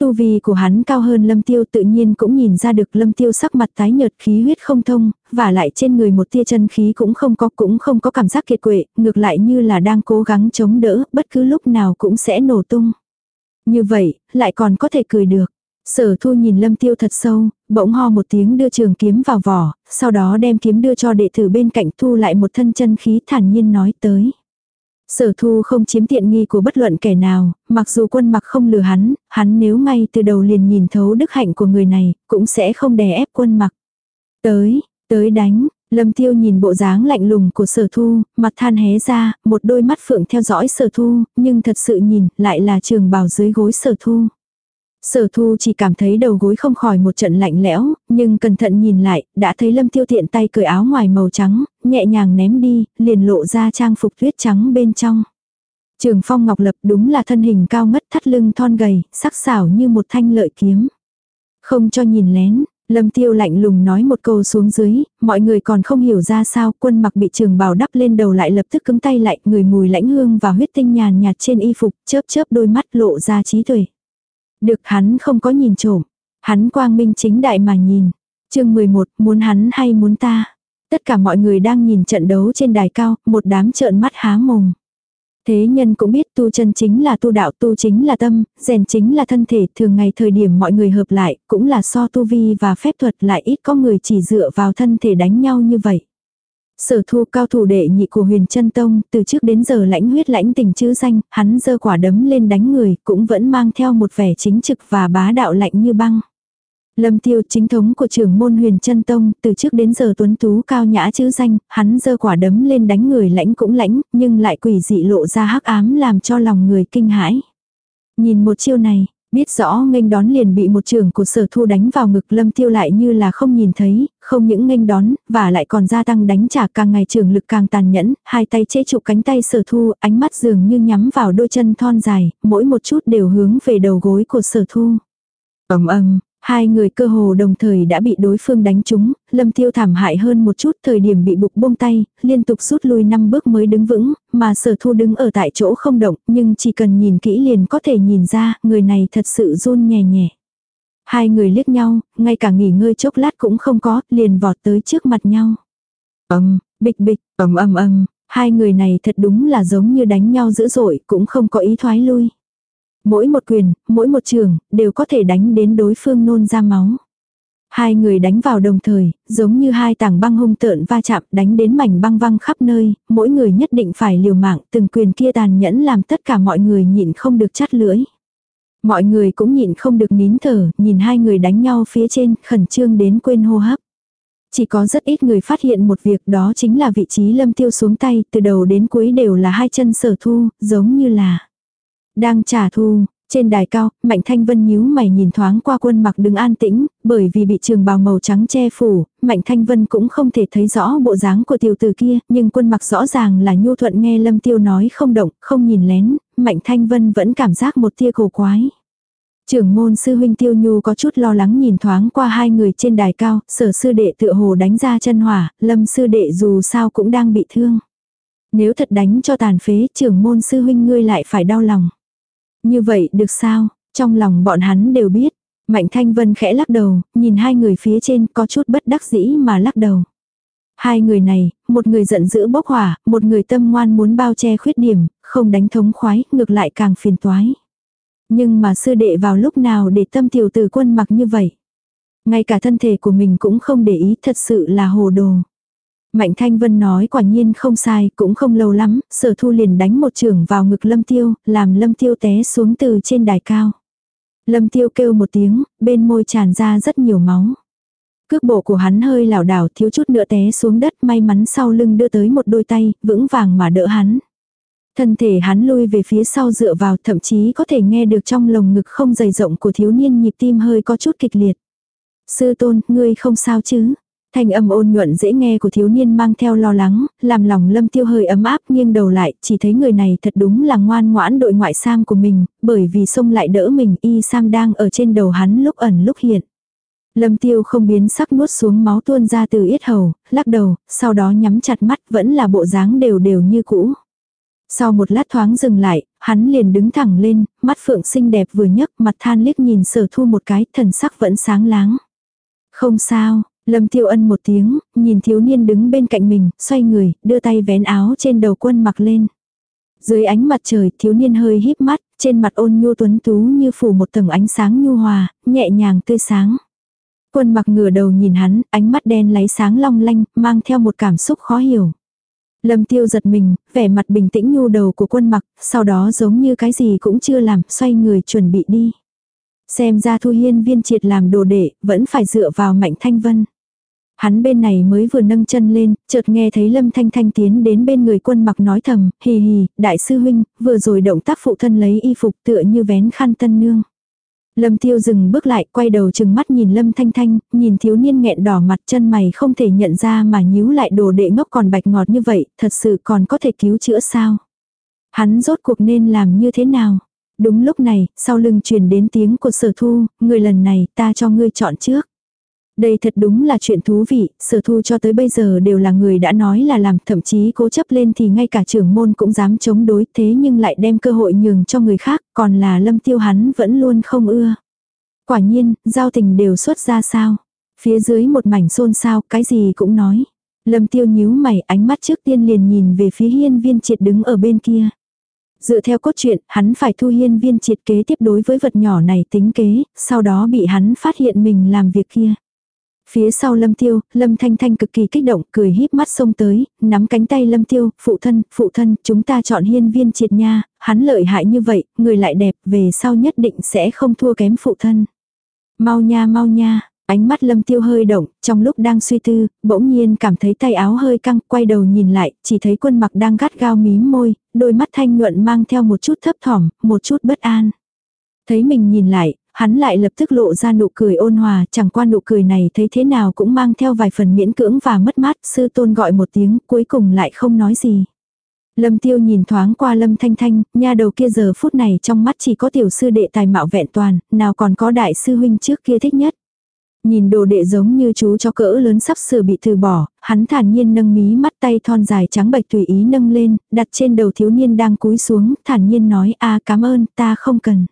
Tu vi của hắn cao hơn lâm tiêu tự nhiên cũng nhìn ra được lâm tiêu sắc mặt tái nhợt khí huyết không thông, và lại trên người một tia chân khí cũng không có cũng không có cảm giác kiệt quệ, ngược lại như là đang cố gắng chống đỡ, bất cứ lúc nào cũng sẽ nổ tung. Như vậy, lại còn có thể cười được. Sở thu nhìn lâm tiêu thật sâu, bỗng ho một tiếng đưa trường kiếm vào vỏ, sau đó đem kiếm đưa cho đệ tử bên cạnh thu lại một thân chân khí thản nhiên nói tới. Sở thu không chiếm tiện nghi của bất luận kẻ nào, mặc dù quân mặc không lừa hắn, hắn nếu ngay từ đầu liền nhìn thấu đức hạnh của người này, cũng sẽ không đè ép quân mặc. Tới, tới đánh, lâm tiêu nhìn bộ dáng lạnh lùng của sở thu, mặt than hé ra, một đôi mắt phượng theo dõi sở thu, nhưng thật sự nhìn, lại là trường bào dưới gối sở thu. Sở thu chỉ cảm thấy đầu gối không khỏi một trận lạnh lẽo, nhưng cẩn thận nhìn lại, đã thấy lâm tiêu tiện tay cởi áo ngoài màu trắng, nhẹ nhàng ném đi, liền lộ ra trang phục tuyết trắng bên trong. Trường phong ngọc lập đúng là thân hình cao ngất thắt lưng thon gầy, sắc sảo như một thanh lợi kiếm. Không cho nhìn lén, lâm tiêu lạnh lùng nói một câu xuống dưới, mọi người còn không hiểu ra sao quân mặc bị trường bào đắp lên đầu lại lập tức cứng tay lại, người mùi lãnh hương và huyết tinh nhàn nhạt trên y phục, chớp chớp đôi mắt lộ ra trí tuệ. Được hắn không có nhìn trộm. Hắn quang minh chính đại mà nhìn. chương 11 muốn hắn hay muốn ta. Tất cả mọi người đang nhìn trận đấu trên đài cao, một đám trợn mắt há mồm. Thế nhân cũng biết tu chân chính là tu đạo, tu chính là tâm, rèn chính là thân thể, thường ngày thời điểm mọi người hợp lại, cũng là so tu vi và phép thuật lại ít có người chỉ dựa vào thân thể đánh nhau như vậy. Sở thu cao thủ đệ nhị của huyền chân tông, từ trước đến giờ lãnh huyết lãnh tình chữ danh, hắn giơ quả đấm lên đánh người, cũng vẫn mang theo một vẻ chính trực và bá đạo lạnh như băng. Lâm tiêu chính thống của trưởng môn huyền chân tông, từ trước đến giờ tuấn tú cao nhã chữ danh, hắn giơ quả đấm lên đánh người lãnh cũng lãnh, nhưng lại quỷ dị lộ ra hắc ám làm cho lòng người kinh hãi. Nhìn một chiêu này, Biết rõ nghênh đón liền bị một trường của sở thu đánh vào ngực lâm tiêu lại như là không nhìn thấy, không những nghênh đón, và lại còn gia tăng đánh trả càng ngày trường lực càng tàn nhẫn, hai tay chế trụ cánh tay sở thu, ánh mắt dường như nhắm vào đôi chân thon dài, mỗi một chút đều hướng về đầu gối của sở thu. ầm ầm Hai người cơ hồ đồng thời đã bị đối phương đánh trúng, lâm tiêu thảm hại hơn một chút thời điểm bị bục buông tay, liên tục rút lui năm bước mới đứng vững, mà sở thu đứng ở tại chỗ không động, nhưng chỉ cần nhìn kỹ liền có thể nhìn ra, người này thật sự run nhẹ nhẹ. Hai người liếc nhau, ngay cả nghỉ ngơi chốc lát cũng không có, liền vọt tới trước mặt nhau. ầm, bịch bịch, ầm ầm ầm, hai người này thật đúng là giống như đánh nhau dữ dội, cũng không có ý thoái lui. Mỗi một quyền, mỗi một trường, đều có thể đánh đến đối phương nôn ra máu. Hai người đánh vào đồng thời, giống như hai tảng băng hung tợn va chạm đánh đến mảnh băng văng khắp nơi, mỗi người nhất định phải liều mạng, từng quyền kia tàn nhẫn làm tất cả mọi người nhịn không được chắt lưỡi. Mọi người cũng nhịn không được nín thở, nhìn hai người đánh nhau phía trên, khẩn trương đến quên hô hấp. Chỉ có rất ít người phát hiện một việc đó chính là vị trí lâm tiêu xuống tay, từ đầu đến cuối đều là hai chân sở thu, giống như là đang trả thù, trên đài cao, Mạnh Thanh Vân nhíu mày nhìn thoáng qua quân mặc đứng an tĩnh, bởi vì bị trường bào màu trắng che phủ, Mạnh Thanh Vân cũng không thể thấy rõ bộ dáng của tiểu tử kia, nhưng quân mặc rõ ràng là nhu thuận nghe Lâm Tiêu nói không động, không nhìn lén, Mạnh Thanh Vân vẫn cảm giác một tia cổ quái. Trưởng môn sư huynh Tiêu Nhu có chút lo lắng nhìn thoáng qua hai người trên đài cao, sở sư đệ tựa hồ đánh ra chân hỏa, lâm sư đệ dù sao cũng đang bị thương. Nếu thật đánh cho tàn phế trưởng môn sư huynh ngươi lại phải đau lòng. Như vậy được sao? Trong lòng bọn hắn đều biết. Mạnh Thanh Vân khẽ lắc đầu, nhìn hai người phía trên có chút bất đắc dĩ mà lắc đầu. Hai người này, một người giận dữ bốc hỏa, một người tâm ngoan muốn bao che khuyết điểm, không đánh thống khoái, ngược lại càng phiền toái. Nhưng mà sư đệ vào lúc nào để tâm tiểu tử quân mặc như vậy? Ngay cả thân thể của mình cũng không để ý thật sự là hồ đồ. Mạnh Thanh Vân nói quả nhiên không sai, cũng không lâu lắm, sở thu liền đánh một trường vào ngực lâm tiêu, làm lâm tiêu té xuống từ trên đài cao. Lâm tiêu kêu một tiếng, bên môi tràn ra rất nhiều máu. Cước bộ của hắn hơi lảo đảo thiếu chút nữa té xuống đất may mắn sau lưng đưa tới một đôi tay, vững vàng mà đỡ hắn. Thân thể hắn lui về phía sau dựa vào thậm chí có thể nghe được trong lồng ngực không dày rộng của thiếu niên nhịp tim hơi có chút kịch liệt. Sư tôn, ngươi không sao chứ? Thanh âm ôn nhuận dễ nghe của thiếu niên mang theo lo lắng, làm lòng lâm tiêu hơi ấm áp nghiêng đầu lại, chỉ thấy người này thật đúng là ngoan ngoãn đội ngoại sam của mình, bởi vì sông lại đỡ mình y sam đang ở trên đầu hắn lúc ẩn lúc hiện. Lâm tiêu không biến sắc nuốt xuống máu tuôn ra từ yết hầu, lắc đầu, sau đó nhắm chặt mắt vẫn là bộ dáng đều đều như cũ. Sau một lát thoáng dừng lại, hắn liền đứng thẳng lên, mắt phượng xinh đẹp vừa nhấc mặt than liếc nhìn sở thu một cái, thần sắc vẫn sáng láng. Không sao, Lâm Tiêu Ân một tiếng, nhìn thiếu niên đứng bên cạnh mình, xoay người, đưa tay vén áo trên đầu quân mặc lên. Dưới ánh mặt trời, thiếu niên hơi híp mắt, trên mặt ôn nhu tuấn tú như phủ một tầng ánh sáng nhu hòa, nhẹ nhàng tươi sáng. Quân mặc ngửa đầu nhìn hắn, ánh mắt đen lấy sáng long lanh, mang theo một cảm xúc khó hiểu. Lâm tiêu giật mình, vẻ mặt bình tĩnh nhu đầu của quân mặc, sau đó giống như cái gì cũng chưa làm, xoay người chuẩn bị đi. Xem ra Thu Hiên viên triệt làm đồ đệ, vẫn phải dựa vào Mạnh Thanh Vân. Hắn bên này mới vừa nâng chân lên, chợt nghe thấy Lâm Thanh Thanh tiến đến bên người quân mặc nói thầm, hì hì, đại sư huynh, vừa rồi động tác phụ thân lấy y phục tựa như vén khăn tân nương. Lâm Tiêu dừng bước lại, quay đầu chừng mắt nhìn Lâm Thanh Thanh, nhìn thiếu niên nghẹn đỏ mặt chân mày không thể nhận ra mà nhíu lại đồ đệ ngốc còn bạch ngọt như vậy, thật sự còn có thể cứu chữa sao? Hắn rốt cuộc nên làm như thế nào? Đúng lúc này, sau lưng truyền đến tiếng của sở thu, người lần này ta cho ngươi chọn trước. Đây thật đúng là chuyện thú vị, sở thu cho tới bây giờ đều là người đã nói là làm, thậm chí cố chấp lên thì ngay cả trưởng môn cũng dám chống đối thế nhưng lại đem cơ hội nhường cho người khác, còn là lâm tiêu hắn vẫn luôn không ưa. Quả nhiên, giao tình đều xuất ra sao. Phía dưới một mảnh xôn xao, cái gì cũng nói. Lâm tiêu nhíu mày ánh mắt trước tiên liền nhìn về phía hiên viên triệt đứng ở bên kia. Dựa theo cốt truyện, hắn phải thu hiên viên triệt kế tiếp đối với vật nhỏ này tính kế, sau đó bị hắn phát hiện mình làm việc kia. Phía sau Lâm Tiêu, Lâm Thanh Thanh cực kỳ kích động, cười híp mắt xông tới, nắm cánh tay Lâm Tiêu, phụ thân, phụ thân, chúng ta chọn hiên viên triệt nha, hắn lợi hại như vậy, người lại đẹp, về sau nhất định sẽ không thua kém phụ thân. Mau nha mau nha, ánh mắt Lâm Tiêu hơi động, trong lúc đang suy tư, bỗng nhiên cảm thấy tay áo hơi căng, quay đầu nhìn lại, chỉ thấy quân mặc đang gắt gao mím môi, đôi mắt thanh nhuận mang theo một chút thấp thỏm, một chút bất an. Thấy mình nhìn lại, hắn lại lập tức lộ ra nụ cười ôn hòa, chẳng qua nụ cười này thấy thế nào cũng mang theo vài phần miễn cưỡng và mất mát, sư tôn gọi một tiếng, cuối cùng lại không nói gì. Lâm tiêu nhìn thoáng qua lâm thanh thanh, nha đầu kia giờ phút này trong mắt chỉ có tiểu sư đệ tài mạo vẹn toàn, nào còn có đại sư huynh trước kia thích nhất. Nhìn đồ đệ giống như chú cho cỡ lớn sắp sửa bị từ bỏ, hắn thản nhiên nâng mí mắt tay thon dài trắng bạch tùy ý nâng lên, đặt trên đầu thiếu niên đang cúi xuống, thản nhiên nói a cảm ơn, ta không cần.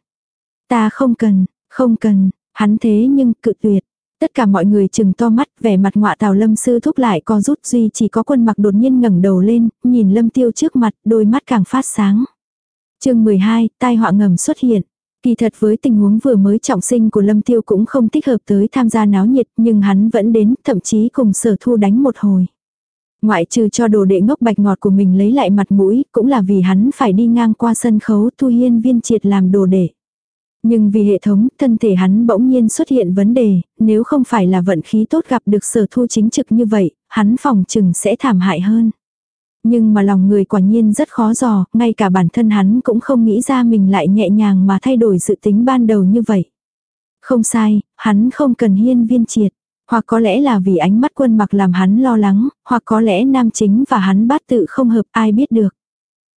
Ta không cần, không cần, hắn thế nhưng cự tuyệt. Tất cả mọi người chừng to mắt, vẻ mặt ngọa tào lâm sư thúc lại co rút duy chỉ có quân mặc đột nhiên ngẩng đầu lên, nhìn lâm tiêu trước mặt, đôi mắt càng phát sáng. chương 12, tai họa ngầm xuất hiện. Kỳ thật với tình huống vừa mới trọng sinh của Lâm Tiêu cũng không thích hợp tới tham gia náo nhiệt nhưng hắn vẫn đến, thậm chí cùng sở thu đánh một hồi. Ngoại trừ cho đồ đệ ngốc bạch ngọt của mình lấy lại mặt mũi, cũng là vì hắn phải đi ngang qua sân khấu thu hiên viên triệt làm đồ đệ. Nhưng vì hệ thống, thân thể hắn bỗng nhiên xuất hiện vấn đề, nếu không phải là vận khí tốt gặp được sở thu chính trực như vậy, hắn phòng chừng sẽ thảm hại hơn. Nhưng mà lòng người quả nhiên rất khó dò, ngay cả bản thân hắn cũng không nghĩ ra mình lại nhẹ nhàng mà thay đổi dự tính ban đầu như vậy. Không sai, hắn không cần hiên viên triệt. Hoặc có lẽ là vì ánh mắt quân mặc làm hắn lo lắng, hoặc có lẽ nam chính và hắn bát tự không hợp ai biết được.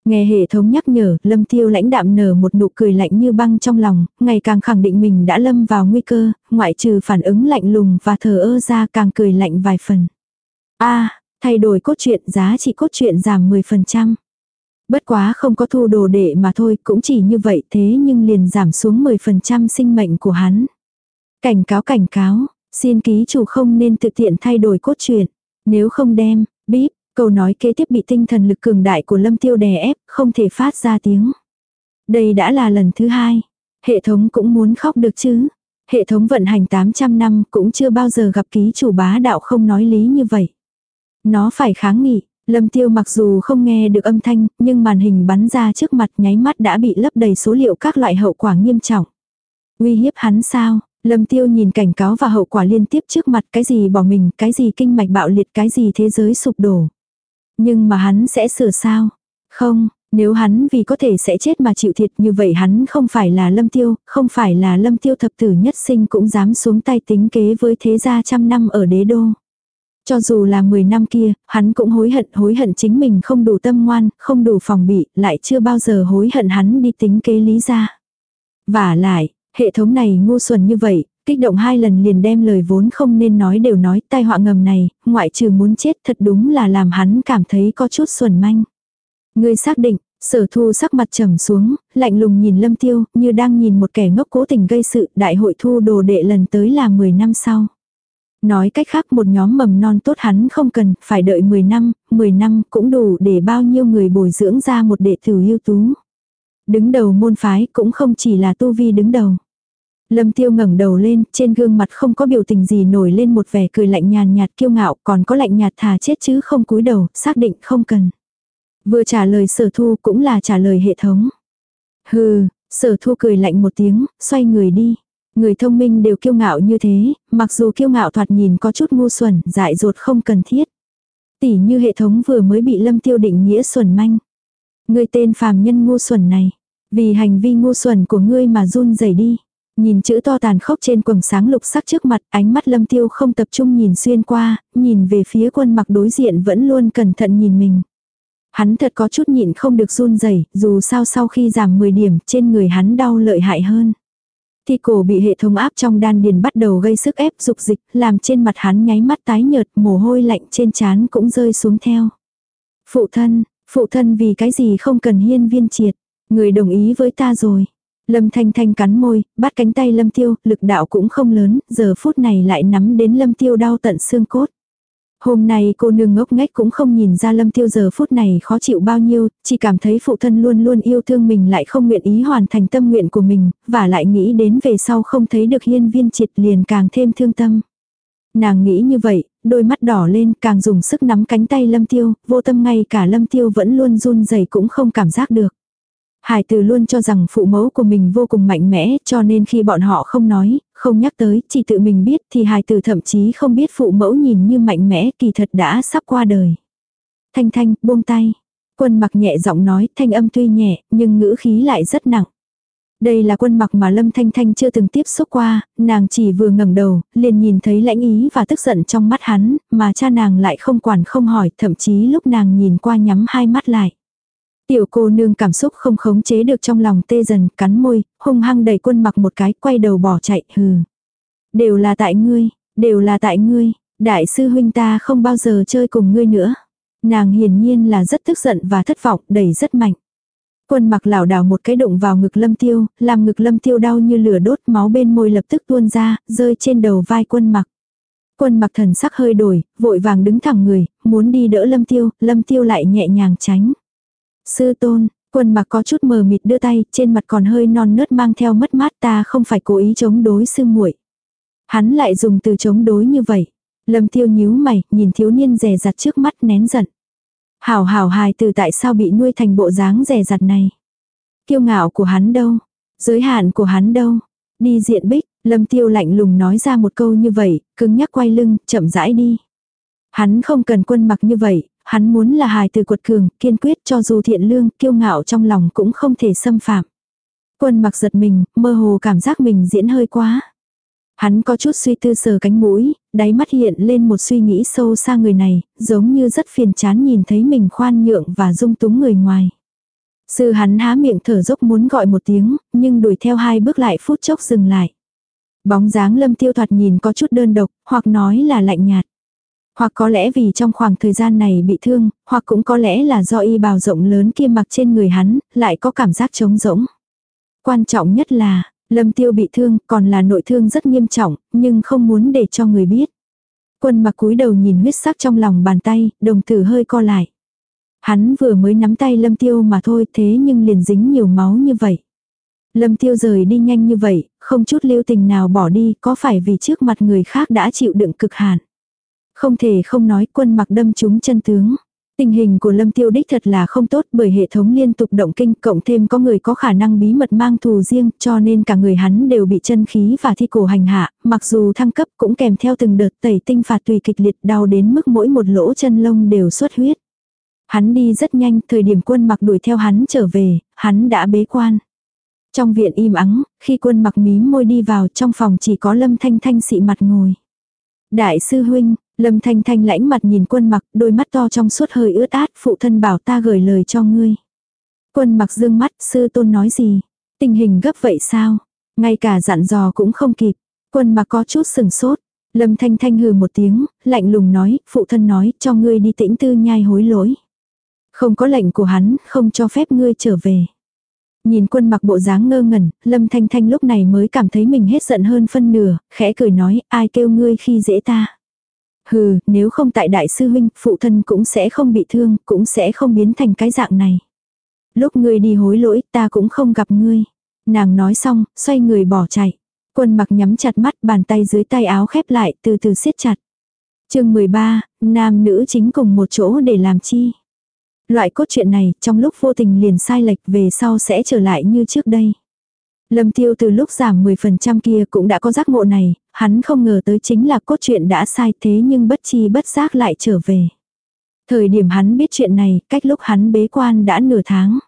Nghe hệ thống nhắc nhở, lâm tiêu lãnh đạm nở một nụ cười lạnh như băng trong lòng, ngày càng khẳng định mình đã lâm vào nguy cơ, ngoại trừ phản ứng lạnh lùng và thờ ơ ra càng cười lạnh vài phần. a thay đổi cốt truyện giá trị cốt truyện giảm 10%. Bất quá không có thu đồ đệ mà thôi, cũng chỉ như vậy thế nhưng liền giảm xuống 10% sinh mệnh của hắn. Cảnh cáo cảnh cáo, xin ký chủ không nên tự tiện thay đổi cốt truyện. Nếu không đem, bíp, Câu nói kế tiếp bị tinh thần lực cường đại của lâm tiêu đè ép, không thể phát ra tiếng. Đây đã là lần thứ hai. Hệ thống cũng muốn khóc được chứ. Hệ thống vận hành 800 năm cũng chưa bao giờ gặp ký chủ bá đạo không nói lý như vậy. Nó phải kháng nghị. Lâm tiêu mặc dù không nghe được âm thanh, nhưng màn hình bắn ra trước mặt nháy mắt đã bị lấp đầy số liệu các loại hậu quả nghiêm trọng. Uy hiếp hắn sao? Lâm tiêu nhìn cảnh cáo và hậu quả liên tiếp trước mặt cái gì bỏ mình, cái gì kinh mạch bạo liệt, cái gì thế giới sụp đổ. Nhưng mà hắn sẽ sửa sao? Không, nếu hắn vì có thể sẽ chết mà chịu thiệt như vậy hắn không phải là lâm tiêu, không phải là lâm tiêu thập tử nhất sinh cũng dám xuống tay tính kế với thế gia trăm năm ở đế đô. Cho dù là 10 năm kia, hắn cũng hối hận hối hận chính mình không đủ tâm ngoan, không đủ phòng bị, lại chưa bao giờ hối hận hắn đi tính kế lý ra. Và lại, hệ thống này ngu xuẩn như vậy, kích động hai lần liền đem lời vốn không nên nói đều nói tai họa ngầm này, ngoại trừ muốn chết thật đúng là làm hắn cảm thấy có chút xuẩn manh. Ngươi xác định, sở thu sắc mặt trầm xuống, lạnh lùng nhìn lâm tiêu, như đang nhìn một kẻ ngốc cố tình gây sự, đại hội thu đồ đệ lần tới là 10 năm sau. Nói cách khác một nhóm mầm non tốt hắn không cần, phải đợi 10 năm, 10 năm cũng đủ để bao nhiêu người bồi dưỡng ra một đệ tử ưu tú. Đứng đầu môn phái cũng không chỉ là tu vi đứng đầu. Lâm tiêu ngẩng đầu lên, trên gương mặt không có biểu tình gì nổi lên một vẻ cười lạnh nhàn nhạt kiêu ngạo, còn có lạnh nhạt thà chết chứ không cúi đầu, xác định không cần. Vừa trả lời sở thu cũng là trả lời hệ thống. Hừ, sở thu cười lạnh một tiếng, xoay người đi. Người thông minh đều kiêu ngạo như thế, mặc dù kiêu ngạo thoạt nhìn có chút ngu xuẩn, dại dột không cần thiết. Tỉ như hệ thống vừa mới bị lâm tiêu định nghĩa xuẩn manh. Người tên phàm nhân ngu xuẩn này, vì hành vi ngu xuẩn của ngươi mà run rẩy đi. Nhìn chữ to tàn khốc trên quầng sáng lục sắc trước mặt, ánh mắt lâm tiêu không tập trung nhìn xuyên qua, nhìn về phía quân mặc đối diện vẫn luôn cẩn thận nhìn mình. Hắn thật có chút nhịn không được run rẩy dù sao sau khi giảm 10 điểm trên người hắn đau lợi hại hơn. Thì cổ bị hệ thống áp trong đan điền bắt đầu gây sức ép dục dịch, làm trên mặt hắn nháy mắt tái nhợt, mồ hôi lạnh trên trán cũng rơi xuống theo. Phụ thân, phụ thân vì cái gì không cần hiên viên triệt, người đồng ý với ta rồi. Lâm Thanh Thanh cắn môi, bắt cánh tay Lâm Tiêu, lực đạo cũng không lớn, giờ phút này lại nắm đến Lâm Tiêu đau tận xương cốt. Hôm nay cô nương ngốc nghếch cũng không nhìn ra lâm tiêu giờ phút này khó chịu bao nhiêu, chỉ cảm thấy phụ thân luôn luôn yêu thương mình lại không nguyện ý hoàn thành tâm nguyện của mình, và lại nghĩ đến về sau không thấy được hiên viên triệt liền càng thêm thương tâm. Nàng nghĩ như vậy, đôi mắt đỏ lên càng dùng sức nắm cánh tay lâm tiêu, vô tâm ngay cả lâm tiêu vẫn luôn run rẩy cũng không cảm giác được. Hải từ luôn cho rằng phụ mẫu của mình vô cùng mạnh mẽ cho nên khi bọn họ không nói, không nhắc tới, chỉ tự mình biết thì Hải từ thậm chí không biết phụ mẫu nhìn như mạnh mẽ kỳ thật đã sắp qua đời. Thanh thanh, buông tay. Quân mặc nhẹ giọng nói, thanh âm tuy nhẹ, nhưng ngữ khí lại rất nặng. Đây là quân mặc mà Lâm Thanh Thanh chưa từng tiếp xúc qua, nàng chỉ vừa ngẩng đầu, liền nhìn thấy lãnh ý và tức giận trong mắt hắn, mà cha nàng lại không quản không hỏi, thậm chí lúc nàng nhìn qua nhắm hai mắt lại. Tiểu cô nương cảm xúc không khống chế được trong lòng tê dần, cắn môi, hung hăng đẩy quân mặc một cái, quay đầu bỏ chạy, hừ. Đều là tại ngươi, đều là tại ngươi, đại sư huynh ta không bao giờ chơi cùng ngươi nữa. Nàng hiển nhiên là rất tức giận và thất vọng, đẩy rất mạnh. Quân mặc lảo đảo một cái đụng vào ngực lâm tiêu, làm ngực lâm tiêu đau như lửa đốt máu bên môi lập tức tuôn ra, rơi trên đầu vai quân mặc. Quân mặc thần sắc hơi đổi, vội vàng đứng thẳng người, muốn đi đỡ lâm tiêu, lâm tiêu lại nhẹ nhàng tránh. Sư tôn, quân mặc có chút mờ mịt đưa tay, trên mặt còn hơi non nớt mang theo mất mát ta không phải cố ý chống đối sư muội. Hắn lại dùng từ chống đối như vậy. Lâm tiêu nhíu mày, nhìn thiếu niên rè rặt trước mắt nén giận. Hảo hảo hài từ tại sao bị nuôi thành bộ dáng rè rặt này. Kiêu ngạo của hắn đâu? Giới hạn của hắn đâu? Đi diện bích, lâm tiêu lạnh lùng nói ra một câu như vậy, cứng nhắc quay lưng, chậm rãi đi. Hắn không cần quân mặc như vậy, hắn muốn là hài từ quật cường, kiên quyết cho dù thiện lương, kiêu ngạo trong lòng cũng không thể xâm phạm. Quân mặc giật mình, mơ hồ cảm giác mình diễn hơi quá. Hắn có chút suy tư sờ cánh mũi, đáy mắt hiện lên một suy nghĩ sâu xa người này, giống như rất phiền chán nhìn thấy mình khoan nhượng và dung túng người ngoài. Sư hắn há miệng thở dốc muốn gọi một tiếng, nhưng đuổi theo hai bước lại phút chốc dừng lại. Bóng dáng lâm tiêu thoạt nhìn có chút đơn độc, hoặc nói là lạnh nhạt. Hoặc có lẽ vì trong khoảng thời gian này bị thương, hoặc cũng có lẽ là do y bào rộng lớn kia mặc trên người hắn, lại có cảm giác trống rỗng. Quan trọng nhất là, lâm tiêu bị thương, còn là nội thương rất nghiêm trọng, nhưng không muốn để cho người biết. Quân mặc cúi đầu nhìn huyết sắc trong lòng bàn tay, đồng tử hơi co lại. Hắn vừa mới nắm tay lâm tiêu mà thôi thế nhưng liền dính nhiều máu như vậy. Lâm tiêu rời đi nhanh như vậy, không chút lưu tình nào bỏ đi, có phải vì trước mặt người khác đã chịu đựng cực hạn. Không thể không nói quân mặc đâm trúng chân tướng. Tình hình của Lâm Tiêu đích thật là không tốt bởi hệ thống liên tục động kinh cộng thêm có người có khả năng bí mật mang thù riêng cho nên cả người hắn đều bị chân khí và thi cổ hành hạ, mặc dù thăng cấp cũng kèm theo từng đợt tẩy tinh phạt tùy kịch liệt đau đến mức mỗi một lỗ chân lông đều xuất huyết. Hắn đi rất nhanh, thời điểm quân mặc đuổi theo hắn trở về, hắn đã bế quan. Trong viện im ắng, khi quân mặc mím môi đi vào trong phòng chỉ có lâm thanh thanh xị mặt ngồi. Đại sư huynh, lâm thanh thanh lãnh mặt nhìn quân mặc, đôi mắt to trong suốt hơi ướt át, phụ thân bảo ta gửi lời cho ngươi. Quân mặc dương mắt, sư tôn nói gì? Tình hình gấp vậy sao? Ngay cả dặn dò cũng không kịp. Quân mặc có chút sừng sốt. Lâm thanh thanh hừ một tiếng, lạnh lùng nói, phụ thân nói, cho ngươi đi tĩnh tư nhai hối lỗi. Không có lệnh của hắn, không cho phép ngươi trở về. Nhìn quân mặc bộ dáng ngơ ngẩn, Lâm Thanh Thanh lúc này mới cảm thấy mình hết giận hơn phân nửa, khẽ cười nói, ai kêu ngươi khi dễ ta. Hừ, nếu không tại đại sư huynh, phụ thân cũng sẽ không bị thương, cũng sẽ không biến thành cái dạng này. Lúc ngươi đi hối lỗi, ta cũng không gặp ngươi. Nàng nói xong, xoay người bỏ chạy. Quân mặc nhắm chặt mắt, bàn tay dưới tay áo khép lại, từ từ siết chặt. chương 13, nam nữ chính cùng một chỗ để làm chi. Loại cốt truyện này, trong lúc vô tình liền sai lệch về sau sẽ trở lại như trước đây. Lâm tiêu từ lúc giảm 10% kia cũng đã có giác ngộ này, hắn không ngờ tới chính là cốt truyện đã sai thế nhưng bất chi bất giác lại trở về. Thời điểm hắn biết chuyện này, cách lúc hắn bế quan đã nửa tháng.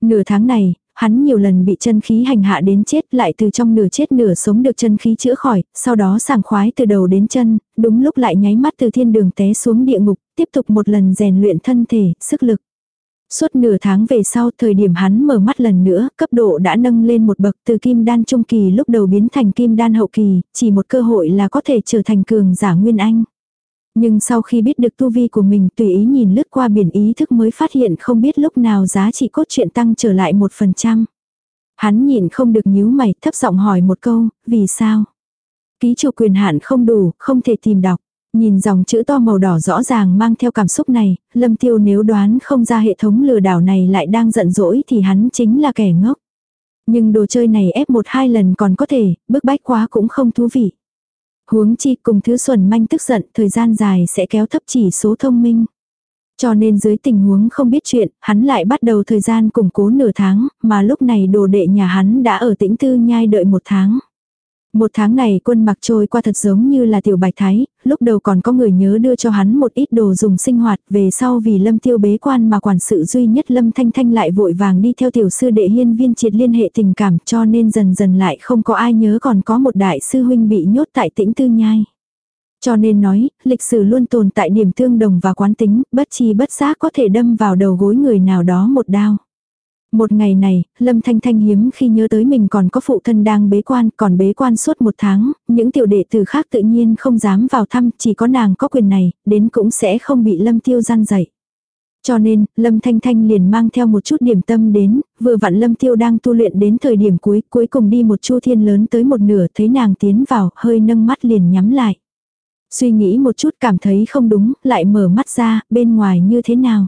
Nửa tháng này, hắn nhiều lần bị chân khí hành hạ đến chết lại từ trong nửa chết nửa sống được chân khí chữa khỏi, sau đó sảng khoái từ đầu đến chân, đúng lúc lại nháy mắt từ thiên đường té xuống địa ngục, tiếp tục một lần rèn luyện thân thể, sức lực. Suốt nửa tháng về sau thời điểm hắn mở mắt lần nữa, cấp độ đã nâng lên một bậc từ kim đan trung kỳ lúc đầu biến thành kim đan hậu kỳ, chỉ một cơ hội là có thể trở thành cường giả nguyên anh. Nhưng sau khi biết được tu vi của mình tùy ý nhìn lướt qua biển ý thức mới phát hiện không biết lúc nào giá trị cốt truyện tăng trở lại một phần trăm. Hắn nhìn không được nhíu mày thấp giọng hỏi một câu, vì sao? Ký chủ quyền hạn không đủ, không thể tìm đọc. Nhìn dòng chữ to màu đỏ rõ ràng mang theo cảm xúc này, lâm tiêu nếu đoán không ra hệ thống lừa đảo này lại đang giận dỗi thì hắn chính là kẻ ngốc. Nhưng đồ chơi này ép một hai lần còn có thể, bức bách quá cũng không thú vị. Huống chi cùng thứ xuẩn manh tức giận, thời gian dài sẽ kéo thấp chỉ số thông minh. Cho nên dưới tình huống không biết chuyện, hắn lại bắt đầu thời gian củng cố nửa tháng, mà lúc này đồ đệ nhà hắn đã ở tĩnh tư nhai đợi một tháng. Một tháng này quân mặc trôi qua thật giống như là tiểu bạch thái, lúc đầu còn có người nhớ đưa cho hắn một ít đồ dùng sinh hoạt, về sau vì lâm tiêu bế quan mà quản sự duy nhất lâm thanh thanh lại vội vàng đi theo tiểu sư đệ hiên viên triệt liên hệ tình cảm cho nên dần dần lại không có ai nhớ còn có một đại sư huynh bị nhốt tại tĩnh tư nhai. Cho nên nói, lịch sử luôn tồn tại điểm tương đồng và quán tính, bất chi bất giác có thể đâm vào đầu gối người nào đó một đao. Một ngày này, Lâm Thanh Thanh hiếm khi nhớ tới mình còn có phụ thân đang bế quan, còn bế quan suốt một tháng, những tiểu đệ tử khác tự nhiên không dám vào thăm, chỉ có nàng có quyền này, đến cũng sẽ không bị Lâm Tiêu gian dậy. Cho nên, Lâm Thanh Thanh liền mang theo một chút điểm tâm đến, vừa vặn Lâm Tiêu đang tu luyện đến thời điểm cuối, cuối cùng đi một chu thiên lớn tới một nửa, thấy nàng tiến vào, hơi nâng mắt liền nhắm lại. Suy nghĩ một chút cảm thấy không đúng, lại mở mắt ra, bên ngoài như thế nào.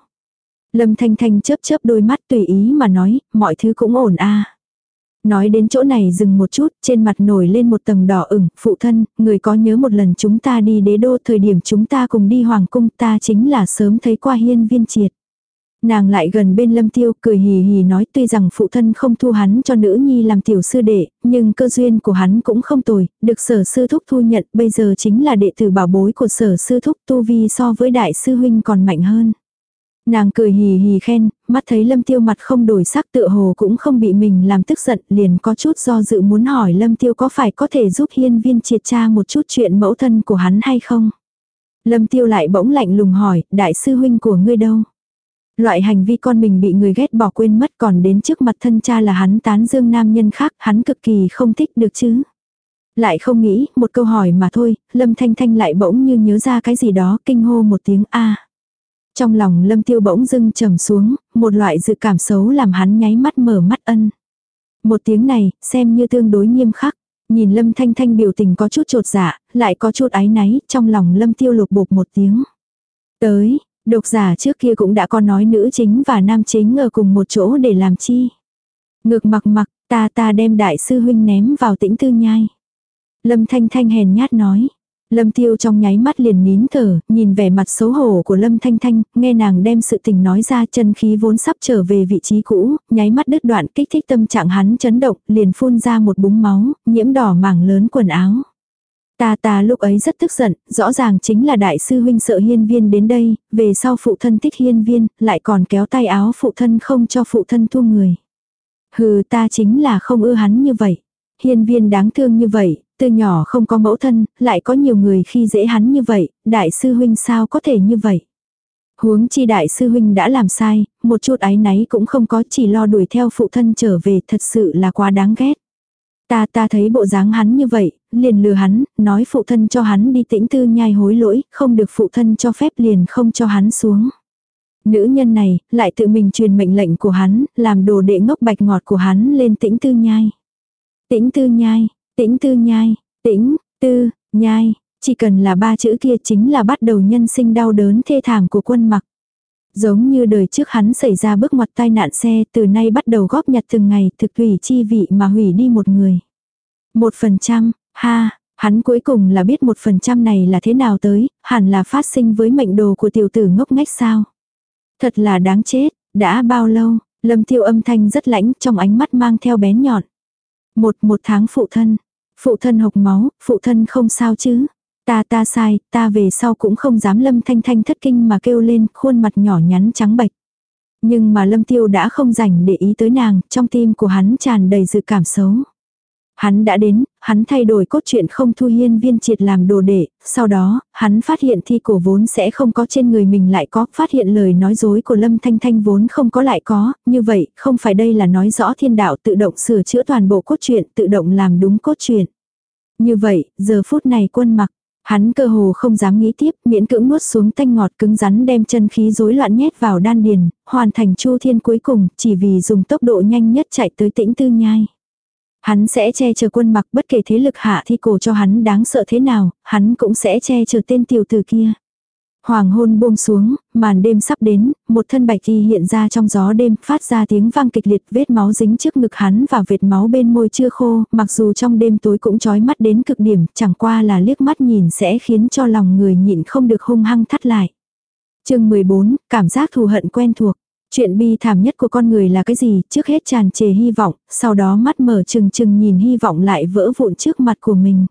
Lâm Thanh Thanh chớp chớp đôi mắt tùy ý mà nói, mọi thứ cũng ổn a. Nói đến chỗ này dừng một chút, trên mặt nổi lên một tầng đỏ ửng, phụ thân, người có nhớ một lần chúng ta đi đế đô thời điểm chúng ta cùng đi hoàng cung ta chính là sớm thấy qua hiên viên triệt. Nàng lại gần bên lâm tiêu cười hì hì nói tuy rằng phụ thân không thu hắn cho nữ nhi làm tiểu sư đệ, nhưng cơ duyên của hắn cũng không tồi, được sở sư thúc thu nhận bây giờ chính là đệ tử bảo bối của sở sư thúc tu vi so với đại sư huynh còn mạnh hơn. Nàng cười hì hì khen, mắt thấy lâm tiêu mặt không đổi sắc tựa hồ cũng không bị mình làm tức giận liền có chút do dự muốn hỏi lâm tiêu có phải có thể giúp hiên viên triệt tra một chút chuyện mẫu thân của hắn hay không. Lâm tiêu lại bỗng lạnh lùng hỏi, đại sư huynh của ngươi đâu? Loại hành vi con mình bị người ghét bỏ quên mất còn đến trước mặt thân cha là hắn tán dương nam nhân khác, hắn cực kỳ không thích được chứ. Lại không nghĩ, một câu hỏi mà thôi, Lâm Thanh Thanh lại bỗng như nhớ ra cái gì đó, kinh hô một tiếng A. Trong lòng lâm tiêu bỗng dưng trầm xuống, một loại dự cảm xấu làm hắn nháy mắt mở mắt ân. Một tiếng này, xem như tương đối nghiêm khắc. Nhìn lâm thanh thanh biểu tình có chút trột dạ, lại có chút áy náy, trong lòng lâm tiêu lục bột một tiếng. Tới, độc giả trước kia cũng đã có nói nữ chính và nam chính ở cùng một chỗ để làm chi. Ngược mặc mặc, ta ta đem đại sư huynh ném vào tĩnh tư nhai. Lâm thanh thanh hèn nhát nói. Lâm Tiêu trong nháy mắt liền nín thở, nhìn vẻ mặt xấu hổ của Lâm Thanh Thanh, nghe nàng đem sự tình nói ra chân khí vốn sắp trở về vị trí cũ, nháy mắt đứt đoạn kích thích tâm trạng hắn chấn động, liền phun ra một búng máu, nhiễm đỏ mảng lớn quần áo. Ta ta lúc ấy rất tức giận, rõ ràng chính là đại sư huynh sợ hiên viên đến đây, về sau phụ thân thích hiên viên, lại còn kéo tay áo phụ thân không cho phụ thân thu người. Hừ ta chính là không ưa hắn như vậy. Hiên viên đáng thương như vậy, từ nhỏ không có mẫu thân, lại có nhiều người khi dễ hắn như vậy, đại sư huynh sao có thể như vậy. Huống chi đại sư huynh đã làm sai, một chút ái náy cũng không có chỉ lo đuổi theo phụ thân trở về thật sự là quá đáng ghét. Ta ta thấy bộ dáng hắn như vậy, liền lừa hắn, nói phụ thân cho hắn đi tĩnh tư nhai hối lỗi, không được phụ thân cho phép liền không cho hắn xuống. Nữ nhân này, lại tự mình truyền mệnh lệnh của hắn, làm đồ đệ ngốc bạch ngọt của hắn lên tĩnh tư nhai. Tĩnh tư nhai, tĩnh tư nhai, tĩnh, tư, nhai, chỉ cần là ba chữ kia chính là bắt đầu nhân sinh đau đớn thê thảm của quân mặc. Giống như đời trước hắn xảy ra bước ngoặt tai nạn xe từ nay bắt đầu góp nhặt từng ngày thực hủy chi vị mà hủy đi một người. Một phần trăm, ha, hắn cuối cùng là biết một phần trăm này là thế nào tới, hẳn là phát sinh với mệnh đồ của tiểu tử ngốc ngách sao. Thật là đáng chết, đã bao lâu, lâm tiêu âm thanh rất lãnh trong ánh mắt mang theo bén nhọn. Một một tháng phụ thân, phụ thân hộc máu, phụ thân không sao chứ. Ta ta sai, ta về sau cũng không dám lâm thanh thanh thất kinh mà kêu lên khuôn mặt nhỏ nhắn trắng bạch Nhưng mà lâm tiêu đã không dành để ý tới nàng, trong tim của hắn tràn đầy dự cảm xấu. Hắn đã đến, hắn thay đổi cốt truyện không thu hiên viên triệt làm đồ đệ, sau đó, hắn phát hiện thi cổ vốn sẽ không có trên người mình lại có, phát hiện lời nói dối của Lâm Thanh Thanh vốn không có lại có, như vậy, không phải đây là nói rõ thiên đạo tự động sửa chữa toàn bộ cốt truyện, tự động làm đúng cốt truyện. Như vậy, giờ phút này quân mặc, Hắn cơ hồ không dám nghĩ tiếp, miễn cưỡng nuốt xuống tanh ngọt cứng rắn đem chân khí rối loạn nhét vào đan điền, hoàn thành chu thiên cuối cùng, chỉ vì dùng tốc độ nhanh nhất chạy tới tĩnh tư nhai. Hắn sẽ che chở quân mặc bất kể thế lực hạ thi cổ cho hắn đáng sợ thế nào, hắn cũng sẽ che chở tên tiểu tử kia. Hoàng hôn buông xuống, màn đêm sắp đến, một thân bạch y hiện ra trong gió đêm, phát ra tiếng vang kịch liệt, vết máu dính trước ngực hắn và vệt máu bên môi chưa khô, mặc dù trong đêm tối cũng chói mắt đến cực điểm, chẳng qua là liếc mắt nhìn sẽ khiến cho lòng người nhịn không được hung hăng thắt lại. chương 14, cảm giác thù hận quen thuộc. Chuyện bi thảm nhất của con người là cái gì, trước hết tràn trề hy vọng, sau đó mắt mở chừng chừng nhìn hy vọng lại vỡ vụn trước mặt của mình.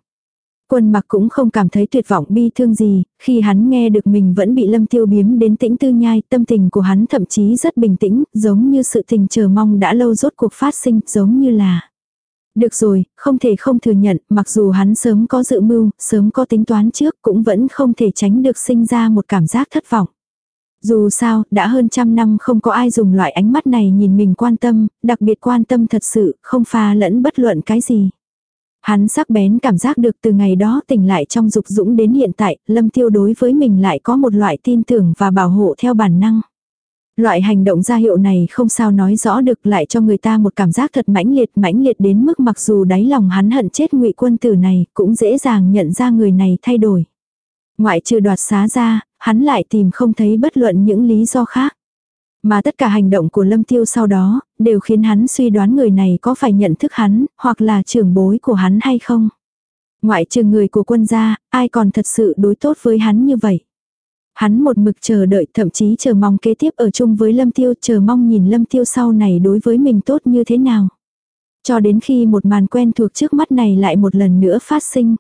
Quân mặc cũng không cảm thấy tuyệt vọng bi thương gì, khi hắn nghe được mình vẫn bị lâm tiêu biếm đến tĩnh tư nhai, tâm tình của hắn thậm chí rất bình tĩnh, giống như sự tình chờ mong đã lâu rốt cuộc phát sinh, giống như là... Được rồi, không thể không thừa nhận, mặc dù hắn sớm có dự mưu, sớm có tính toán trước, cũng vẫn không thể tránh được sinh ra một cảm giác thất vọng. Dù sao, đã hơn trăm năm không có ai dùng loại ánh mắt này nhìn mình quan tâm, đặc biệt quan tâm thật sự, không pha lẫn bất luận cái gì. Hắn sắc bén cảm giác được từ ngày đó tỉnh lại trong dục dũng đến hiện tại, lâm tiêu đối với mình lại có một loại tin tưởng và bảo hộ theo bản năng. Loại hành động ra hiệu này không sao nói rõ được lại cho người ta một cảm giác thật mãnh liệt mãnh liệt đến mức mặc dù đáy lòng hắn hận chết ngụy quân tử này cũng dễ dàng nhận ra người này thay đổi. Ngoại trừ đoạt xá ra, hắn lại tìm không thấy bất luận những lý do khác. Mà tất cả hành động của Lâm Tiêu sau đó, đều khiến hắn suy đoán người này có phải nhận thức hắn, hoặc là trưởng bối của hắn hay không. Ngoại trừ người của quân gia, ai còn thật sự đối tốt với hắn như vậy. Hắn một mực chờ đợi thậm chí chờ mong kế tiếp ở chung với Lâm Tiêu, chờ mong nhìn Lâm Tiêu sau này đối với mình tốt như thế nào. Cho đến khi một màn quen thuộc trước mắt này lại một lần nữa phát sinh.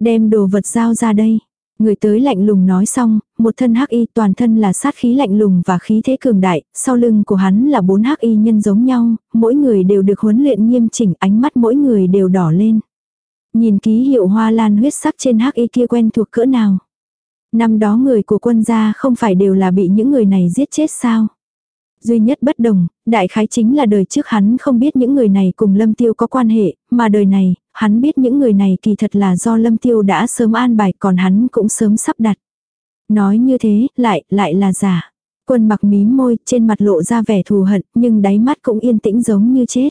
Đem đồ vật giao ra đây. Người tới lạnh lùng nói xong, một thân hắc y toàn thân là sát khí lạnh lùng và khí thế cường đại, sau lưng của hắn là bốn hắc y nhân giống nhau, mỗi người đều được huấn luyện nghiêm chỉnh, ánh mắt mỗi người đều đỏ lên. Nhìn ký hiệu hoa lan huyết sắc trên hắc y kia quen thuộc cỡ nào. Năm đó người của quân gia không phải đều là bị những người này giết chết sao? Duy nhất bất đồng, đại khái chính là đời trước hắn không biết những người này cùng Lâm Tiêu có quan hệ, mà đời này, hắn biết những người này kỳ thật là do Lâm Tiêu đã sớm an bài còn hắn cũng sớm sắp đặt. Nói như thế, lại, lại là giả. Quân mặc mím môi, trên mặt lộ ra vẻ thù hận, nhưng đáy mắt cũng yên tĩnh giống như chết.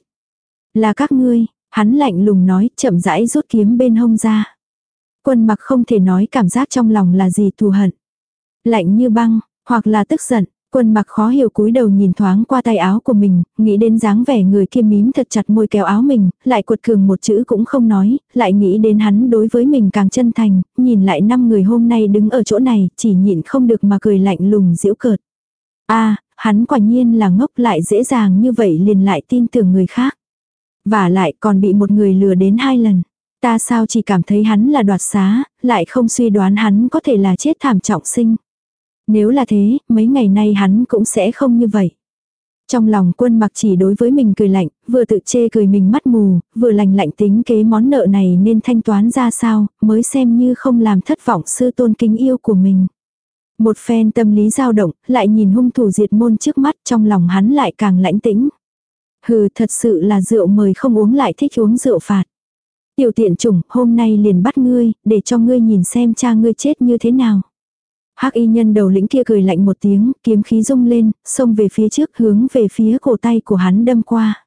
Là các ngươi, hắn lạnh lùng nói, chậm rãi rút kiếm bên hông ra. Quân mặc không thể nói cảm giác trong lòng là gì thù hận. Lạnh như băng, hoặc là tức giận, Quân mặc khó hiểu cúi đầu nhìn thoáng qua tay áo của mình, nghĩ đến dáng vẻ người kia mím thật chặt môi kéo áo mình, lại cuột cường một chữ cũng không nói, lại nghĩ đến hắn đối với mình càng chân thành, nhìn lại năm người hôm nay đứng ở chỗ này, chỉ nhịn không được mà cười lạnh lùng giễu cợt. a hắn quả nhiên là ngốc lại dễ dàng như vậy liền lại tin tưởng người khác. Và lại còn bị một người lừa đến hai lần. Ta sao chỉ cảm thấy hắn là đoạt xá, lại không suy đoán hắn có thể là chết thảm trọng sinh. Nếu là thế, mấy ngày nay hắn cũng sẽ không như vậy. Trong lòng quân mặc chỉ đối với mình cười lạnh, vừa tự chê cười mình mắt mù, vừa lành lạnh tính kế món nợ này nên thanh toán ra sao, mới xem như không làm thất vọng sư tôn kính yêu của mình. Một phen tâm lý dao động, lại nhìn hung thủ diệt môn trước mắt trong lòng hắn lại càng lãnh tĩnh. Hừ thật sự là rượu mời không uống lại thích uống rượu phạt. Tiểu tiện chủng, hôm nay liền bắt ngươi, để cho ngươi nhìn xem cha ngươi chết như thế nào. Hắc y nhân đầu lĩnh kia cười lạnh một tiếng, kiếm khí rung lên, xông về phía trước hướng về phía cổ tay của hắn đâm qua.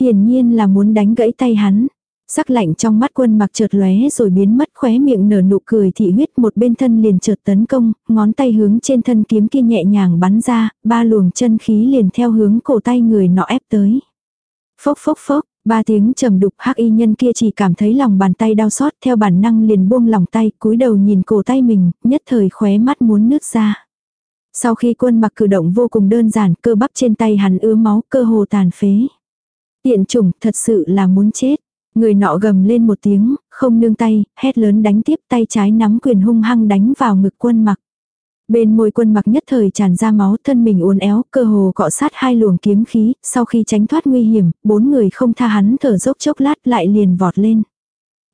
Hiển nhiên là muốn đánh gãy tay hắn. Sắc lạnh trong mắt quân mặc chợt lóe rồi biến mất khóe miệng nở nụ cười thị huyết một bên thân liền chợt tấn công, ngón tay hướng trên thân kiếm kia nhẹ nhàng bắn ra, ba luồng chân khí liền theo hướng cổ tay người nọ ép tới. Phốc phốc phốc, ba tiếng trầm đục hắc y nhân kia chỉ cảm thấy lòng bàn tay đau xót theo bản năng liền buông lòng tay cúi đầu nhìn cổ tay mình, nhất thời khóe mắt muốn nứt ra. Sau khi quân mặc cử động vô cùng đơn giản cơ bắp trên tay hắn ứa máu cơ hồ tàn phế. Tiện chủng thật sự là muốn chết. Người nọ gầm lên một tiếng, không nương tay, hét lớn đánh tiếp tay trái nắm quyền hung hăng đánh vào ngực quân mặc. Bên môi quân mặc nhất thời tràn ra máu thân mình uốn éo, cơ hồ cọ sát hai luồng kiếm khí, sau khi tránh thoát nguy hiểm, bốn người không tha hắn thở dốc chốc lát lại liền vọt lên.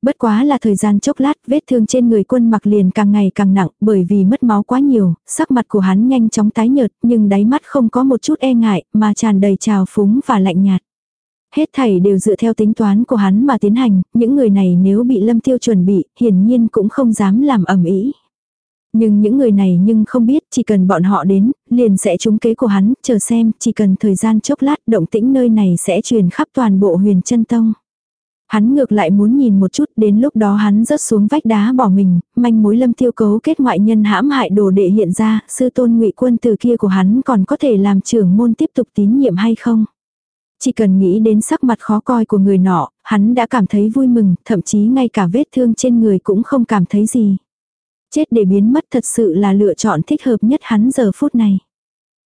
Bất quá là thời gian chốc lát, vết thương trên người quân mặc liền càng ngày càng nặng, bởi vì mất máu quá nhiều, sắc mặt của hắn nhanh chóng tái nhợt, nhưng đáy mắt không có một chút e ngại, mà tràn đầy trào phúng và lạnh nhạt. Hết thảy đều dựa theo tính toán của hắn mà tiến hành, những người này nếu bị lâm tiêu chuẩn bị, hiển nhiên cũng không dám làm ẩm ý. Nhưng những người này nhưng không biết, chỉ cần bọn họ đến, liền sẽ trúng kế của hắn, chờ xem, chỉ cần thời gian chốc lát, động tĩnh nơi này sẽ truyền khắp toàn bộ huyền chân tông. Hắn ngược lại muốn nhìn một chút, đến lúc đó hắn rớt xuống vách đá bỏ mình, manh mối lâm tiêu cấu kết ngoại nhân hãm hại đồ đệ hiện ra, sư tôn ngụy quân từ kia của hắn còn có thể làm trưởng môn tiếp tục tín nhiệm hay không. Chỉ cần nghĩ đến sắc mặt khó coi của người nọ, hắn đã cảm thấy vui mừng, thậm chí ngay cả vết thương trên người cũng không cảm thấy gì. Chết để biến mất thật sự là lựa chọn thích hợp nhất hắn giờ phút này.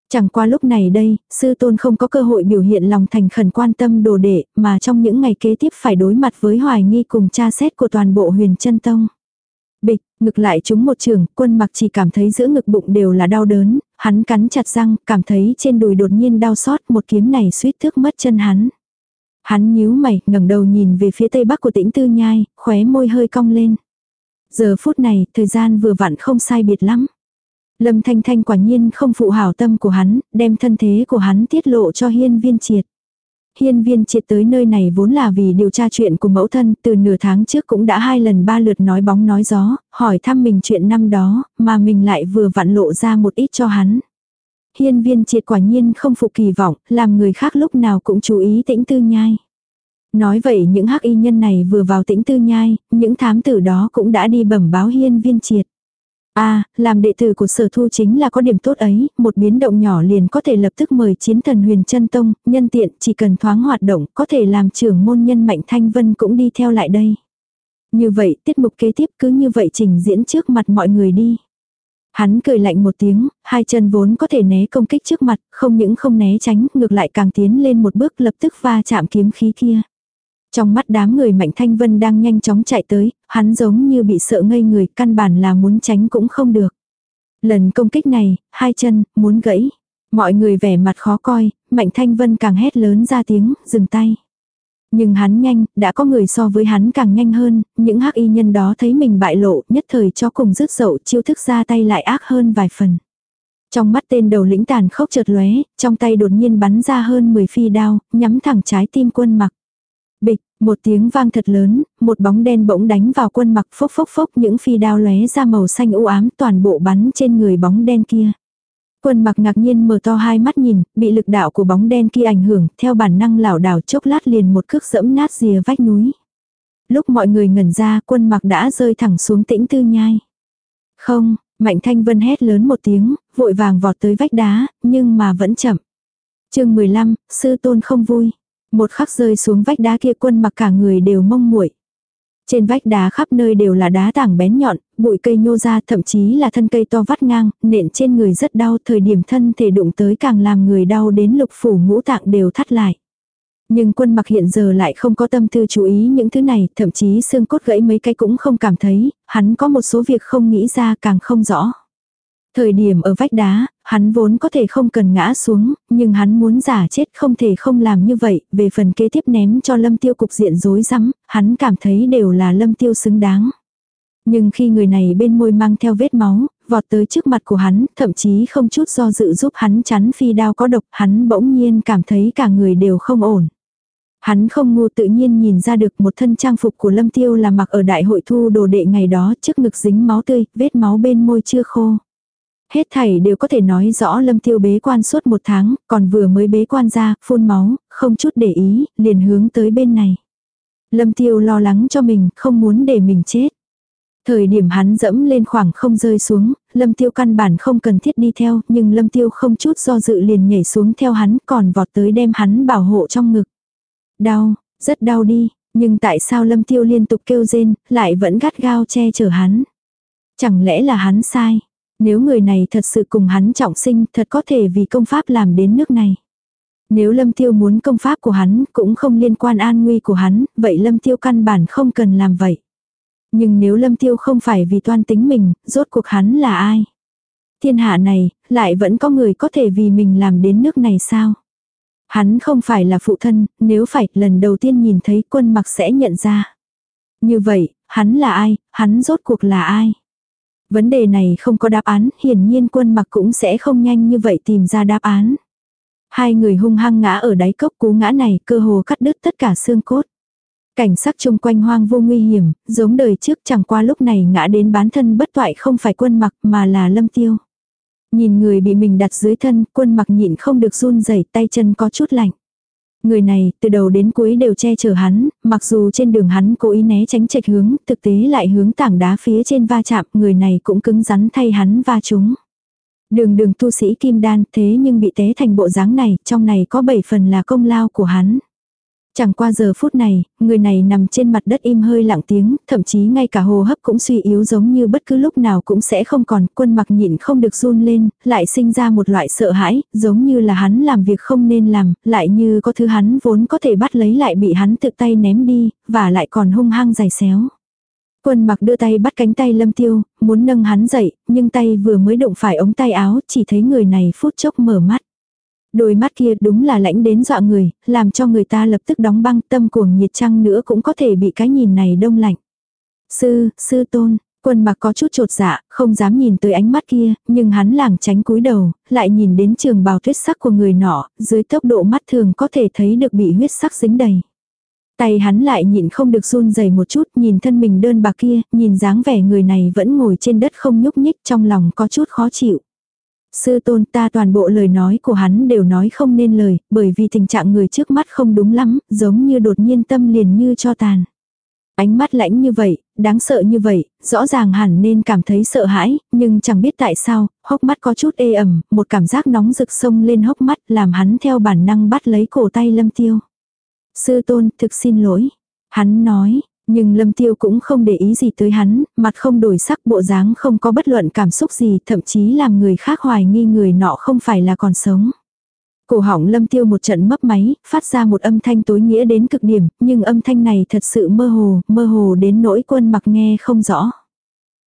Chẳng qua lúc này đây, sư tôn không có cơ hội biểu hiện lòng thành khẩn quan tâm đồ đệ, mà trong những ngày kế tiếp phải đối mặt với hoài nghi cùng tra xét của toàn bộ huyền chân tông. Bịch, ngực lại chúng một trường, quân mặc chỉ cảm thấy giữa ngực bụng đều là đau đớn, hắn cắn chặt răng, cảm thấy trên đùi đột nhiên đau xót một kiếm này suýt thước mất chân hắn. Hắn nhíu mày, ngẩng đầu nhìn về phía tây bắc của tĩnh tư nhai, khóe môi hơi cong lên. Giờ phút này, thời gian vừa vặn không sai biệt lắm. Lâm Thanh Thanh quả nhiên không phụ hảo tâm của hắn, đem thân thế của hắn tiết lộ cho hiên viên triệt. Hiên viên triệt tới nơi này vốn là vì điều tra chuyện của mẫu thân, từ nửa tháng trước cũng đã hai lần ba lượt nói bóng nói gió, hỏi thăm mình chuyện năm đó, mà mình lại vừa vặn lộ ra một ít cho hắn. Hiên viên triệt quả nhiên không phụ kỳ vọng, làm người khác lúc nào cũng chú ý tĩnh tư nhai. Nói vậy những hắc y nhân này vừa vào tĩnh tư nhai, những thám tử đó cũng đã đi bẩm báo hiên viên triệt. a à, làm đệ tử của sở thu chính là có điểm tốt ấy, một biến động nhỏ liền có thể lập tức mời chiến thần huyền chân tông, nhân tiện chỉ cần thoáng hoạt động có thể làm trưởng môn nhân mạnh thanh vân cũng đi theo lại đây. Như vậy tiết mục kế tiếp cứ như vậy trình diễn trước mặt mọi người đi. Hắn cười lạnh một tiếng, hai chân vốn có thể né công kích trước mặt, không những không né tránh, ngược lại càng tiến lên một bước lập tức va chạm kiếm khí kia. Trong mắt đám người Mạnh Thanh Vân đang nhanh chóng chạy tới, hắn giống như bị sợ ngây người, căn bản là muốn tránh cũng không được. Lần công kích này, hai chân, muốn gãy. Mọi người vẻ mặt khó coi, Mạnh Thanh Vân càng hét lớn ra tiếng, dừng tay. Nhưng hắn nhanh, đã có người so với hắn càng nhanh hơn, những hắc y nhân đó thấy mình bại lộ, nhất thời cho cùng rứt dậu chiêu thức ra tay lại ác hơn vài phần. Trong mắt tên đầu lĩnh tàn khốc chợt lóe, trong tay đột nhiên bắn ra hơn 10 phi đao, nhắm thẳng trái tim quân mặc. Một tiếng vang thật lớn, một bóng đen bỗng đánh vào quân mặc phốc phốc phốc những phi đao lóe ra màu xanh u ám toàn bộ bắn trên người bóng đen kia. Quân mặc ngạc nhiên mở to hai mắt nhìn, bị lực đạo của bóng đen kia ảnh hưởng, theo bản năng lảo đảo chốc lát liền một cước dẫm nát rìa vách núi. Lúc mọi người ngẩn ra, quân mặc đã rơi thẳng xuống tĩnh tư nhai. Không, Mạnh Thanh Vân hét lớn một tiếng, vội vàng vọt tới vách đá, nhưng mà vẫn chậm. chương 15, sư tôn không vui. Một khắc rơi xuống vách đá kia quân mặc cả người đều mông muội trên vách đá khắp nơi đều là đá tảng bén nhọn, bụi cây nhô ra thậm chí là thân cây to vắt ngang, nện trên người rất đau, thời điểm thân thể đụng tới càng làm người đau đến lục phủ ngũ tạng đều thắt lại. Nhưng quân mặc hiện giờ lại không có tâm tư chú ý những thứ này, thậm chí xương cốt gãy mấy cái cũng không cảm thấy, hắn có một số việc không nghĩ ra càng không rõ. Thời điểm ở vách đá, hắn vốn có thể không cần ngã xuống, nhưng hắn muốn giả chết không thể không làm như vậy, về phần kế tiếp ném cho lâm tiêu cục diện rối rắm, hắn cảm thấy đều là lâm tiêu xứng đáng. Nhưng khi người này bên môi mang theo vết máu, vọt tới trước mặt của hắn, thậm chí không chút do dự giúp hắn chắn phi đao có độc, hắn bỗng nhiên cảm thấy cả người đều không ổn. Hắn không ngu tự nhiên nhìn ra được một thân trang phục của Lâm Tiêu là mặc ở đại hội thu đồ đệ ngày đó trước ngực dính máu tươi, vết máu bên môi chưa khô. Hết thảy đều có thể nói rõ lâm tiêu bế quan suốt một tháng, còn vừa mới bế quan ra, phun máu, không chút để ý, liền hướng tới bên này. Lâm tiêu lo lắng cho mình, không muốn để mình chết. Thời điểm hắn dẫm lên khoảng không rơi xuống, lâm tiêu căn bản không cần thiết đi theo, nhưng lâm tiêu không chút do dự liền nhảy xuống theo hắn còn vọt tới đem hắn bảo hộ trong ngực. Đau, rất đau đi, nhưng tại sao lâm tiêu liên tục kêu rên, lại vẫn gắt gao che chở hắn. Chẳng lẽ là hắn sai? Nếu người này thật sự cùng hắn trọng sinh thật có thể vì công pháp làm đến nước này. Nếu Lâm Tiêu muốn công pháp của hắn cũng không liên quan an nguy của hắn, vậy Lâm Tiêu căn bản không cần làm vậy. Nhưng nếu Lâm Tiêu không phải vì toan tính mình, rốt cuộc hắn là ai? Thiên hạ này, lại vẫn có người có thể vì mình làm đến nước này sao? Hắn không phải là phụ thân, nếu phải lần đầu tiên nhìn thấy quân mặc sẽ nhận ra. Như vậy, hắn là ai, hắn rốt cuộc là ai? Vấn đề này không có đáp án, hiển nhiên quân mặc cũng sẽ không nhanh như vậy tìm ra đáp án. Hai người hung hăng ngã ở đáy cốc cú ngã này cơ hồ cắt đứt tất cả xương cốt. Cảnh sắc chung quanh hoang vô nguy hiểm, giống đời trước chẳng qua lúc này ngã đến bán thân bất toại không phải quân mặc mà là lâm tiêu. Nhìn người bị mình đặt dưới thân, quân mặc nhịn không được run rẩy tay chân có chút lạnh. Người này, từ đầu đến cuối đều che chở hắn, mặc dù trên đường hắn cố ý né tránh trạch hướng, thực tế lại hướng tảng đá phía trên va chạm, người này cũng cứng rắn thay hắn va chúng. Đường đường tu sĩ kim đan thế nhưng bị té thành bộ dáng này, trong này có bảy phần là công lao của hắn. Chẳng qua giờ phút này, người này nằm trên mặt đất im hơi lặng tiếng, thậm chí ngay cả hô hấp cũng suy yếu giống như bất cứ lúc nào cũng sẽ không còn, quân mặc nhịn không được run lên, lại sinh ra một loại sợ hãi, giống như là hắn làm việc không nên làm, lại như có thứ hắn vốn có thể bắt lấy lại bị hắn tự tay ném đi, và lại còn hung hăng giày xéo. Quân mặc đưa tay bắt cánh tay lâm tiêu, muốn nâng hắn dậy, nhưng tay vừa mới đụng phải ống tay áo, chỉ thấy người này phút chốc mở mắt. Đôi mắt kia đúng là lãnh đến dọa người, làm cho người ta lập tức đóng băng tâm cuồng nhiệt trăng nữa cũng có thể bị cái nhìn này đông lạnh. Sư, sư tôn, quân mặc có chút trột dạ, không dám nhìn tới ánh mắt kia, nhưng hắn làng tránh cúi đầu, lại nhìn đến trường bào tuyết sắc của người nọ, dưới tốc độ mắt thường có thể thấy được bị huyết sắc dính đầy. Tay hắn lại nhịn không được run rẩy một chút, nhìn thân mình đơn bạc kia, nhìn dáng vẻ người này vẫn ngồi trên đất không nhúc nhích trong lòng có chút khó chịu. Sư tôn ta toàn bộ lời nói của hắn đều nói không nên lời, bởi vì tình trạng người trước mắt không đúng lắm, giống như đột nhiên tâm liền như cho tàn. Ánh mắt lãnh như vậy, đáng sợ như vậy, rõ ràng hẳn nên cảm thấy sợ hãi, nhưng chẳng biết tại sao, hốc mắt có chút ê ẩm, một cảm giác nóng rực sông lên hốc mắt làm hắn theo bản năng bắt lấy cổ tay lâm tiêu. Sư tôn, thực xin lỗi. Hắn nói, nhưng Lâm Tiêu cũng không để ý gì tới hắn, mặt không đổi sắc bộ dáng không có bất luận cảm xúc gì, thậm chí làm người khác hoài nghi người nọ không phải là còn sống. Cổ họng Lâm Tiêu một trận mấp máy, phát ra một âm thanh tối nghĩa đến cực điểm, nhưng âm thanh này thật sự mơ hồ, mơ hồ đến nỗi quân mặc nghe không rõ.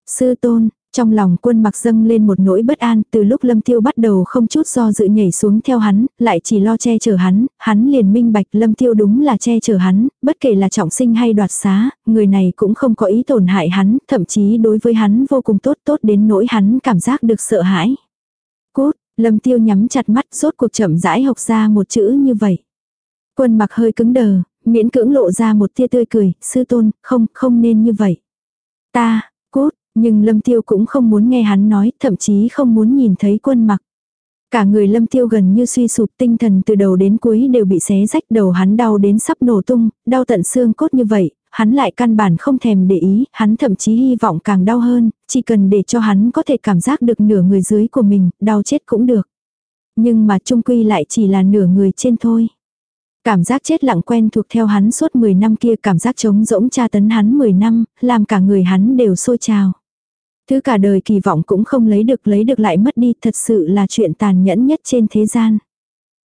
Sư tôn, trong lòng quân mặc dâng lên một nỗi bất an, từ lúc lâm tiêu bắt đầu không chút do dự nhảy xuống theo hắn, lại chỉ lo che chở hắn, hắn liền minh bạch lâm tiêu đúng là che chở hắn, bất kể là trọng sinh hay đoạt xá, người này cũng không có ý tổn hại hắn, thậm chí đối với hắn vô cùng tốt tốt đến nỗi hắn cảm giác được sợ hãi. Cút, lâm tiêu nhắm chặt mắt rốt cuộc chậm rãi học ra một chữ như vậy. Quân mặc hơi cứng đờ, miễn cưỡng lộ ra một tia tươi cười, sư tôn, không, không nên như vậy. Ta, cút, nhưng Lâm Tiêu cũng không muốn nghe hắn nói, thậm chí không muốn nhìn thấy quân mặc. Cả người lâm tiêu gần như suy sụp tinh thần từ đầu đến cuối đều bị xé rách đầu hắn đau đến sắp nổ tung, đau tận xương cốt như vậy, hắn lại căn bản không thèm để ý, hắn thậm chí hy vọng càng đau hơn, chỉ cần để cho hắn có thể cảm giác được nửa người dưới của mình, đau chết cũng được. Nhưng mà trung quy lại chỉ là nửa người trên thôi. Cảm giác chết lặng quen thuộc theo hắn suốt 10 năm kia cảm giác trống rỗng tra tấn hắn 10 năm, làm cả người hắn đều sôi trào. Thứ cả đời kỳ vọng cũng không lấy được lấy được lại mất đi thật sự là chuyện tàn nhẫn nhất trên thế gian.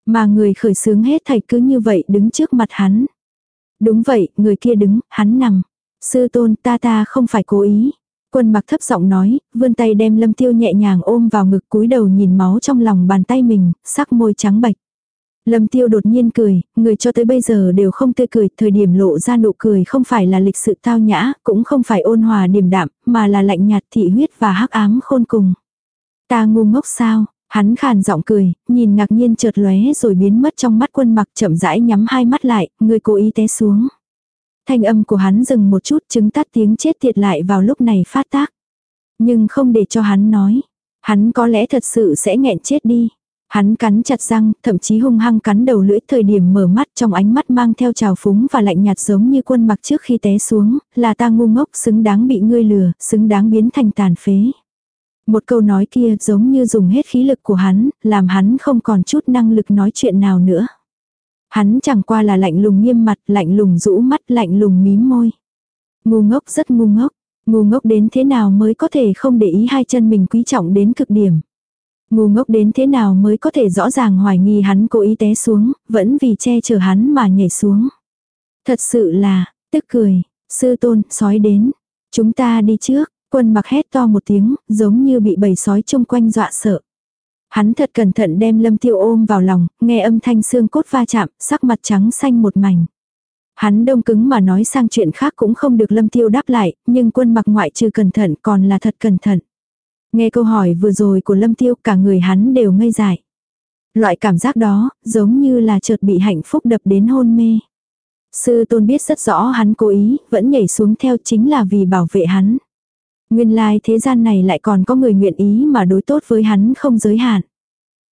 Mà người khởi sướng hết thầy cứ như vậy đứng trước mặt hắn. Đúng vậy, người kia đứng, hắn nằm. Sư tôn ta ta không phải cố ý. Quân mặc thấp giọng nói, vươn tay đem lâm tiêu nhẹ nhàng ôm vào ngực cúi đầu nhìn máu trong lòng bàn tay mình, sắc môi trắng bạch. Lâm tiêu đột nhiên cười, người cho tới bây giờ đều không tươi cười, thời điểm lộ ra nụ cười không phải là lịch sự tao nhã, cũng không phải ôn hòa điềm đạm, mà là lạnh nhạt thị huyết và hắc ám khôn cùng. Ta ngu ngốc sao? Hắn khàn giọng cười, nhìn ngạc nhiên chợt lóe rồi biến mất trong mắt quân mặc chậm rãi nhắm hai mắt lại, người cố ý té xuống. Thanh âm của hắn dừng một chút chứng tắt tiếng chết tiệt lại vào lúc này phát tác. Nhưng không để cho hắn nói. Hắn có lẽ thật sự sẽ nghẹn chết đi. Hắn cắn chặt răng, thậm chí hung hăng cắn đầu lưỡi thời điểm mở mắt trong ánh mắt mang theo trào phúng và lạnh nhạt giống như quân mặc trước khi té xuống, là ta ngu ngốc xứng đáng bị ngươi lừa, xứng đáng biến thành tàn phế. Một câu nói kia giống như dùng hết khí lực của hắn, làm hắn không còn chút năng lực nói chuyện nào nữa. Hắn chẳng qua là lạnh lùng nghiêm mặt, lạnh lùng rũ mắt, lạnh lùng mím môi. Ngu ngốc rất ngu ngốc, ngu ngốc đến thế nào mới có thể không để ý hai chân mình quý trọng đến cực điểm. Ngu ngốc đến thế nào mới có thể rõ ràng hoài nghi hắn cố ý té xuống, vẫn vì che chở hắn mà nhảy xuống. Thật sự là, tức cười, sư tôn, sói đến. Chúng ta đi trước, quân mặc hét to một tiếng, giống như bị bầy sói chung quanh dọa sợ. Hắn thật cẩn thận đem lâm tiêu ôm vào lòng, nghe âm thanh xương cốt va chạm, sắc mặt trắng xanh một mảnh. Hắn đông cứng mà nói sang chuyện khác cũng không được lâm tiêu đáp lại, nhưng quân mặc ngoại trừ cẩn thận còn là thật cẩn thận. Nghe câu hỏi vừa rồi của lâm tiêu cả người hắn đều ngây dại. Loại cảm giác đó, giống như là chợt bị hạnh phúc đập đến hôn mê. Sư tôn biết rất rõ hắn cố ý, vẫn nhảy xuống theo chính là vì bảo vệ hắn. Nguyên lai thế gian này lại còn có người nguyện ý mà đối tốt với hắn không giới hạn.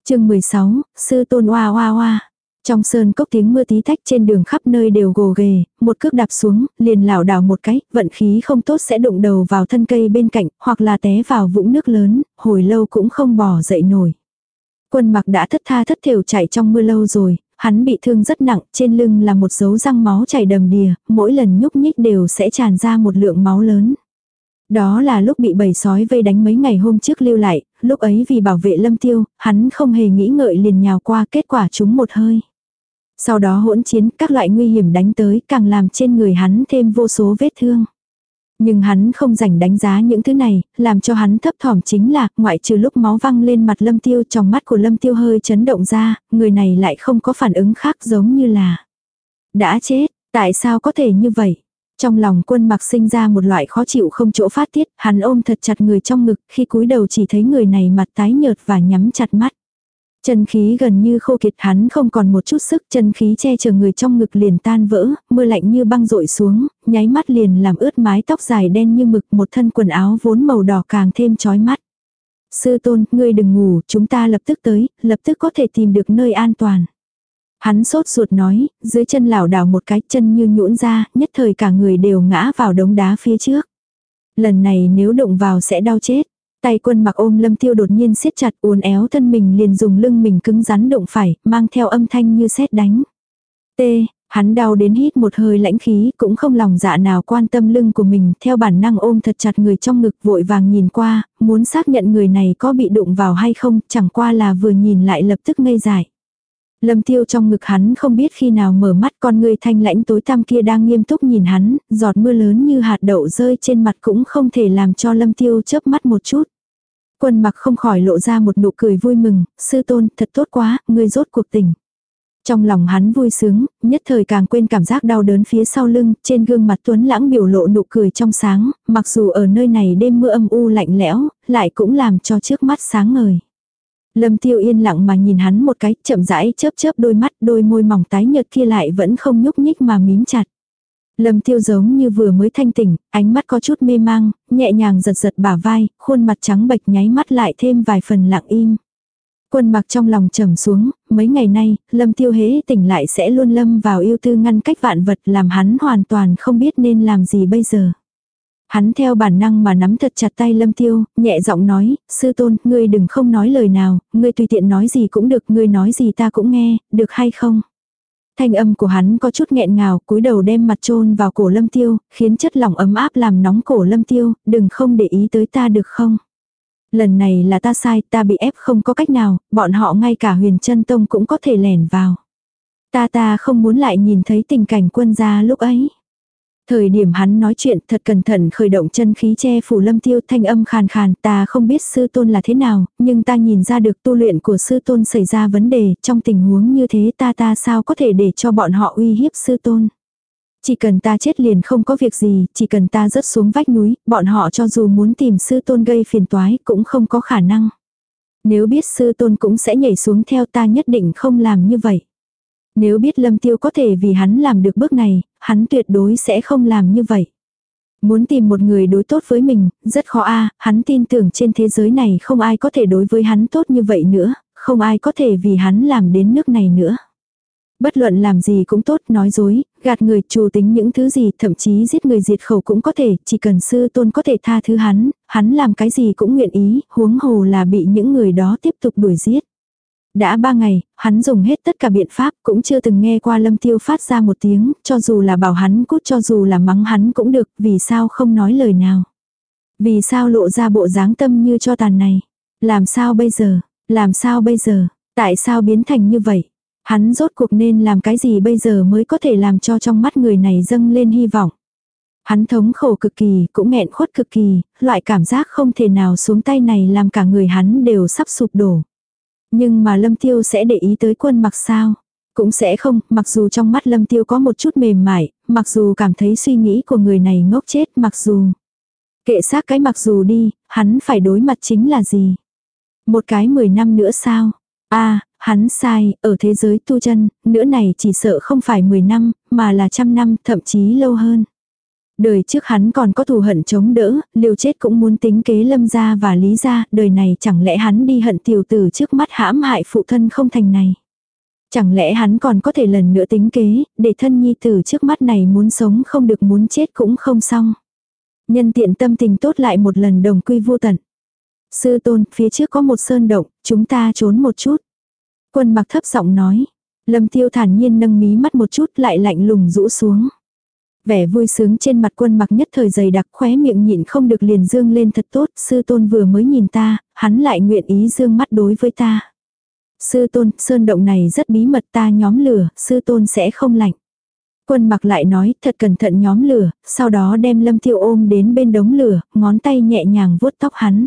chương 16, Sư Tôn Hoa Hoa Hoa. Trong sơn cốc tiếng mưa tí tách trên đường khắp nơi đều gồ ghề, một cước đạp xuống, liền lảo đảo một cái, vận khí không tốt sẽ đụng đầu vào thân cây bên cạnh, hoặc là té vào vũng nước lớn, hồi lâu cũng không bỏ dậy nổi. Quân mặc đã thất tha thất thiểu chạy trong mưa lâu rồi, hắn bị thương rất nặng, trên lưng là một dấu răng máu chảy đầm đìa, mỗi lần nhúc nhích đều sẽ tràn ra một lượng máu lớn. Đó là lúc bị bầy sói vây đánh mấy ngày hôm trước lưu lại, lúc ấy vì bảo vệ lâm tiêu, hắn không hề nghĩ ngợi liền nhào qua kết quả chúng một hơi. Sau đó hỗn chiến các loại nguy hiểm đánh tới càng làm trên người hắn thêm vô số vết thương. Nhưng hắn không rảnh đánh giá những thứ này, làm cho hắn thấp thỏm chính là, ngoại trừ lúc máu văng lên mặt lâm tiêu trong mắt của lâm tiêu hơi chấn động ra, người này lại không có phản ứng khác giống như là đã chết, tại sao có thể như vậy? Trong lòng quân mặc sinh ra một loại khó chịu không chỗ phát tiết, hắn ôm thật chặt người trong ngực, khi cúi đầu chỉ thấy người này mặt tái nhợt và nhắm chặt mắt. Chân khí gần như khô kiệt hắn không còn một chút sức, chân khí che chở người trong ngực liền tan vỡ, mưa lạnh như băng rội xuống, nháy mắt liền làm ướt mái tóc dài đen như mực một thân quần áo vốn màu đỏ càng thêm chói mắt. Sư tôn, ngươi đừng ngủ, chúng ta lập tức tới, lập tức có thể tìm được nơi an toàn. Hắn sốt ruột nói, dưới chân lảo đảo một cái chân như nhũn ra, nhất thời cả người đều ngã vào đống đá phía trước. Lần này nếu đụng vào sẽ đau chết. Tay quân mặc ôm lâm tiêu đột nhiên siết chặt uốn éo thân mình liền dùng lưng mình cứng rắn đụng phải, mang theo âm thanh như sét đánh. T, hắn đau đến hít một hơi lãnh khí, cũng không lòng dạ nào quan tâm lưng của mình, theo bản năng ôm thật chặt người trong ngực vội vàng nhìn qua, muốn xác nhận người này có bị đụng vào hay không, chẳng qua là vừa nhìn lại lập tức ngây dại. Lâm tiêu trong ngực hắn không biết khi nào mở mắt con người thanh lãnh tối tăm kia đang nghiêm túc nhìn hắn, giọt mưa lớn như hạt đậu rơi trên mặt cũng không thể làm cho lâm tiêu chớp mắt một chút. Quân mặc không khỏi lộ ra một nụ cười vui mừng, sư tôn thật tốt quá, ngươi rốt cuộc tình. Trong lòng hắn vui sướng, nhất thời càng quên cảm giác đau đớn phía sau lưng, trên gương mặt tuấn lãng biểu lộ nụ cười trong sáng, mặc dù ở nơi này đêm mưa âm u lạnh lẽo, lại cũng làm cho trước mắt sáng ngời. Lâm tiêu yên lặng mà nhìn hắn một cái, chậm rãi chớp chớp đôi mắt, đôi môi mỏng tái nhợt kia lại vẫn không nhúc nhích mà mím chặt. Lâm tiêu giống như vừa mới thanh tỉnh, ánh mắt có chút mê mang, nhẹ nhàng giật giật bả vai, khuôn mặt trắng bệch nháy mắt lại thêm vài phần lặng im. Quân mặc trong lòng trầm xuống, mấy ngày nay, lâm tiêu hế tỉnh lại sẽ luôn lâm vào yêu tư ngăn cách vạn vật làm hắn hoàn toàn không biết nên làm gì bây giờ. Hắn theo bản năng mà nắm thật chặt tay lâm tiêu, nhẹ giọng nói, sư tôn, ngươi đừng không nói lời nào, ngươi tùy tiện nói gì cũng được, ngươi nói gì ta cũng nghe, được hay không? Thanh âm của hắn có chút nghẹn ngào, cúi đầu đem mặt chôn vào cổ lâm tiêu, khiến chất lỏng ấm áp làm nóng cổ lâm tiêu, đừng không để ý tới ta được không? Lần này là ta sai, ta bị ép không có cách nào, bọn họ ngay cả huyền chân tông cũng có thể lẻn vào. Ta ta không muốn lại nhìn thấy tình cảnh quân gia lúc ấy. Thời điểm hắn nói chuyện thật cẩn thận khởi động chân khí che phủ lâm tiêu thanh âm khàn khàn ta không biết sư tôn là thế nào, nhưng ta nhìn ra được tu luyện của sư tôn xảy ra vấn đề, trong tình huống như thế ta ta sao có thể để cho bọn họ uy hiếp sư tôn. Chỉ cần ta chết liền không có việc gì, chỉ cần ta rớt xuống vách núi, bọn họ cho dù muốn tìm sư tôn gây phiền toái cũng không có khả năng. Nếu biết sư tôn cũng sẽ nhảy xuống theo ta nhất định không làm như vậy. Nếu biết lâm tiêu có thể vì hắn làm được bước này, hắn tuyệt đối sẽ không làm như vậy. Muốn tìm một người đối tốt với mình, rất khó a hắn tin tưởng trên thế giới này không ai có thể đối với hắn tốt như vậy nữa, không ai có thể vì hắn làm đến nước này nữa. Bất luận làm gì cũng tốt, nói dối, gạt người, trù tính những thứ gì, thậm chí giết người diệt khẩu cũng có thể, chỉ cần sư tôn có thể tha thứ hắn, hắn làm cái gì cũng nguyện ý, huống hồ là bị những người đó tiếp tục đuổi giết. Đã ba ngày, hắn dùng hết tất cả biện pháp, cũng chưa từng nghe qua lâm tiêu phát ra một tiếng, cho dù là bảo hắn cút cho dù là mắng hắn cũng được, vì sao không nói lời nào. Vì sao lộ ra bộ dáng tâm như cho tàn này. Làm sao bây giờ, làm sao bây giờ, tại sao biến thành như vậy. Hắn rốt cuộc nên làm cái gì bây giờ mới có thể làm cho trong mắt người này dâng lên hy vọng. Hắn thống khổ cực kỳ, cũng nghẹn khuất cực kỳ, loại cảm giác không thể nào xuống tay này làm cả người hắn đều sắp sụp đổ. Nhưng mà Lâm Tiêu sẽ để ý tới quân mặc sao? Cũng sẽ không, mặc dù trong mắt Lâm Tiêu có một chút mềm mại, mặc dù cảm thấy suy nghĩ của người này ngốc chết, mặc dù. Kệ xác cái mặc dù đi, hắn phải đối mặt chính là gì? Một cái 10 năm nữa sao? a à, hắn sai, ở thế giới tu chân, nữa này chỉ sợ không phải 10 năm, mà là trăm năm, thậm chí lâu hơn. Đời trước hắn còn có thù hận chống đỡ, liều chết cũng muốn tính kế lâm gia và lý gia, đời này chẳng lẽ hắn đi hận tiểu tử trước mắt hãm hại phụ thân không thành này. Chẳng lẽ hắn còn có thể lần nữa tính kế, để thân nhi tử trước mắt này muốn sống không được muốn chết cũng không xong. Nhân tiện tâm tình tốt lại một lần đồng quy vô tận. Sư tôn, phía trước có một sơn động, chúng ta trốn một chút. Quân mặc thấp giọng nói. Lâm tiêu thản nhiên nâng mí mắt một chút lại lạnh lùng rũ xuống. Vẻ vui sướng trên mặt quân mặc nhất thời dày đặc khóe miệng nhịn không được liền dương lên thật tốt, sư tôn vừa mới nhìn ta, hắn lại nguyện ý dương mắt đối với ta. Sư tôn, sơn động này rất bí mật ta nhóm lửa, sư tôn sẽ không lạnh. Quân mặc lại nói, thật cẩn thận nhóm lửa, sau đó đem lâm tiêu ôm đến bên đống lửa, ngón tay nhẹ nhàng vuốt tóc hắn.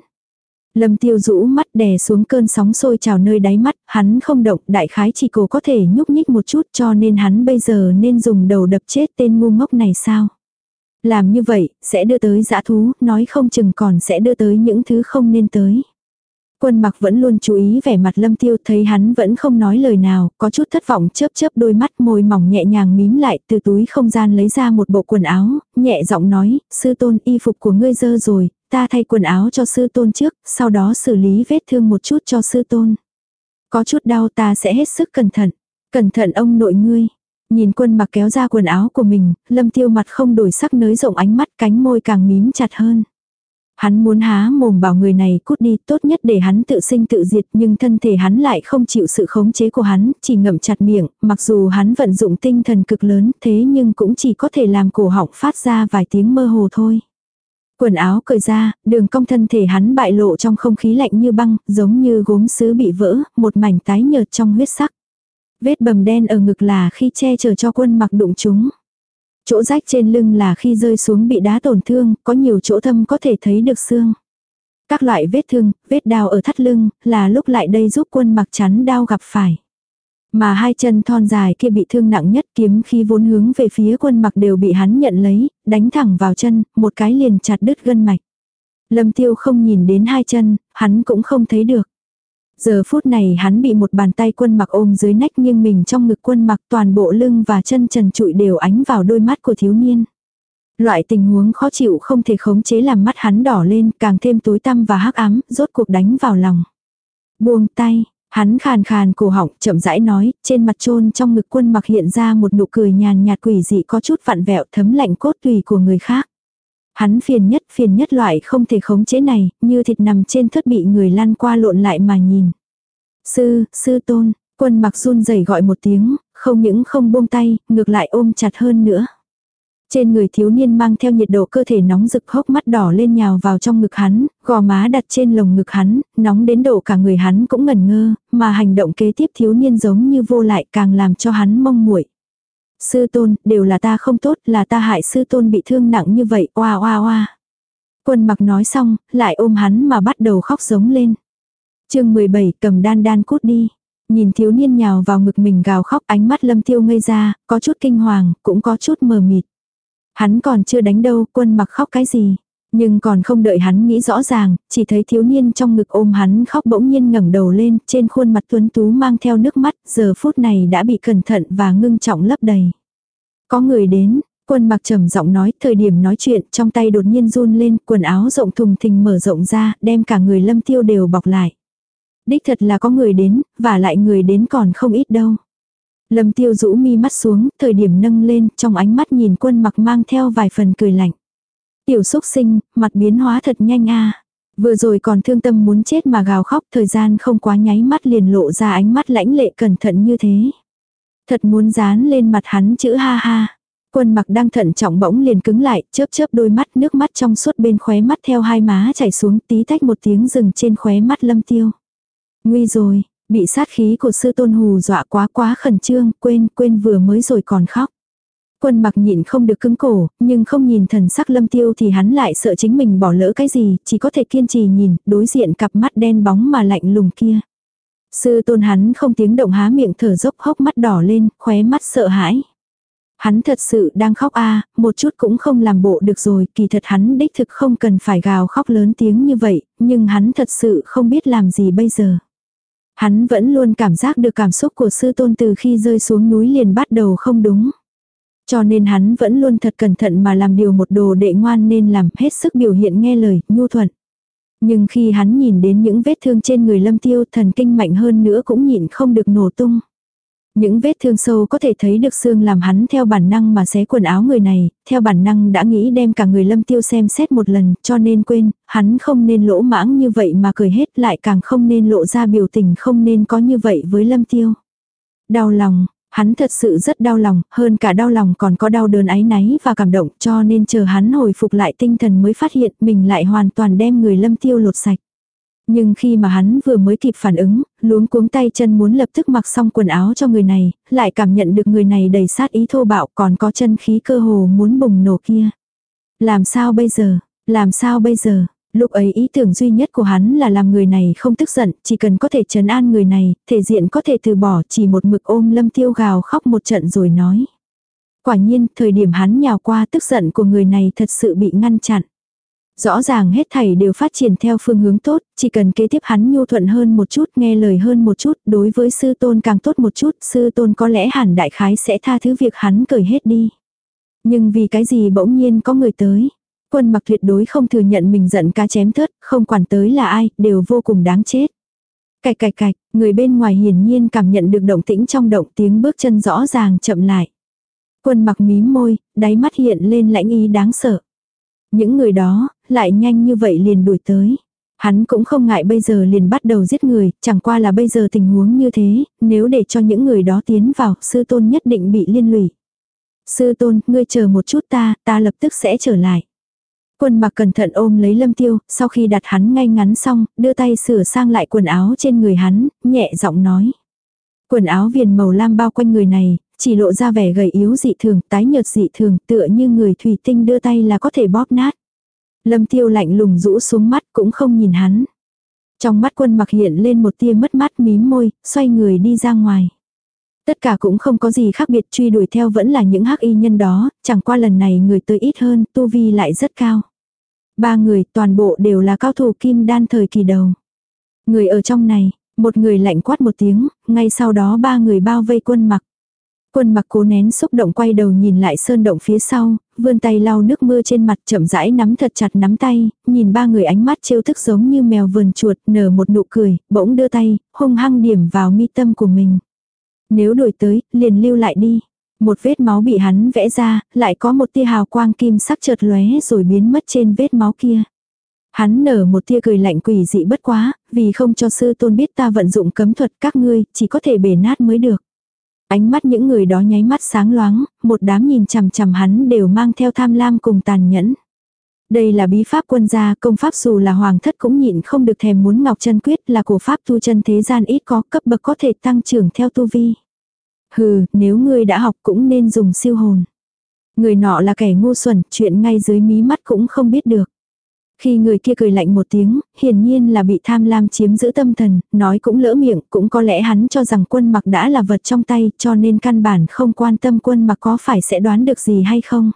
Lâm tiêu rũ mắt đè xuống cơn sóng sôi trào nơi đáy mắt, hắn không động, đại khái chỉ cổ có thể nhúc nhích một chút cho nên hắn bây giờ nên dùng đầu đập chết tên ngu ngốc này sao. Làm như vậy, sẽ đưa tới dã thú, nói không chừng còn sẽ đưa tới những thứ không nên tới. Quân mặc vẫn luôn chú ý vẻ mặt lâm tiêu thấy hắn vẫn không nói lời nào, có chút thất vọng chớp chớp đôi mắt môi mỏng nhẹ nhàng mím lại từ túi không gian lấy ra một bộ quần áo, nhẹ giọng nói, sư tôn y phục của ngươi dơ rồi, ta thay quần áo cho sư tôn trước, sau đó xử lý vết thương một chút cho sư tôn. Có chút đau ta sẽ hết sức cẩn thận. Cẩn thận ông nội ngươi. Nhìn quân mặc kéo ra quần áo của mình, lâm tiêu mặt không đổi sắc nới rộng ánh mắt cánh môi càng mím chặt hơn. Hắn muốn há mồm bảo người này cút đi tốt nhất để hắn tự sinh tự diệt nhưng thân thể hắn lại không chịu sự khống chế của hắn, chỉ ngậm chặt miệng, mặc dù hắn vận dụng tinh thần cực lớn thế nhưng cũng chỉ có thể làm cổ họng phát ra vài tiếng mơ hồ thôi. Quần áo cởi ra, đường cong thân thể hắn bại lộ trong không khí lạnh như băng, giống như gốm sứ bị vỡ, một mảnh tái nhợt trong huyết sắc. Vết bầm đen ở ngực là khi che chở cho quân mặc đụng chúng. Chỗ rách trên lưng là khi rơi xuống bị đá tổn thương, có nhiều chỗ thâm có thể thấy được xương. Các loại vết thương, vết đau ở thắt lưng, là lúc lại đây giúp quân mặc chắn đau gặp phải. Mà hai chân thon dài kia bị thương nặng nhất kiếm khi vốn hướng về phía quân mặc đều bị hắn nhận lấy, đánh thẳng vào chân, một cái liền chặt đứt gân mạch. Lâm tiêu không nhìn đến hai chân, hắn cũng không thấy được. Giờ phút này hắn bị một bàn tay quân mặc ôm dưới nách nghiêng mình trong ngực quân mặc toàn bộ lưng và chân trần trụi đều ánh vào đôi mắt của thiếu niên. Loại tình huống khó chịu không thể khống chế làm mắt hắn đỏ lên càng thêm tối tăm và hắc ám, rốt cuộc đánh vào lòng. Buông tay, Hắn khàn khàn cổ họng chậm rãi nói, trên mặt trôn trong ngực quân mặc hiện ra một nụ cười nhàn nhạt quỷ dị có chút vặn vẹo thấm lạnh cốt tùy của người khác. Hắn phiền nhất phiền nhất loại không thể khống chế này, như thịt nằm trên thất bị người lăn qua lộn lại mà nhìn. Sư, sư tôn, quân mặc run rẩy gọi một tiếng, không những không buông tay, ngược lại ôm chặt hơn nữa. Trên người thiếu niên mang theo nhiệt độ cơ thể nóng rực hốc mắt đỏ lên nhào vào trong ngực hắn, gò má đặt trên lồng ngực hắn, nóng đến độ cả người hắn cũng ngẩn ngơ, mà hành động kế tiếp thiếu niên giống như vô lại càng làm cho hắn mong muội. Sư tôn, đều là ta không tốt, là ta hại sư tôn bị thương nặng như vậy, oa oa oa. Quân mặc nói xong, lại ôm hắn mà bắt đầu khóc giống lên. chương 17 cầm đan đan cút đi. Nhìn thiếu niên nhào vào ngực mình gào khóc ánh mắt lâm tiêu ngây ra, có chút kinh hoàng, cũng có chút mờ mịt. Hắn còn chưa đánh đâu, quân mặc khóc cái gì. Nhưng còn không đợi hắn nghĩ rõ ràng, chỉ thấy thiếu niên trong ngực ôm hắn khóc bỗng nhiên ngẩng đầu lên, trên khuôn mặt tuấn tú mang theo nước mắt, giờ phút này đã bị cẩn thận và ngưng trọng lấp đầy. Có người đến, quân mặc trầm giọng nói, thời điểm nói chuyện, trong tay đột nhiên run lên, quần áo rộng thùng thình mở rộng ra, đem cả người lâm tiêu đều bọc lại. Đích thật là có người đến, và lại người đến còn không ít đâu. Lâm tiêu rũ mi mắt xuống, thời điểm nâng lên, trong ánh mắt nhìn quân mặc mang theo vài phần cười lạnh. Tiểu xúc sinh, mặt biến hóa thật nhanh a Vừa rồi còn thương tâm muốn chết mà gào khóc, thời gian không quá nháy mắt liền lộ ra ánh mắt lãnh lệ cẩn thận như thế. Thật muốn dán lên mặt hắn chữ ha ha. Quân mặc đang thận trọng bỗng liền cứng lại, chớp chớp đôi mắt nước mắt trong suốt bên khóe mắt theo hai má chảy xuống tí tách một tiếng rừng trên khóe mắt lâm tiêu. Nguy rồi, bị sát khí của sư tôn hù dọa quá quá khẩn trương, quên, quên vừa mới rồi còn khóc. Quân mặc nhịn không được cứng cổ, nhưng không nhìn thần sắc lâm tiêu thì hắn lại sợ chính mình bỏ lỡ cái gì, chỉ có thể kiên trì nhìn, đối diện cặp mắt đen bóng mà lạnh lùng kia. Sư tôn hắn không tiếng động há miệng thở dốc hốc mắt đỏ lên, khóe mắt sợ hãi. Hắn thật sự đang khóc a một chút cũng không làm bộ được rồi, kỳ thật hắn đích thực không cần phải gào khóc lớn tiếng như vậy, nhưng hắn thật sự không biết làm gì bây giờ. Hắn vẫn luôn cảm giác được cảm xúc của sư tôn từ khi rơi xuống núi liền bắt đầu không đúng. Cho nên hắn vẫn luôn thật cẩn thận mà làm điều một đồ đệ ngoan nên làm hết sức biểu hiện nghe lời, nhu thuận. Nhưng khi hắn nhìn đến những vết thương trên người lâm tiêu thần kinh mạnh hơn nữa cũng nhịn không được nổ tung. Những vết thương sâu có thể thấy được xương làm hắn theo bản năng mà xé quần áo người này, theo bản năng đã nghĩ đem cả người lâm tiêu xem xét một lần, cho nên quên, hắn không nên lỗ mãng như vậy mà cười hết lại càng không nên lộ ra biểu tình không nên có như vậy với lâm tiêu. Đau lòng, hắn thật sự rất đau lòng, hơn cả đau lòng còn có đau đớn áy náy và cảm động cho nên chờ hắn hồi phục lại tinh thần mới phát hiện mình lại hoàn toàn đem người lâm tiêu lột sạch. Nhưng khi mà hắn vừa mới kịp phản ứng, luống cuống tay chân muốn lập tức mặc xong quần áo cho người này, lại cảm nhận được người này đầy sát ý thô bạo còn có chân khí cơ hồ muốn bùng nổ kia. Làm sao bây giờ? Làm sao bây giờ? Lúc ấy ý tưởng duy nhất của hắn là làm người này không tức giận, chỉ cần có thể trấn an người này, thể diện có thể từ bỏ chỉ một mực ôm lâm tiêu gào khóc một trận rồi nói. Quả nhiên, thời điểm hắn nhào qua tức giận của người này thật sự bị ngăn chặn. Rõ ràng hết thảy đều phát triển theo phương hướng tốt, chỉ cần kế tiếp hắn nhu thuận hơn một chút, nghe lời hơn một chút, đối với sư tôn càng tốt một chút, sư tôn có lẽ hẳn đại khái sẽ tha thứ việc hắn cởi hết đi. Nhưng vì cái gì bỗng nhiên có người tới. Quân mặc tuyệt đối không thừa nhận mình giận cá chém thớt, không quản tới là ai, đều vô cùng đáng chết. Cạch cạch cạch, người bên ngoài hiển nhiên cảm nhận được động tĩnh trong động tiếng bước chân rõ ràng chậm lại. Quân mặc mím môi, đáy mắt hiện lên lãnh ý đáng sợ. Những người đó, lại nhanh như vậy liền đuổi tới. Hắn cũng không ngại bây giờ liền bắt đầu giết người, chẳng qua là bây giờ tình huống như thế, nếu để cho những người đó tiến vào, sư tôn nhất định bị liên lụy. Sư tôn, ngươi chờ một chút ta, ta lập tức sẽ trở lại. Quân mặc cẩn thận ôm lấy lâm tiêu, sau khi đặt hắn ngay ngắn xong, đưa tay sửa sang lại quần áo trên người hắn, nhẹ giọng nói. Quần áo viền màu lam bao quanh người này, chỉ lộ ra vẻ gầy yếu dị thường, tái nhợt dị thường, tựa như người thủy tinh đưa tay là có thể bóp nát. Lâm tiêu lạnh lùng rũ xuống mắt cũng không nhìn hắn. Trong mắt quân mặc hiện lên một tia mất mắt mím môi, xoay người đi ra ngoài. Tất cả cũng không có gì khác biệt truy đuổi theo vẫn là những hắc y nhân đó, chẳng qua lần này người tới ít hơn, tu vi lại rất cao. Ba người toàn bộ đều là cao thủ kim đan thời kỳ đầu. Người ở trong này, một người lạnh quát một tiếng, ngay sau đó ba người bao vây quân mặc. Quân mặc cố nén xúc động quay đầu nhìn lại sơn động phía sau, vươn tay lau nước mưa trên mặt chậm rãi nắm thật chặt nắm tay, nhìn ba người ánh mắt trêu thức giống như mèo vườn chuột, nở một nụ cười, bỗng đưa tay, hung hăng điểm vào mi tâm của mình. Nếu đổi tới, liền lưu lại đi. Một vết máu bị hắn vẽ ra, lại có một tia hào quang kim sắc chợt lóe rồi biến mất trên vết máu kia. Hắn nở một tia cười lạnh quỷ dị bất quá, vì không cho sư tôn biết ta vận dụng cấm thuật các ngươi, chỉ có thể bể nát mới được. Ánh mắt những người đó nháy mắt sáng loáng, một đám nhìn chằm chằm hắn đều mang theo tham lam cùng tàn nhẫn. Đây là bí pháp quân gia, công pháp dù là hoàng thất cũng nhịn không được thèm muốn ngọc chân quyết là cổ pháp tu chân thế gian ít có cấp bậc có thể tăng trưởng theo tu vi. Hừ, nếu ngươi đã học cũng nên dùng siêu hồn. Người nọ là kẻ ngu xuẩn, chuyện ngay dưới mí mắt cũng không biết được. Khi người kia cười lạnh một tiếng, hiển nhiên là bị tham lam chiếm giữ tâm thần, nói cũng lỡ miệng, cũng có lẽ hắn cho rằng quân mặc đã là vật trong tay, cho nên căn bản không quan tâm quân mặc có phải sẽ đoán được gì hay không.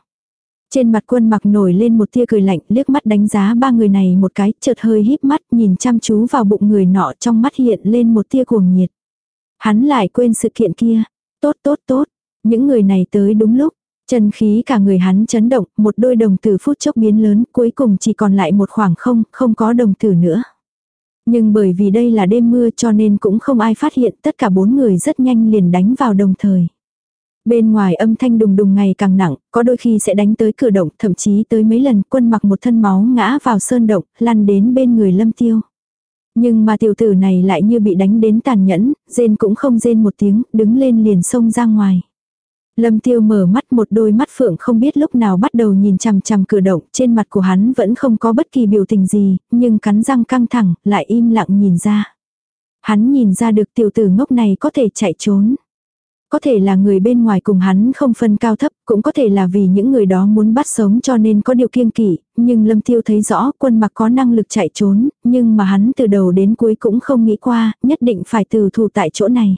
Trên mặt quân mặc nổi lên một tia cười lạnh, liếc mắt đánh giá ba người này một cái, chợt hơi híp mắt, nhìn chăm chú vào bụng người nọ trong mắt hiện lên một tia cuồng nhiệt. Hắn lại quên sự kiện kia. Tốt tốt tốt, những người này tới đúng lúc. Chân khí cả người hắn chấn động, một đôi đồng tử phút chốc biến lớn, cuối cùng chỉ còn lại một khoảng không, không có đồng tử nữa. Nhưng bởi vì đây là đêm mưa cho nên cũng không ai phát hiện, tất cả bốn người rất nhanh liền đánh vào đồng thời. Bên ngoài âm thanh đùng đùng ngày càng nặng, có đôi khi sẽ đánh tới cửa động, thậm chí tới mấy lần quân mặc một thân máu ngã vào sơn động, lăn đến bên người lâm tiêu. Nhưng mà tiểu tử này lại như bị đánh đến tàn nhẫn, rên cũng không rên một tiếng, đứng lên liền xông ra ngoài. Lâm tiêu mở mắt một đôi mắt phượng không biết lúc nào bắt đầu nhìn chằm chằm cửa động, trên mặt của hắn vẫn không có bất kỳ biểu tình gì, nhưng cắn răng căng thẳng, lại im lặng nhìn ra. Hắn nhìn ra được tiểu tử ngốc này có thể chạy trốn. Có thể là người bên ngoài cùng hắn không phân cao thấp, cũng có thể là vì những người đó muốn bắt sống cho nên có điều kiêng kỵ, nhưng Lâm Tiêu thấy rõ quân mặc có năng lực chạy trốn, nhưng mà hắn từ đầu đến cuối cũng không nghĩ qua, nhất định phải từ thủ tại chỗ này.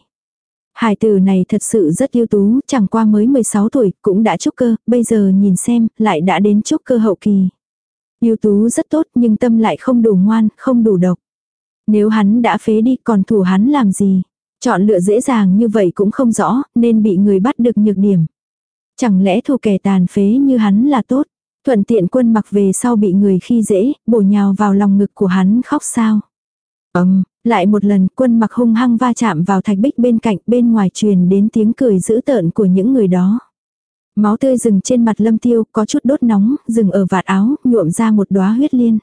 Hải tử này thật sự rất ưu tú, chẳng qua mới 16 tuổi, cũng đã trúc cơ, bây giờ nhìn xem, lại đã đến trúc cơ hậu kỳ. ưu tú rất tốt nhưng tâm lại không đủ ngoan, không đủ độc. Nếu hắn đã phế đi còn thủ hắn làm gì? Chọn lựa dễ dàng như vậy cũng không rõ, nên bị người bắt được nhược điểm. Chẳng lẽ thù kẻ tàn phế như hắn là tốt? Thuận tiện quân mặc về sau bị người khi dễ, bổ nhào vào lòng ngực của hắn khóc sao? Ấm, lại một lần quân mặc hung hăng va chạm vào thạch bích bên cạnh bên ngoài truyền đến tiếng cười dữ tợn của những người đó. Máu tươi rừng trên mặt lâm tiêu có chút đốt nóng, rừng ở vạt áo, nhuộm ra một đóa huyết liên.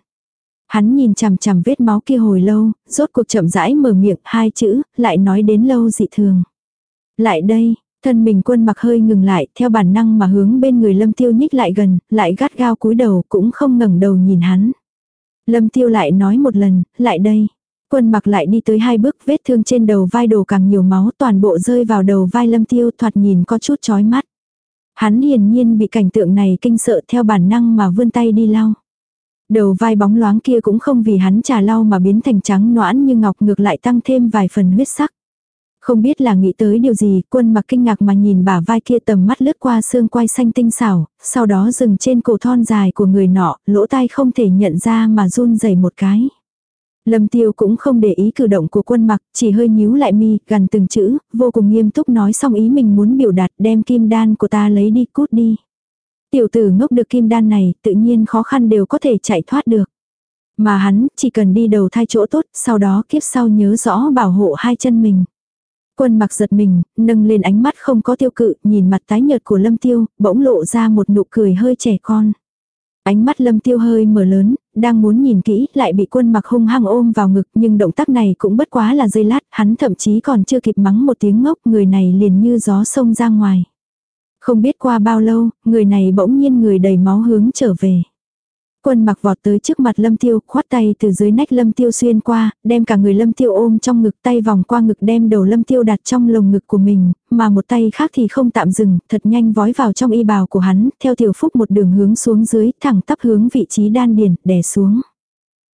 Hắn nhìn chằm chằm vết máu kia hồi lâu, rốt cuộc chậm rãi mở miệng hai chữ, lại nói đến lâu dị thường. Lại đây, thân mình quân mặc hơi ngừng lại, theo bản năng mà hướng bên người lâm tiêu nhích lại gần, lại gắt gao cúi đầu cũng không ngẩng đầu nhìn hắn. Lâm tiêu lại nói một lần, lại đây. Quân mặc lại đi tới hai bước vết thương trên đầu vai đổ càng nhiều máu toàn bộ rơi vào đầu vai lâm tiêu thoạt nhìn có chút chói mắt. Hắn hiển nhiên bị cảnh tượng này kinh sợ theo bản năng mà vươn tay đi lau. Đầu vai bóng loáng kia cũng không vì hắn trà lau mà biến thành trắng noãn như ngọc ngược lại tăng thêm vài phần huyết sắc. Không biết là nghĩ tới điều gì, quân mặc kinh ngạc mà nhìn bả vai kia tầm mắt lướt qua xương quai xanh tinh xảo, sau đó dừng trên cổ thon dài của người nọ, lỗ tai không thể nhận ra mà run rẩy một cái. Lâm tiêu cũng không để ý cử động của quân mặc, chỉ hơi nhíu lại mi, gần từng chữ, vô cùng nghiêm túc nói xong ý mình muốn biểu đạt đem kim đan của ta lấy đi cút đi. Tiểu tử ngốc được kim đan này, tự nhiên khó khăn đều có thể chạy thoát được. Mà hắn, chỉ cần đi đầu thai chỗ tốt, sau đó kiếp sau nhớ rõ bảo hộ hai chân mình. Quân mặc giật mình, nâng lên ánh mắt không có tiêu cự, nhìn mặt tái nhợt của lâm tiêu, bỗng lộ ra một nụ cười hơi trẻ con. Ánh mắt lâm tiêu hơi mở lớn, đang muốn nhìn kỹ, lại bị quân mặc hung hăng ôm vào ngực, nhưng động tác này cũng bất quá là giây lát, hắn thậm chí còn chưa kịp mắng một tiếng ngốc, người này liền như gió sông ra ngoài. Không biết qua bao lâu, người này bỗng nhiên người đầy máu hướng trở về. Quân mặc vọt tới trước mặt lâm tiêu, khoát tay từ dưới nách lâm tiêu xuyên qua, đem cả người lâm tiêu ôm trong ngực tay vòng qua ngực đem đầu lâm tiêu đặt trong lồng ngực của mình, mà một tay khác thì không tạm dừng, thật nhanh vói vào trong y bào của hắn, theo tiểu phúc một đường hướng xuống dưới, thẳng tắp hướng vị trí đan điền, đè xuống.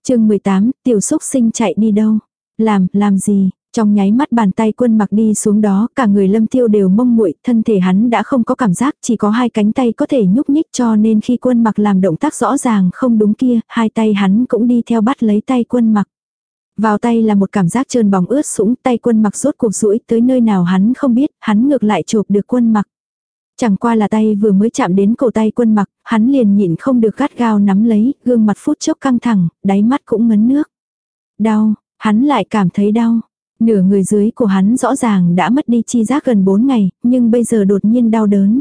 chương 18, tiểu xúc sinh chạy đi đâu? Làm, làm gì? Trong nháy mắt bàn tay quân mặc đi xuống đó, cả người lâm tiêu đều mông muội thân thể hắn đã không có cảm giác, chỉ có hai cánh tay có thể nhúc nhích cho nên khi quân mặc làm động tác rõ ràng không đúng kia, hai tay hắn cũng đi theo bắt lấy tay quân mặc. Vào tay là một cảm giác trơn bóng ướt sũng, tay quân mặc rốt cuộc rũi tới nơi nào hắn không biết, hắn ngược lại chụp được quân mặc. Chẳng qua là tay vừa mới chạm đến cổ tay quân mặc, hắn liền nhịn không được gắt gao nắm lấy, gương mặt phút chốc căng thẳng, đáy mắt cũng ngấn nước. Đau, hắn lại cảm thấy đau. Nửa người dưới của hắn rõ ràng đã mất đi chi giác gần 4 ngày, nhưng bây giờ đột nhiên đau đớn.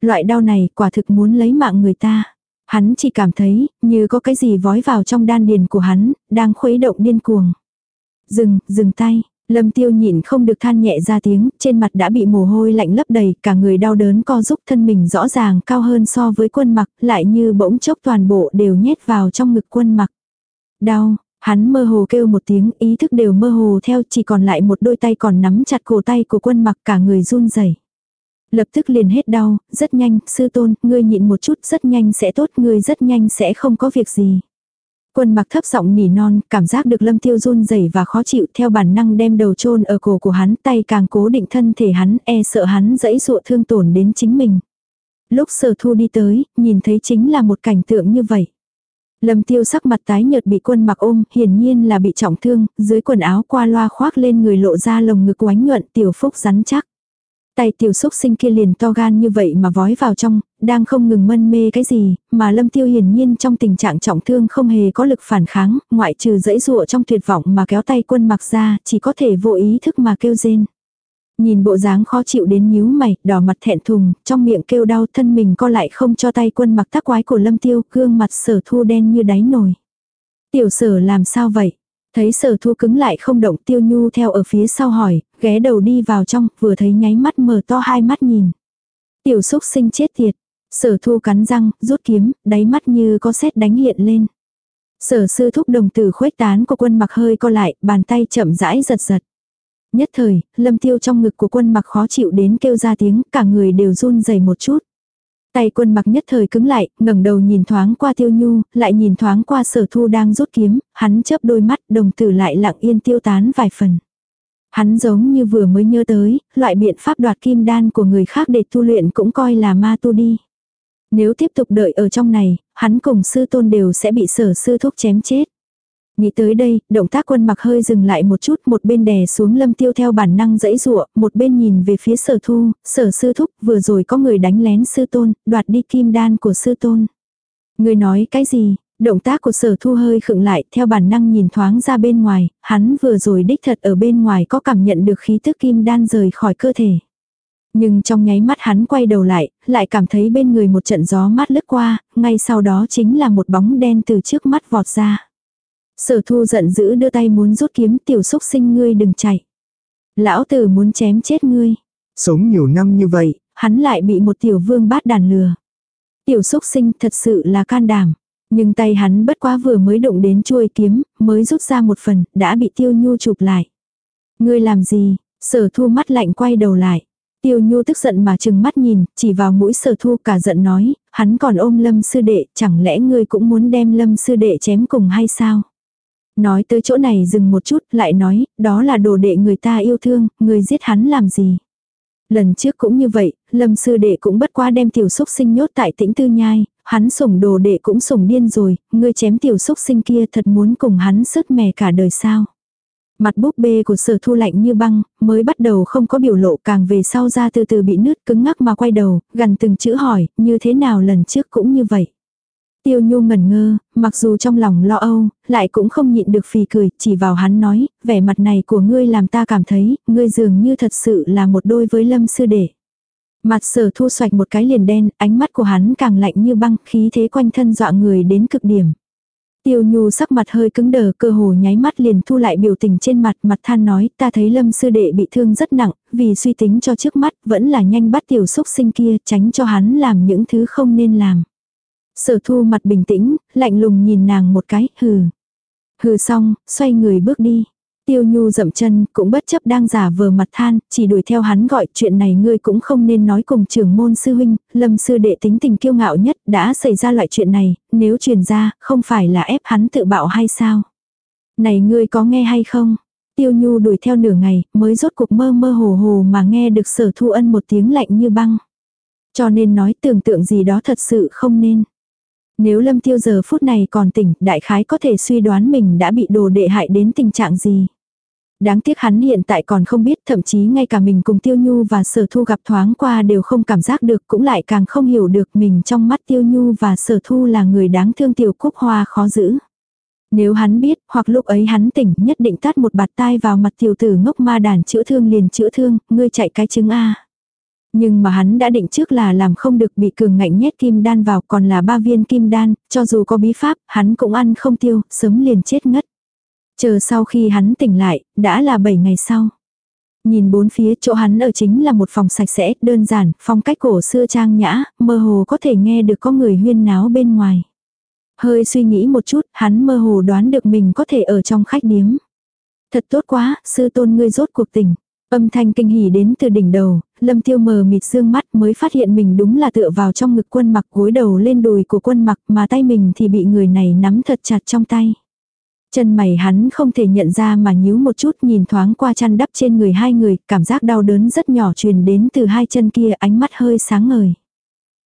Loại đau này quả thực muốn lấy mạng người ta. Hắn chỉ cảm thấy như có cái gì vói vào trong đan điền của hắn, đang khuấy động điên cuồng. Dừng, dừng tay. Lâm tiêu nhịn không được than nhẹ ra tiếng, trên mặt đã bị mồ hôi lạnh lấp đầy, cả người đau đớn co giúp thân mình rõ ràng cao hơn so với quân mặc, lại như bỗng chốc toàn bộ đều nhét vào trong ngực quân mặc. Đau, hắn mơ hồ kêu một tiếng, ý thức đều mơ hồ theo, chỉ còn lại một đôi tay còn nắm chặt cổ tay của quân mặc cả người run rẩy. Lập tức liền hết đau, rất nhanh, sư tôn, ngươi nhịn một chút, rất nhanh sẽ tốt, ngươi rất nhanh sẽ không có việc gì. Quân mặc thấp giọng nỉ non, cảm giác được lâm tiêu run rẩy và khó chịu theo bản năng đem đầu chôn ở cổ của hắn, tay càng cố định thân thể hắn, e sợ hắn dẫy dụa thương tổn đến chính mình. Lúc sở thu đi tới, nhìn thấy chính là một cảnh tượng như vậy. Lâm tiêu sắc mặt tái nhợt bị quân mặc ôm, hiển nhiên là bị trọng thương, dưới quần áo qua loa khoác lên người lộ ra lồng ngực oánh nhuận tiểu phúc rắn chắc. Tay tiểu xúc sinh kia liền to gan như vậy mà vói vào trong, đang không ngừng mân mê cái gì, mà lâm tiêu hiển nhiên trong tình trạng trọng thương không hề có lực phản kháng, ngoại trừ dãy dụa trong tuyệt vọng mà kéo tay quân mặc ra, chỉ có thể vô ý thức mà kêu rên. Nhìn bộ dáng khó chịu đến nhíu mày, đỏ mặt thẹn thùng, trong miệng kêu đau thân mình co lại không cho tay quân mặc tác quái của lâm tiêu, gương mặt sở thu đen như đáy nồi. Tiểu sở làm sao vậy? Thấy sở thu cứng lại không động tiêu nhu theo ở phía sau hỏi, ghé đầu đi vào trong, vừa thấy nháy mắt mở to hai mắt nhìn. Tiểu xúc sinh chết tiệt. Sở thu cắn răng, rút kiếm, đáy mắt như có sét đánh hiện lên. Sở sư thúc đồng tử khuếch tán của quân mặc hơi co lại, bàn tay chậm rãi giật giật. Nhất thời, lâm tiêu trong ngực của quân mặc khó chịu đến kêu ra tiếng, cả người đều run rẩy một chút. Tay quân mặc nhất thời cứng lại, ngẩng đầu nhìn thoáng qua tiêu nhu, lại nhìn thoáng qua sở thu đang rút kiếm, hắn chớp đôi mắt, đồng tử lại lặng yên tiêu tán vài phần. Hắn giống như vừa mới nhớ tới, loại biện pháp đoạt kim đan của người khác để tu luyện cũng coi là ma tu đi. Nếu tiếp tục đợi ở trong này, hắn cùng sư tôn đều sẽ bị sở sư thúc chém chết. Nghĩ tới đây, động tác quân mặc hơi dừng lại một chút, một bên đè xuống lâm tiêu theo bản năng dãy rụa, một bên nhìn về phía sở thu, sở sư thúc, vừa rồi có người đánh lén sư tôn, đoạt đi kim đan của sư tôn. Người nói cái gì? Động tác của sở thu hơi khựng lại, theo bản năng nhìn thoáng ra bên ngoài, hắn vừa rồi đích thật ở bên ngoài có cảm nhận được khí tức kim đan rời khỏi cơ thể. Nhưng trong nháy mắt hắn quay đầu lại, lại cảm thấy bên người một trận gió mát lướt qua, ngay sau đó chính là một bóng đen từ trước mắt vọt ra. Sở thu giận dữ đưa tay muốn rút kiếm tiểu xúc sinh ngươi đừng chạy. Lão tử muốn chém chết ngươi. Sống nhiều năm như vậy. Hắn lại bị một tiểu vương bát đàn lừa. Tiểu xúc sinh thật sự là can đảm. Nhưng tay hắn bất quá vừa mới động đến chuôi kiếm, mới rút ra một phần, đã bị tiêu nhu chụp lại. Ngươi làm gì? Sở thu mắt lạnh quay đầu lại. Tiêu nhu tức giận mà chừng mắt nhìn, chỉ vào mũi sở thu cả giận nói, hắn còn ôm lâm sư đệ, chẳng lẽ ngươi cũng muốn đem lâm sư đệ chém cùng hay sao? Nói tới chỗ này dừng một chút, lại nói, đó là đồ đệ người ta yêu thương, người giết hắn làm gì? Lần trước cũng như vậy, lâm sư đệ cũng bất quá đem tiểu xúc sinh nhốt tại tĩnh tư nhai, hắn sủng đồ đệ cũng sủng điên rồi, ngươi chém tiểu xúc sinh kia thật muốn cùng hắn sứt mè cả đời sao. Mặt búp bê của sở thu lạnh như băng, mới bắt đầu không có biểu lộ càng về sau ra từ từ bị nứt cứng ngắc mà quay đầu, gần từng chữ hỏi, như thế nào lần trước cũng như vậy. Tiêu nhu ngẩn ngơ, mặc dù trong lòng lo âu, lại cũng không nhịn được phì cười, chỉ vào hắn nói, vẻ mặt này của ngươi làm ta cảm thấy, ngươi dường như thật sự là một đôi với lâm sư đệ. Mặt sở thu xoạch một cái liền đen, ánh mắt của hắn càng lạnh như băng, khí thế quanh thân dọa người đến cực điểm. Tiêu nhu sắc mặt hơi cứng đờ cơ hồ nháy mắt liền thu lại biểu tình trên mặt mặt than nói ta thấy lâm sư đệ bị thương rất nặng, vì suy tính cho trước mắt vẫn là nhanh bắt tiểu xúc sinh kia tránh cho hắn làm những thứ không nên làm. Sở thu mặt bình tĩnh, lạnh lùng nhìn nàng một cái, hừ. Hừ xong, xoay người bước đi. Tiêu Nhu dậm chân, cũng bất chấp đang giả vờ mặt than, chỉ đuổi theo hắn gọi chuyện này ngươi cũng không nên nói cùng trưởng môn sư huynh, lâm sư đệ tính tình kiêu ngạo nhất đã xảy ra loại chuyện này, nếu truyền ra, không phải là ép hắn tự bạo hay sao? Này ngươi có nghe hay không? Tiêu Nhu đuổi theo nửa ngày, mới rốt cuộc mơ mơ hồ hồ mà nghe được sở thu ân một tiếng lạnh như băng. Cho nên nói tưởng tượng gì đó thật sự không nên. Nếu lâm tiêu giờ phút này còn tỉnh, đại khái có thể suy đoán mình đã bị đồ đệ hại đến tình trạng gì. Đáng tiếc hắn hiện tại còn không biết thậm chí ngay cả mình cùng Tiêu Nhu và Sở Thu gặp thoáng qua đều không cảm giác được cũng lại càng không hiểu được mình trong mắt Tiêu Nhu và Sở Thu là người đáng thương tiểu cúc hoa khó giữ. Nếu hắn biết, hoặc lúc ấy hắn tỉnh nhất định tát một bạt tai vào mặt tiểu tử ngốc ma đàn chữa thương liền chữa thương, ngươi chạy cái chứng A. Nhưng mà hắn đã định trước là làm không được bị cường ngạnh nhét kim đan vào còn là ba viên kim đan, cho dù có bí pháp, hắn cũng ăn không tiêu, sớm liền chết ngất. Chờ sau khi hắn tỉnh lại, đã là 7 ngày sau. Nhìn bốn phía chỗ hắn ở chính là một phòng sạch sẽ, đơn giản, phong cách cổ xưa trang nhã, mơ hồ có thể nghe được có người huyên náo bên ngoài. Hơi suy nghĩ một chút, hắn mơ hồ đoán được mình có thể ở trong khách điếm. Thật tốt quá, sư tôn ngươi rốt cuộc tỉnh. Âm thanh kinh hỉ đến từ đỉnh đầu, lâm tiêu mờ mịt dương mắt mới phát hiện mình đúng là tựa vào trong ngực quân mặc gối đầu lên đùi của quân mặc mà tay mình thì bị người này nắm thật chặt trong tay. Chân mày hắn không thể nhận ra mà nhíu một chút nhìn thoáng qua chăn đắp trên người hai người, cảm giác đau đớn rất nhỏ truyền đến từ hai chân kia ánh mắt hơi sáng ngời.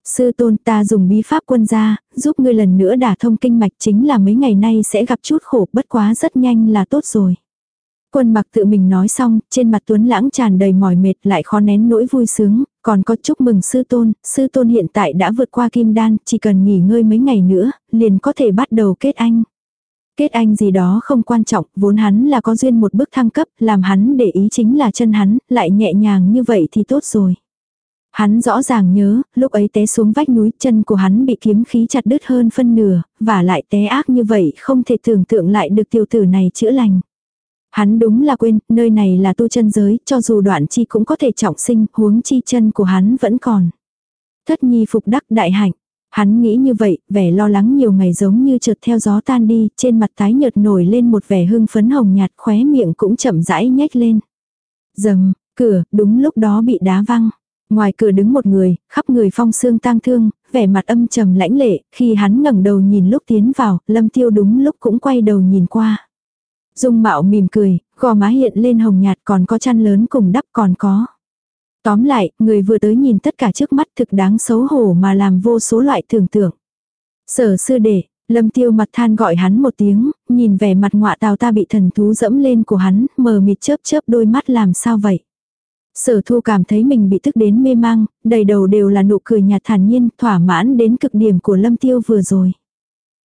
Sư tôn ta dùng bí pháp quân gia, giúp ngươi lần nữa đả thông kinh mạch chính là mấy ngày nay sẽ gặp chút khổ bất quá rất nhanh là tốt rồi. Quân mặc tự mình nói xong, trên mặt tuấn lãng tràn đầy mỏi mệt lại khó nén nỗi vui sướng, còn có chúc mừng sư tôn, sư tôn hiện tại đã vượt qua kim đan, chỉ cần nghỉ ngơi mấy ngày nữa, liền có thể bắt đầu kết anh. Kết anh gì đó không quan trọng, vốn hắn là có duyên một bước thăng cấp, làm hắn để ý chính là chân hắn, lại nhẹ nhàng như vậy thì tốt rồi. Hắn rõ ràng nhớ, lúc ấy té xuống vách núi, chân của hắn bị kiếm khí chặt đứt hơn phân nửa, và lại té ác như vậy không thể tưởng tượng lại được tiểu tử này chữa lành. Hắn đúng là quên, nơi này là tu chân giới, cho dù đoạn chi cũng có thể trọng sinh, huống chi chân của hắn vẫn còn. Thất nhi phục đắc đại hạnh. Hắn nghĩ như vậy, vẻ lo lắng nhiều ngày giống như chợt theo gió tan đi, trên mặt tái nhợt nổi lên một vẻ hưng phấn hồng nhạt khóe miệng cũng chậm rãi nhếch lên. Dầm, cửa, đúng lúc đó bị đá văng. Ngoài cửa đứng một người, khắp người phong xương tang thương, vẻ mặt âm trầm lãnh lệ, khi hắn ngẩng đầu nhìn lúc tiến vào, lâm tiêu đúng lúc cũng quay đầu nhìn qua. Dung mạo mỉm cười, gò má hiện lên hồng nhạt còn có chăn lớn cùng đắp còn có. Tóm lại, người vừa tới nhìn tất cả trước mắt thực đáng xấu hổ mà làm vô số loại tưởng tượng. Sở sư đệ, lâm tiêu mặt than gọi hắn một tiếng, nhìn vẻ mặt ngọa tào ta bị thần thú dẫm lên của hắn, mờ mịt chớp chớp đôi mắt làm sao vậy. Sở thu cảm thấy mình bị tức đến mê mang, đầy đầu đều là nụ cười nhạt thản nhiên, thỏa mãn đến cực điểm của lâm tiêu vừa rồi.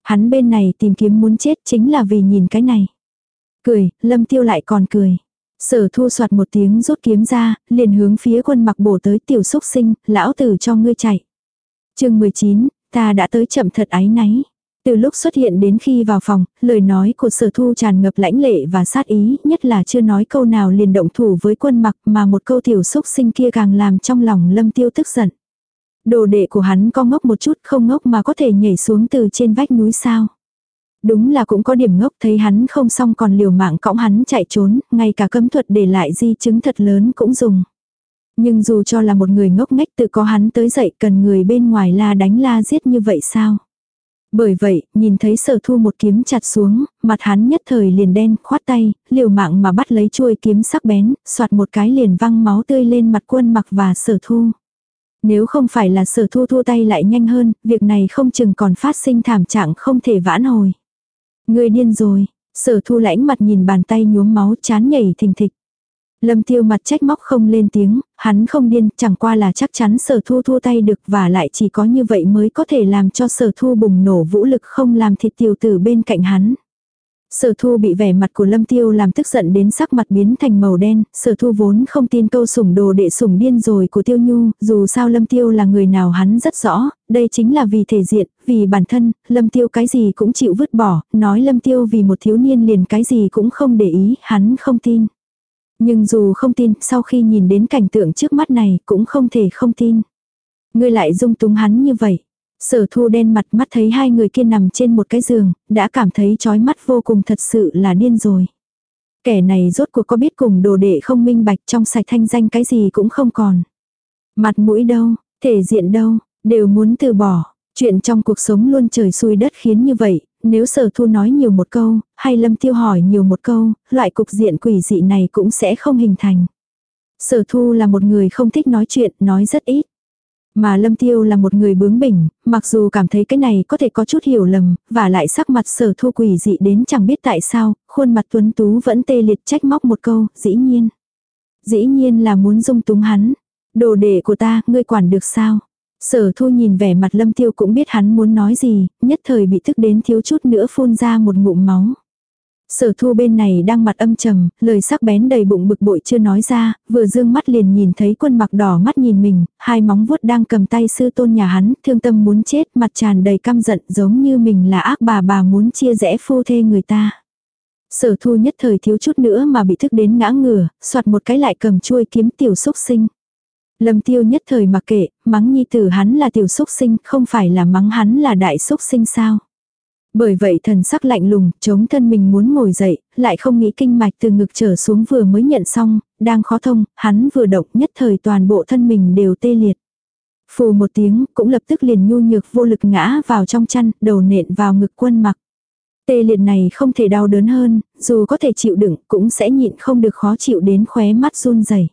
Hắn bên này tìm kiếm muốn chết chính là vì nhìn cái này. Cười, lâm tiêu lại còn cười. Sở thu soạt một tiếng rút kiếm ra, liền hướng phía quân mặc bổ tới tiểu xúc sinh, lão tử cho ngươi chạy. chương 19, ta đã tới chậm thật ái náy. Từ lúc xuất hiện đến khi vào phòng, lời nói của sở thu tràn ngập lãnh lệ và sát ý, nhất là chưa nói câu nào liền động thủ với quân mặc mà một câu tiểu xúc sinh kia càng làm trong lòng lâm tiêu tức giận. Đồ đệ của hắn có ngốc một chút không ngốc mà có thể nhảy xuống từ trên vách núi sao. Đúng là cũng có điểm ngốc thấy hắn không xong còn liều mạng cõng hắn chạy trốn, ngay cả cấm thuật để lại di chứng thật lớn cũng dùng. Nhưng dù cho là một người ngốc nghếch tự có hắn tới dậy cần người bên ngoài la đánh la giết như vậy sao? Bởi vậy, nhìn thấy sở thu một kiếm chặt xuống, mặt hắn nhất thời liền đen, khoát tay, liều mạng mà bắt lấy chuôi kiếm sắc bén, soạt một cái liền văng máu tươi lên mặt quân mặc và sở thu. Nếu không phải là sở thu thua tay lại nhanh hơn, việc này không chừng còn phát sinh thảm trạng không thể vãn hồi. Người điên rồi, sở thu lãnh mặt nhìn bàn tay nhuốm máu chán nhảy thình thịch. Lâm tiêu mặt trách móc không lên tiếng, hắn không điên, chẳng qua là chắc chắn sở thu thua tay được và lại chỉ có như vậy mới có thể làm cho sở thu bùng nổ vũ lực không làm thịt tiểu tử bên cạnh hắn. Sở thu bị vẻ mặt của lâm tiêu làm tức giận đến sắc mặt biến thành màu đen, sở thu vốn không tin câu sủng đồ đệ sủng điên rồi của tiêu nhu, dù sao lâm tiêu là người nào hắn rất rõ, đây chính là vì thể diện, vì bản thân, lâm tiêu cái gì cũng chịu vứt bỏ, nói lâm tiêu vì một thiếu niên liền cái gì cũng không để ý, hắn không tin. Nhưng dù không tin, sau khi nhìn đến cảnh tượng trước mắt này cũng không thể không tin. Ngươi lại dung túng hắn như vậy. Sở thu đen mặt mắt thấy hai người kia nằm trên một cái giường, đã cảm thấy chói mắt vô cùng thật sự là điên rồi. Kẻ này rốt cuộc có biết cùng đồ đệ không minh bạch trong sạch thanh danh cái gì cũng không còn. Mặt mũi đâu, thể diện đâu, đều muốn từ bỏ. Chuyện trong cuộc sống luôn trời xui đất khiến như vậy, nếu sở thu nói nhiều một câu, hay lâm tiêu hỏi nhiều một câu, loại cục diện quỷ dị này cũng sẽ không hình thành. Sở thu là một người không thích nói chuyện, nói rất ít. Mà Lâm Tiêu là một người bướng bỉnh, mặc dù cảm thấy cái này có thể có chút hiểu lầm, và lại sắc mặt sở thu quỷ dị đến chẳng biết tại sao, khuôn mặt tuấn tú vẫn tê liệt trách móc một câu, dĩ nhiên. Dĩ nhiên là muốn dung túng hắn. Đồ đệ của ta, ngươi quản được sao? Sở thu nhìn vẻ mặt lâm tiêu cũng biết hắn muốn nói gì, nhất thời bị tức đến thiếu chút nữa phun ra một ngụm máu. Sở thu bên này đang mặt âm trầm, lời sắc bén đầy bụng bực bội chưa nói ra, vừa dương mắt liền nhìn thấy quân mặc đỏ mắt nhìn mình, hai móng vuốt đang cầm tay sư tôn nhà hắn, thương tâm muốn chết, mặt tràn đầy căm giận giống như mình là ác bà bà muốn chia rẽ phu thê người ta. Sở thu nhất thời thiếu chút nữa mà bị thức đến ngã ngửa, soạt một cái lại cầm chuôi kiếm tiểu xúc sinh. Lâm tiêu nhất thời mặc kệ, mắng nhi tử hắn là tiểu xúc sinh, không phải là mắng hắn là đại xúc sinh sao. Bởi vậy thần sắc lạnh lùng, chống thân mình muốn ngồi dậy, lại không nghĩ kinh mạch từ ngực trở xuống vừa mới nhận xong, đang khó thông, hắn vừa động nhất thời toàn bộ thân mình đều tê liệt. Phù một tiếng, cũng lập tức liền nhu nhược vô lực ngã vào trong chăn, đầu nện vào ngực quân mặc. Tê liệt này không thể đau đớn hơn, dù có thể chịu đựng cũng sẽ nhịn không được khó chịu đến khóe mắt run rẩy.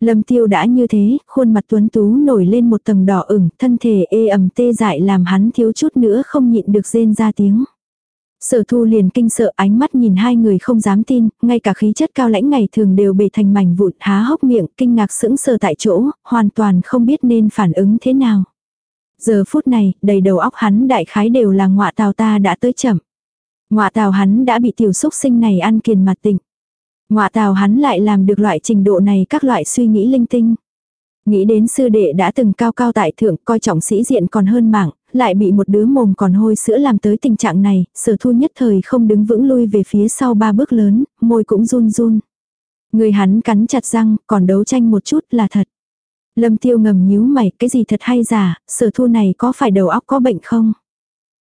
Lâm tiêu đã như thế, khuôn mặt tuấn tú nổi lên một tầng đỏ ửng, thân thể ê ẩm tê dại làm hắn thiếu chút nữa không nhịn được rên ra tiếng. Sở thu liền kinh sợ ánh mắt nhìn hai người không dám tin, ngay cả khí chất cao lãnh ngày thường đều bề thành mảnh vụn há hốc miệng, kinh ngạc sững sờ tại chỗ, hoàn toàn không biết nên phản ứng thế nào. Giờ phút này, đầy đầu óc hắn đại khái đều là ngọa tào ta đã tới chậm. Ngọa tào hắn đã bị tiểu xúc sinh này ăn kiền mặt tịnh. Ngoạ tào hắn lại làm được loại trình độ này các loại suy nghĩ linh tinh. Nghĩ đến sư đệ đã từng cao cao tại thượng coi trọng sĩ diện còn hơn mạng, lại bị một đứa mồm còn hôi sữa làm tới tình trạng này, sở thu nhất thời không đứng vững lui về phía sau ba bước lớn, môi cũng run run. Người hắn cắn chặt răng, còn đấu tranh một chút là thật. Lâm tiêu ngầm nhíu mày, cái gì thật hay giả, sở thu này có phải đầu óc có bệnh không?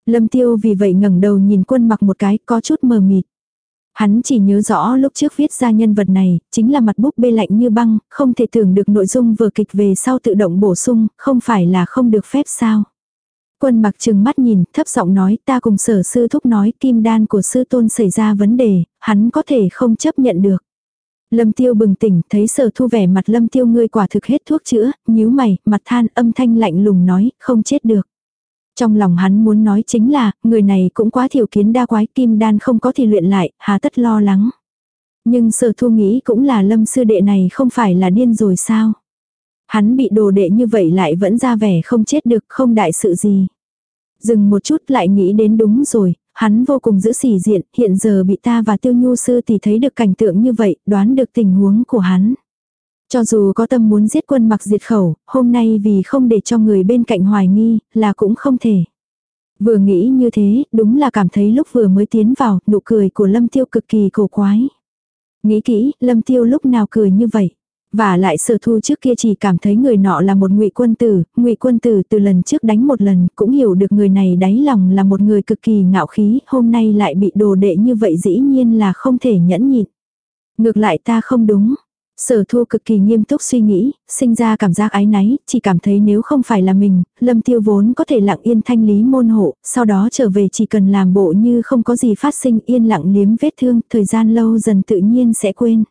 Lâm tiêu vì vậy ngẩng đầu nhìn quân mặc một cái, có chút mờ mịt. Hắn chỉ nhớ rõ lúc trước viết ra nhân vật này, chính là mặt búp bê lạnh như băng, không thể tưởng được nội dung vừa kịch về sau tự động bổ sung, không phải là không được phép sao. Quân mặc trừng mắt nhìn, thấp giọng nói ta cùng sở sư thúc nói kim đan của sư tôn xảy ra vấn đề, hắn có thể không chấp nhận được. Lâm tiêu bừng tỉnh, thấy sở thu vẻ mặt lâm tiêu ngươi quả thực hết thuốc chữa, nhíu mày, mặt than âm thanh lạnh lùng nói, không chết được. Trong lòng hắn muốn nói chính là, người này cũng quá thiểu kiến đa quái kim đan không có thì luyện lại, hà tất lo lắng. Nhưng sở thu nghĩ cũng là lâm sư đệ này không phải là điên rồi sao. Hắn bị đồ đệ như vậy lại vẫn ra vẻ không chết được không đại sự gì. Dừng một chút lại nghĩ đến đúng rồi, hắn vô cùng giữ sỉ diện, hiện giờ bị ta và tiêu nhu sư thì thấy được cảnh tượng như vậy, đoán được tình huống của hắn. Cho dù có tâm muốn giết quân mặc diệt khẩu, hôm nay vì không để cho người bên cạnh hoài nghi, là cũng không thể. Vừa nghĩ như thế, đúng là cảm thấy lúc vừa mới tiến vào, nụ cười của Lâm Tiêu cực kỳ cổ quái. Nghĩ kỹ, Lâm Tiêu lúc nào cười như vậy. Và lại sở thu trước kia chỉ cảm thấy người nọ là một ngụy quân tử, ngụy quân tử từ lần trước đánh một lần cũng hiểu được người này đáy lòng là một người cực kỳ ngạo khí, hôm nay lại bị đồ đệ như vậy dĩ nhiên là không thể nhẫn nhịn. Ngược lại ta không đúng, Sở thu cực kỳ nghiêm túc suy nghĩ, sinh ra cảm giác ái náy, chỉ cảm thấy nếu không phải là mình, lâm tiêu vốn có thể lặng yên thanh lý môn hộ, sau đó trở về chỉ cần làm bộ như không có gì phát sinh yên lặng liếm vết thương, thời gian lâu dần tự nhiên sẽ quên.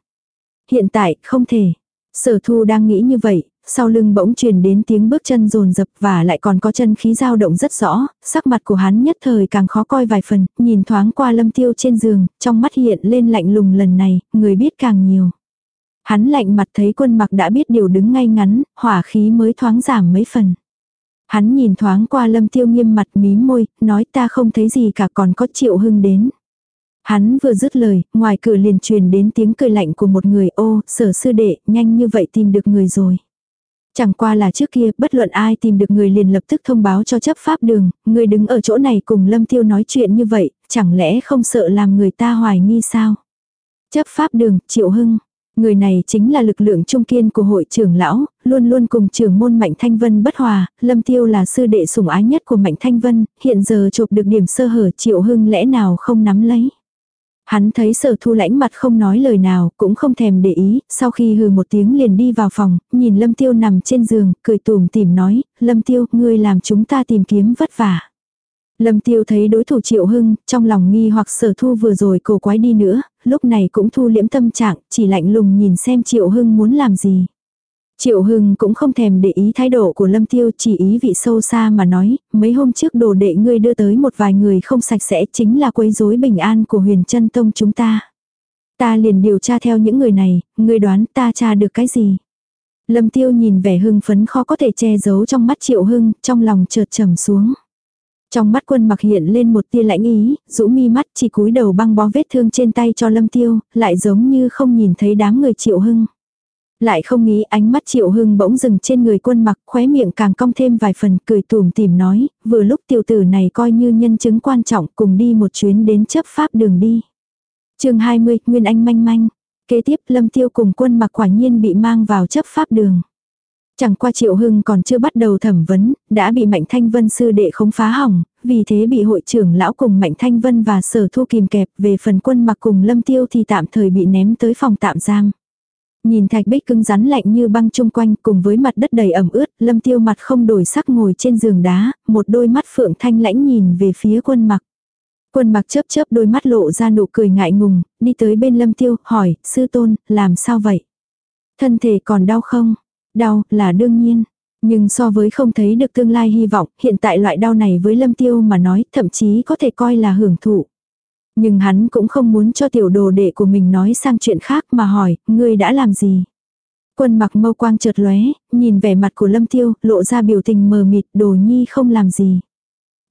Hiện tại, không thể. Sở thu đang nghĩ như vậy, sau lưng bỗng truyền đến tiếng bước chân rồn rập và lại còn có chân khí dao động rất rõ, sắc mặt của hắn nhất thời càng khó coi vài phần, nhìn thoáng qua lâm tiêu trên giường, trong mắt hiện lên lạnh lùng lần này, người biết càng nhiều. Hắn lạnh mặt thấy quân mặc đã biết điều đứng ngay ngắn, hỏa khí mới thoáng giảm mấy phần. Hắn nhìn thoáng qua lâm tiêu nghiêm mặt mím môi, nói ta không thấy gì cả còn có triệu hưng đến. Hắn vừa dứt lời, ngoài cửa liền truyền đến tiếng cười lạnh của một người ô, sở sư đệ, nhanh như vậy tìm được người rồi. Chẳng qua là trước kia, bất luận ai tìm được người liền lập tức thông báo cho chấp pháp đường, người đứng ở chỗ này cùng lâm tiêu nói chuyện như vậy, chẳng lẽ không sợ làm người ta hoài nghi sao? Chấp pháp đường, triệu hưng, Người này chính là lực lượng trung kiên của hội trưởng lão, luôn luôn cùng trưởng môn Mạnh Thanh Vân bất hòa, Lâm Tiêu là sư đệ sủng ái nhất của Mạnh Thanh Vân, hiện giờ chụp được điểm sơ hở triệu hưng lẽ nào không nắm lấy. Hắn thấy sở thu lãnh mặt không nói lời nào, cũng không thèm để ý, sau khi hừ một tiếng liền đi vào phòng, nhìn Lâm Tiêu nằm trên giường, cười tùm tìm nói, Lâm Tiêu, ngươi làm chúng ta tìm kiếm vất vả. Lâm tiêu thấy đối thủ triệu hưng, trong lòng nghi hoặc sở thu vừa rồi cổ quái đi nữa, lúc này cũng thu liễm tâm trạng, chỉ lạnh lùng nhìn xem triệu hưng muốn làm gì. Triệu Hưng cũng không thèm để ý thái độ của Lâm Tiêu chỉ ý vị sâu xa mà nói, mấy hôm trước đồ đệ ngươi đưa tới một vài người không sạch sẽ chính là quấy rối bình an của huyền chân tông chúng ta. Ta liền điều tra theo những người này, ngươi đoán ta tra được cái gì? Lâm Tiêu nhìn vẻ hưng phấn khó có thể che giấu trong mắt Triệu Hưng, trong lòng chợt trầm xuống. Trong mắt quân mặc hiện lên một tia lãnh ý, rũ mi mắt chỉ cúi đầu băng bó vết thương trên tay cho Lâm Tiêu, lại giống như không nhìn thấy đám người Triệu Hưng. Lại không nghĩ ánh mắt Triệu Hưng bỗng dừng trên người quân mặc khóe miệng càng cong thêm vài phần cười tùm tìm nói, vừa lúc tiểu tử này coi như nhân chứng quan trọng cùng đi một chuyến đến chấp pháp đường đi. chương 20, Nguyên Anh manh manh. Kế tiếp Lâm Tiêu cùng quân mặc quả nhiên bị mang vào chấp pháp đường. Chẳng qua Triệu Hưng còn chưa bắt đầu thẩm vấn, đã bị Mạnh Thanh Vân sư đệ không phá hỏng, vì thế bị hội trưởng lão cùng Mạnh Thanh Vân và sở thu kìm kẹp về phần quân mặc cùng Lâm Tiêu thì tạm thời bị ném tới phòng tạm giam. Nhìn thạch bích cứng rắn lạnh như băng chung quanh cùng với mặt đất đầy ẩm ướt, lâm tiêu mặt không đổi sắc ngồi trên giường đá, một đôi mắt phượng thanh lãnh nhìn về phía quân mặc. Quân mặc chớp chớp đôi mắt lộ ra nụ cười ngại ngùng, đi tới bên lâm tiêu, hỏi, sư tôn, làm sao vậy? Thân thể còn đau không? Đau, là đương nhiên. Nhưng so với không thấy được tương lai hy vọng, hiện tại loại đau này với lâm tiêu mà nói, thậm chí có thể coi là hưởng thụ. Nhưng hắn cũng không muốn cho tiểu đồ đệ của mình nói sang chuyện khác mà hỏi, ngươi đã làm gì? Quân mặc mâu quang chợt lóe, nhìn vẻ mặt của Lâm Tiêu, lộ ra biểu tình mờ mịt, đồ nhi không làm gì.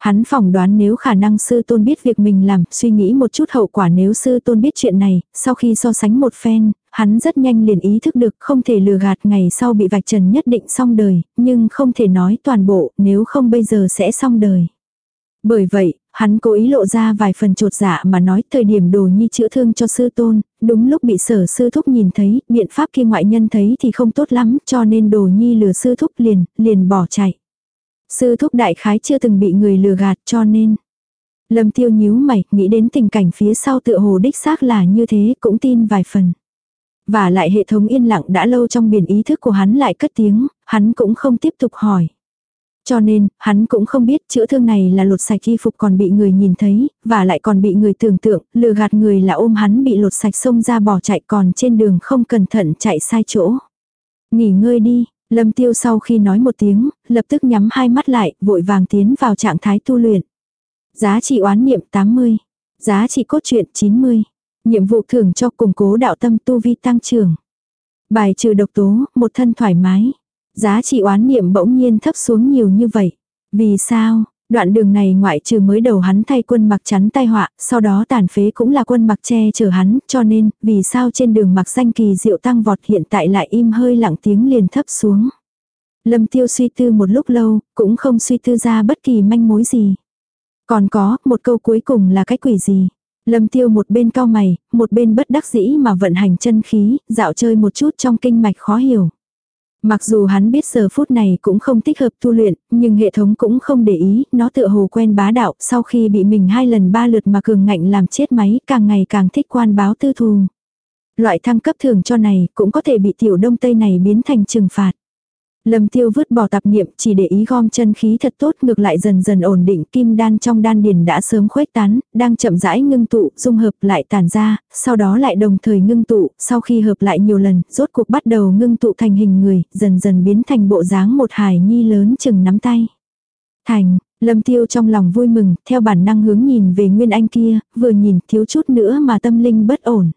Hắn phỏng đoán nếu khả năng sư tôn biết việc mình làm, suy nghĩ một chút hậu quả nếu sư tôn biết chuyện này, sau khi so sánh một phen, hắn rất nhanh liền ý thức được không thể lừa gạt ngày sau bị vạch trần nhất định xong đời, nhưng không thể nói toàn bộ, nếu không bây giờ sẽ xong đời. Bởi vậy, hắn cố ý lộ ra vài phần trột dạ mà nói thời điểm đồ nhi chữa thương cho sư tôn, đúng lúc bị sở sư thúc nhìn thấy, biện pháp kia ngoại nhân thấy thì không tốt lắm cho nên đồ nhi lừa sư thúc liền, liền bỏ chạy. Sư thúc đại khái chưa từng bị người lừa gạt cho nên. Lâm tiêu nhíu mày, nghĩ đến tình cảnh phía sau tựa hồ đích xác là như thế, cũng tin vài phần. Và lại hệ thống yên lặng đã lâu trong biển ý thức của hắn lại cất tiếng, hắn cũng không tiếp tục hỏi. Cho nên, hắn cũng không biết chữa thương này là lột sạch y phục còn bị người nhìn thấy, và lại còn bị người tưởng tượng, lừa gạt người là ôm hắn bị lột sạch xông ra bỏ chạy còn trên đường không cẩn thận chạy sai chỗ. Nghỉ ngơi đi, lâm tiêu sau khi nói một tiếng, lập tức nhắm hai mắt lại, vội vàng tiến vào trạng thái tu luyện. Giá trị oán niệm 80, giá trị cốt truyện 90, nhiệm vụ thưởng cho củng cố đạo tâm tu vi tăng trưởng. Bài trừ độc tố, một thân thoải mái. Giá trị oán niệm bỗng nhiên thấp xuống nhiều như vậy. Vì sao? Đoạn đường này ngoại trừ mới đầu hắn thay quân mặc chắn tai họa, sau đó tàn phế cũng là quân mặc che chở hắn, cho nên, vì sao trên đường mặc danh kỳ diệu tăng vọt hiện tại lại im hơi lặng tiếng liền thấp xuống. Lâm tiêu suy tư một lúc lâu, cũng không suy tư ra bất kỳ manh mối gì. Còn có, một câu cuối cùng là cái quỷ gì. Lâm tiêu một bên cao mày, một bên bất đắc dĩ mà vận hành chân khí, dạo chơi một chút trong kinh mạch khó hiểu. Mặc dù hắn biết giờ phút này cũng không thích hợp tu luyện, nhưng hệ thống cũng không để ý, nó tựa hồ quen bá đạo, sau khi bị mình hai lần ba lượt mà cường ngạnh làm chết máy, càng ngày càng thích quan báo tư thù. Loại thăng cấp thường cho này cũng có thể bị tiểu đông tây này biến thành trừng phạt. Lâm tiêu vứt bỏ tạp niệm chỉ để ý gom chân khí thật tốt ngược lại dần dần ổn định kim đan trong đan điền đã sớm khuếch tán, đang chậm rãi ngưng tụ, dung hợp lại tản ra, sau đó lại đồng thời ngưng tụ, sau khi hợp lại nhiều lần, rốt cuộc bắt đầu ngưng tụ thành hình người, dần dần biến thành bộ dáng một hài nhi lớn chừng nắm tay. Thành, lâm tiêu trong lòng vui mừng, theo bản năng hướng nhìn về Nguyên Anh kia, vừa nhìn thiếu chút nữa mà tâm linh bất ổn.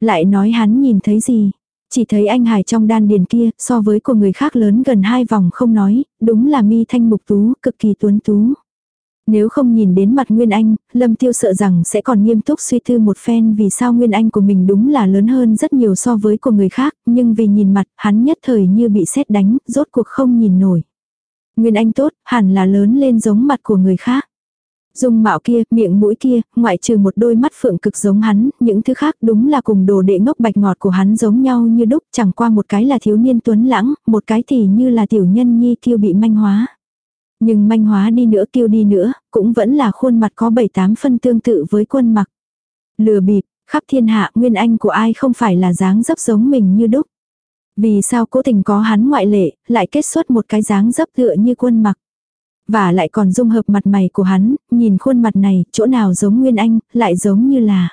Lại nói hắn nhìn thấy gì, chỉ thấy anh Hải trong đan điền kia, so với của người khác lớn gần hai vòng không nói, đúng là mi thanh mục tú, cực kỳ tuấn tú. Nếu không nhìn đến mặt Nguyên Anh, Lâm Tiêu sợ rằng sẽ còn nghiêm túc suy tư một phen vì sao Nguyên Anh của mình đúng là lớn hơn rất nhiều so với của người khác, nhưng vì nhìn mặt, hắn nhất thời như bị sét đánh, rốt cuộc không nhìn nổi. Nguyên Anh tốt, hẳn là lớn lên giống mặt của người khác. Dung mạo kia, miệng mũi kia, ngoại trừ một đôi mắt phượng cực giống hắn, những thứ khác đúng là cùng đồ đệ ngốc bạch ngọt của hắn giống nhau như đúc, chẳng qua một cái là thiếu niên tuấn lãng, một cái thì như là tiểu nhân nhi kiêu bị manh hóa. Nhưng manh hóa đi nữa kiêu đi nữa, cũng vẫn là khuôn mặt có bảy tám phân tương tự với quân mặc. Lừa bịp, khắp thiên hạ nguyên anh của ai không phải là dáng dấp giống mình như đúc. Vì sao cố tình có hắn ngoại lệ, lại kết xuất một cái dáng dấp tựa như quân mặc. Và lại còn dung hợp mặt mày của hắn, nhìn khuôn mặt này, chỗ nào giống Nguyên Anh, lại giống như là.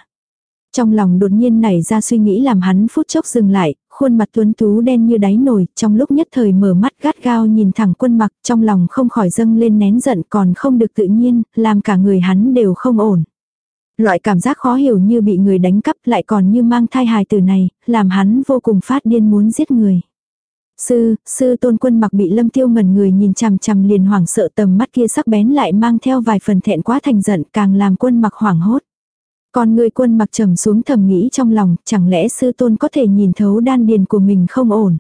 Trong lòng đột nhiên nảy ra suy nghĩ làm hắn phút chốc dừng lại, khuôn mặt tuấn tú đen như đáy nổi, trong lúc nhất thời mở mắt gắt gao nhìn thẳng quân mặc, trong lòng không khỏi dâng lên nén giận còn không được tự nhiên, làm cả người hắn đều không ổn. Loại cảm giác khó hiểu như bị người đánh cắp lại còn như mang thai hài từ này, làm hắn vô cùng phát điên muốn giết người. Sư, sư tôn quân mặc bị lâm tiêu ngẩn người nhìn chằm chằm liền hoảng sợ tầm mắt kia sắc bén lại mang theo vài phần thẹn quá thành giận càng làm quân mặc hoảng hốt. Còn người quân mặc trầm xuống thầm nghĩ trong lòng, chẳng lẽ sư tôn có thể nhìn thấu đan điền của mình không ổn.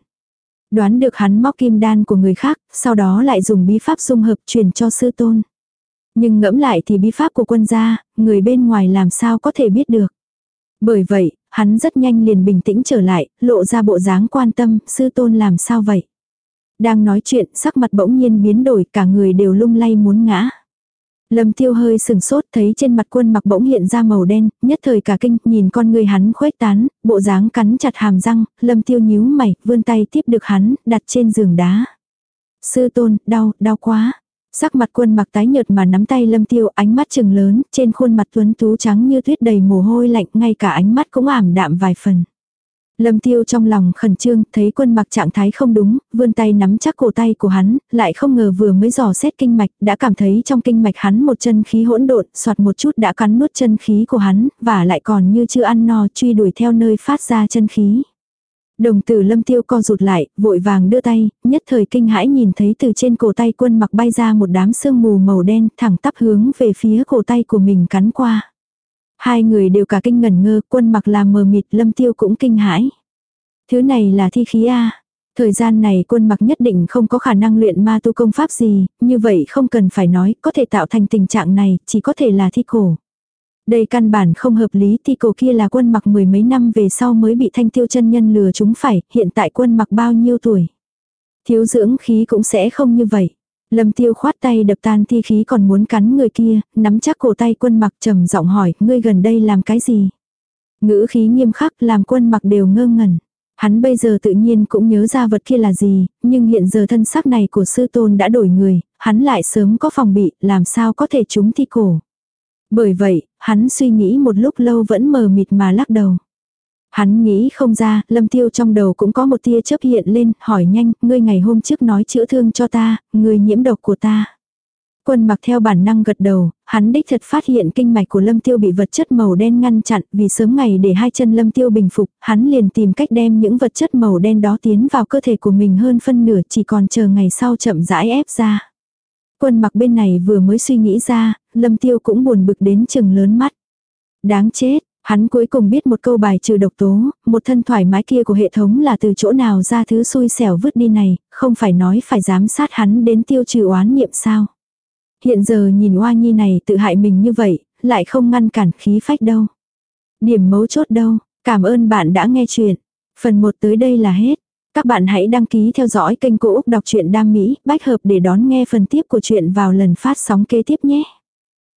Đoán được hắn móc kim đan của người khác, sau đó lại dùng bí pháp dung hợp truyền cho sư tôn. Nhưng ngẫm lại thì bí pháp của quân gia, người bên ngoài làm sao có thể biết được. Bởi vậy, hắn rất nhanh liền bình tĩnh trở lại, lộ ra bộ dáng quan tâm, sư tôn làm sao vậy. Đang nói chuyện, sắc mặt bỗng nhiên biến đổi, cả người đều lung lay muốn ngã. Lâm tiêu hơi sừng sốt thấy trên mặt quân mặc bỗng hiện ra màu đen, nhất thời cả kinh, nhìn con người hắn khuếch tán, bộ dáng cắn chặt hàm răng, lâm tiêu nhíu mày, vươn tay tiếp được hắn, đặt trên giường đá. Sư tôn, đau, đau quá. Sắc mặt quân mặc tái nhợt mà nắm tay lâm tiêu ánh mắt trừng lớn, trên khuôn mặt tuấn tú trắng như tuyết đầy mồ hôi lạnh, ngay cả ánh mắt cũng ảm đạm vài phần. Lâm tiêu trong lòng khẩn trương, thấy quân mặc trạng thái không đúng, vươn tay nắm chắc cổ tay của hắn, lại không ngờ vừa mới dò xét kinh mạch, đã cảm thấy trong kinh mạch hắn một chân khí hỗn độn, soạt một chút đã cắn nuốt chân khí của hắn, và lại còn như chưa ăn no truy đuổi theo nơi phát ra chân khí. Đồng tử lâm tiêu co rụt lại, vội vàng đưa tay, nhất thời kinh hãi nhìn thấy từ trên cổ tay quân mặc bay ra một đám sương mù màu đen thẳng tắp hướng về phía cổ tay của mình cắn qua. Hai người đều cả kinh ngẩn ngơ, quân mặc là mờ mịt lâm tiêu cũng kinh hãi. Thứ này là thi khí A. Thời gian này quân mặc nhất định không có khả năng luyện ma tu công pháp gì, như vậy không cần phải nói, có thể tạo thành tình trạng này, chỉ có thể là thi cổ. Đây căn bản không hợp lý thì cổ kia là quân mặc mười mấy năm về sau mới bị thanh tiêu chân nhân lừa chúng phải, hiện tại quân mặc bao nhiêu tuổi. Thiếu dưỡng khí cũng sẽ không như vậy. Lâm tiêu khoát tay đập tan thi khí còn muốn cắn người kia, nắm chắc cổ tay quân mặc trầm giọng hỏi, ngươi gần đây làm cái gì? Ngữ khí nghiêm khắc làm quân mặc đều ngơ ngẩn. Hắn bây giờ tự nhiên cũng nhớ ra vật kia là gì, nhưng hiện giờ thân xác này của sư tôn đã đổi người, hắn lại sớm có phòng bị, làm sao có thể trúng thi cổ. Bởi vậy, hắn suy nghĩ một lúc lâu vẫn mờ mịt mà lắc đầu. Hắn nghĩ không ra, lâm tiêu trong đầu cũng có một tia chớp hiện lên, hỏi nhanh, ngươi ngày hôm trước nói chữa thương cho ta, ngươi nhiễm độc của ta. Quân mặc theo bản năng gật đầu, hắn đích thật phát hiện kinh mạch của lâm tiêu bị vật chất màu đen ngăn chặn, vì sớm ngày để hai chân lâm tiêu bình phục, hắn liền tìm cách đem những vật chất màu đen đó tiến vào cơ thể của mình hơn phân nửa chỉ còn chờ ngày sau chậm rãi ép ra. Quân mặc bên này vừa mới suy nghĩ ra, lâm tiêu cũng buồn bực đến chừng lớn mắt. Đáng chết, hắn cuối cùng biết một câu bài trừ độc tố, một thân thoải mái kia của hệ thống là từ chỗ nào ra thứ xui xẻo vứt đi này, không phải nói phải giám sát hắn đến tiêu trừ oán niệm sao. Hiện giờ nhìn oa nhi này tự hại mình như vậy, lại không ngăn cản khí phách đâu. Điểm mấu chốt đâu, cảm ơn bạn đã nghe chuyện. Phần 1 tới đây là hết. Các bạn hãy đăng ký theo dõi kênh Cô Úc Đọc truyện Đam Mỹ, bách hợp để đón nghe phần tiếp của chuyện vào lần phát sóng kế tiếp nhé.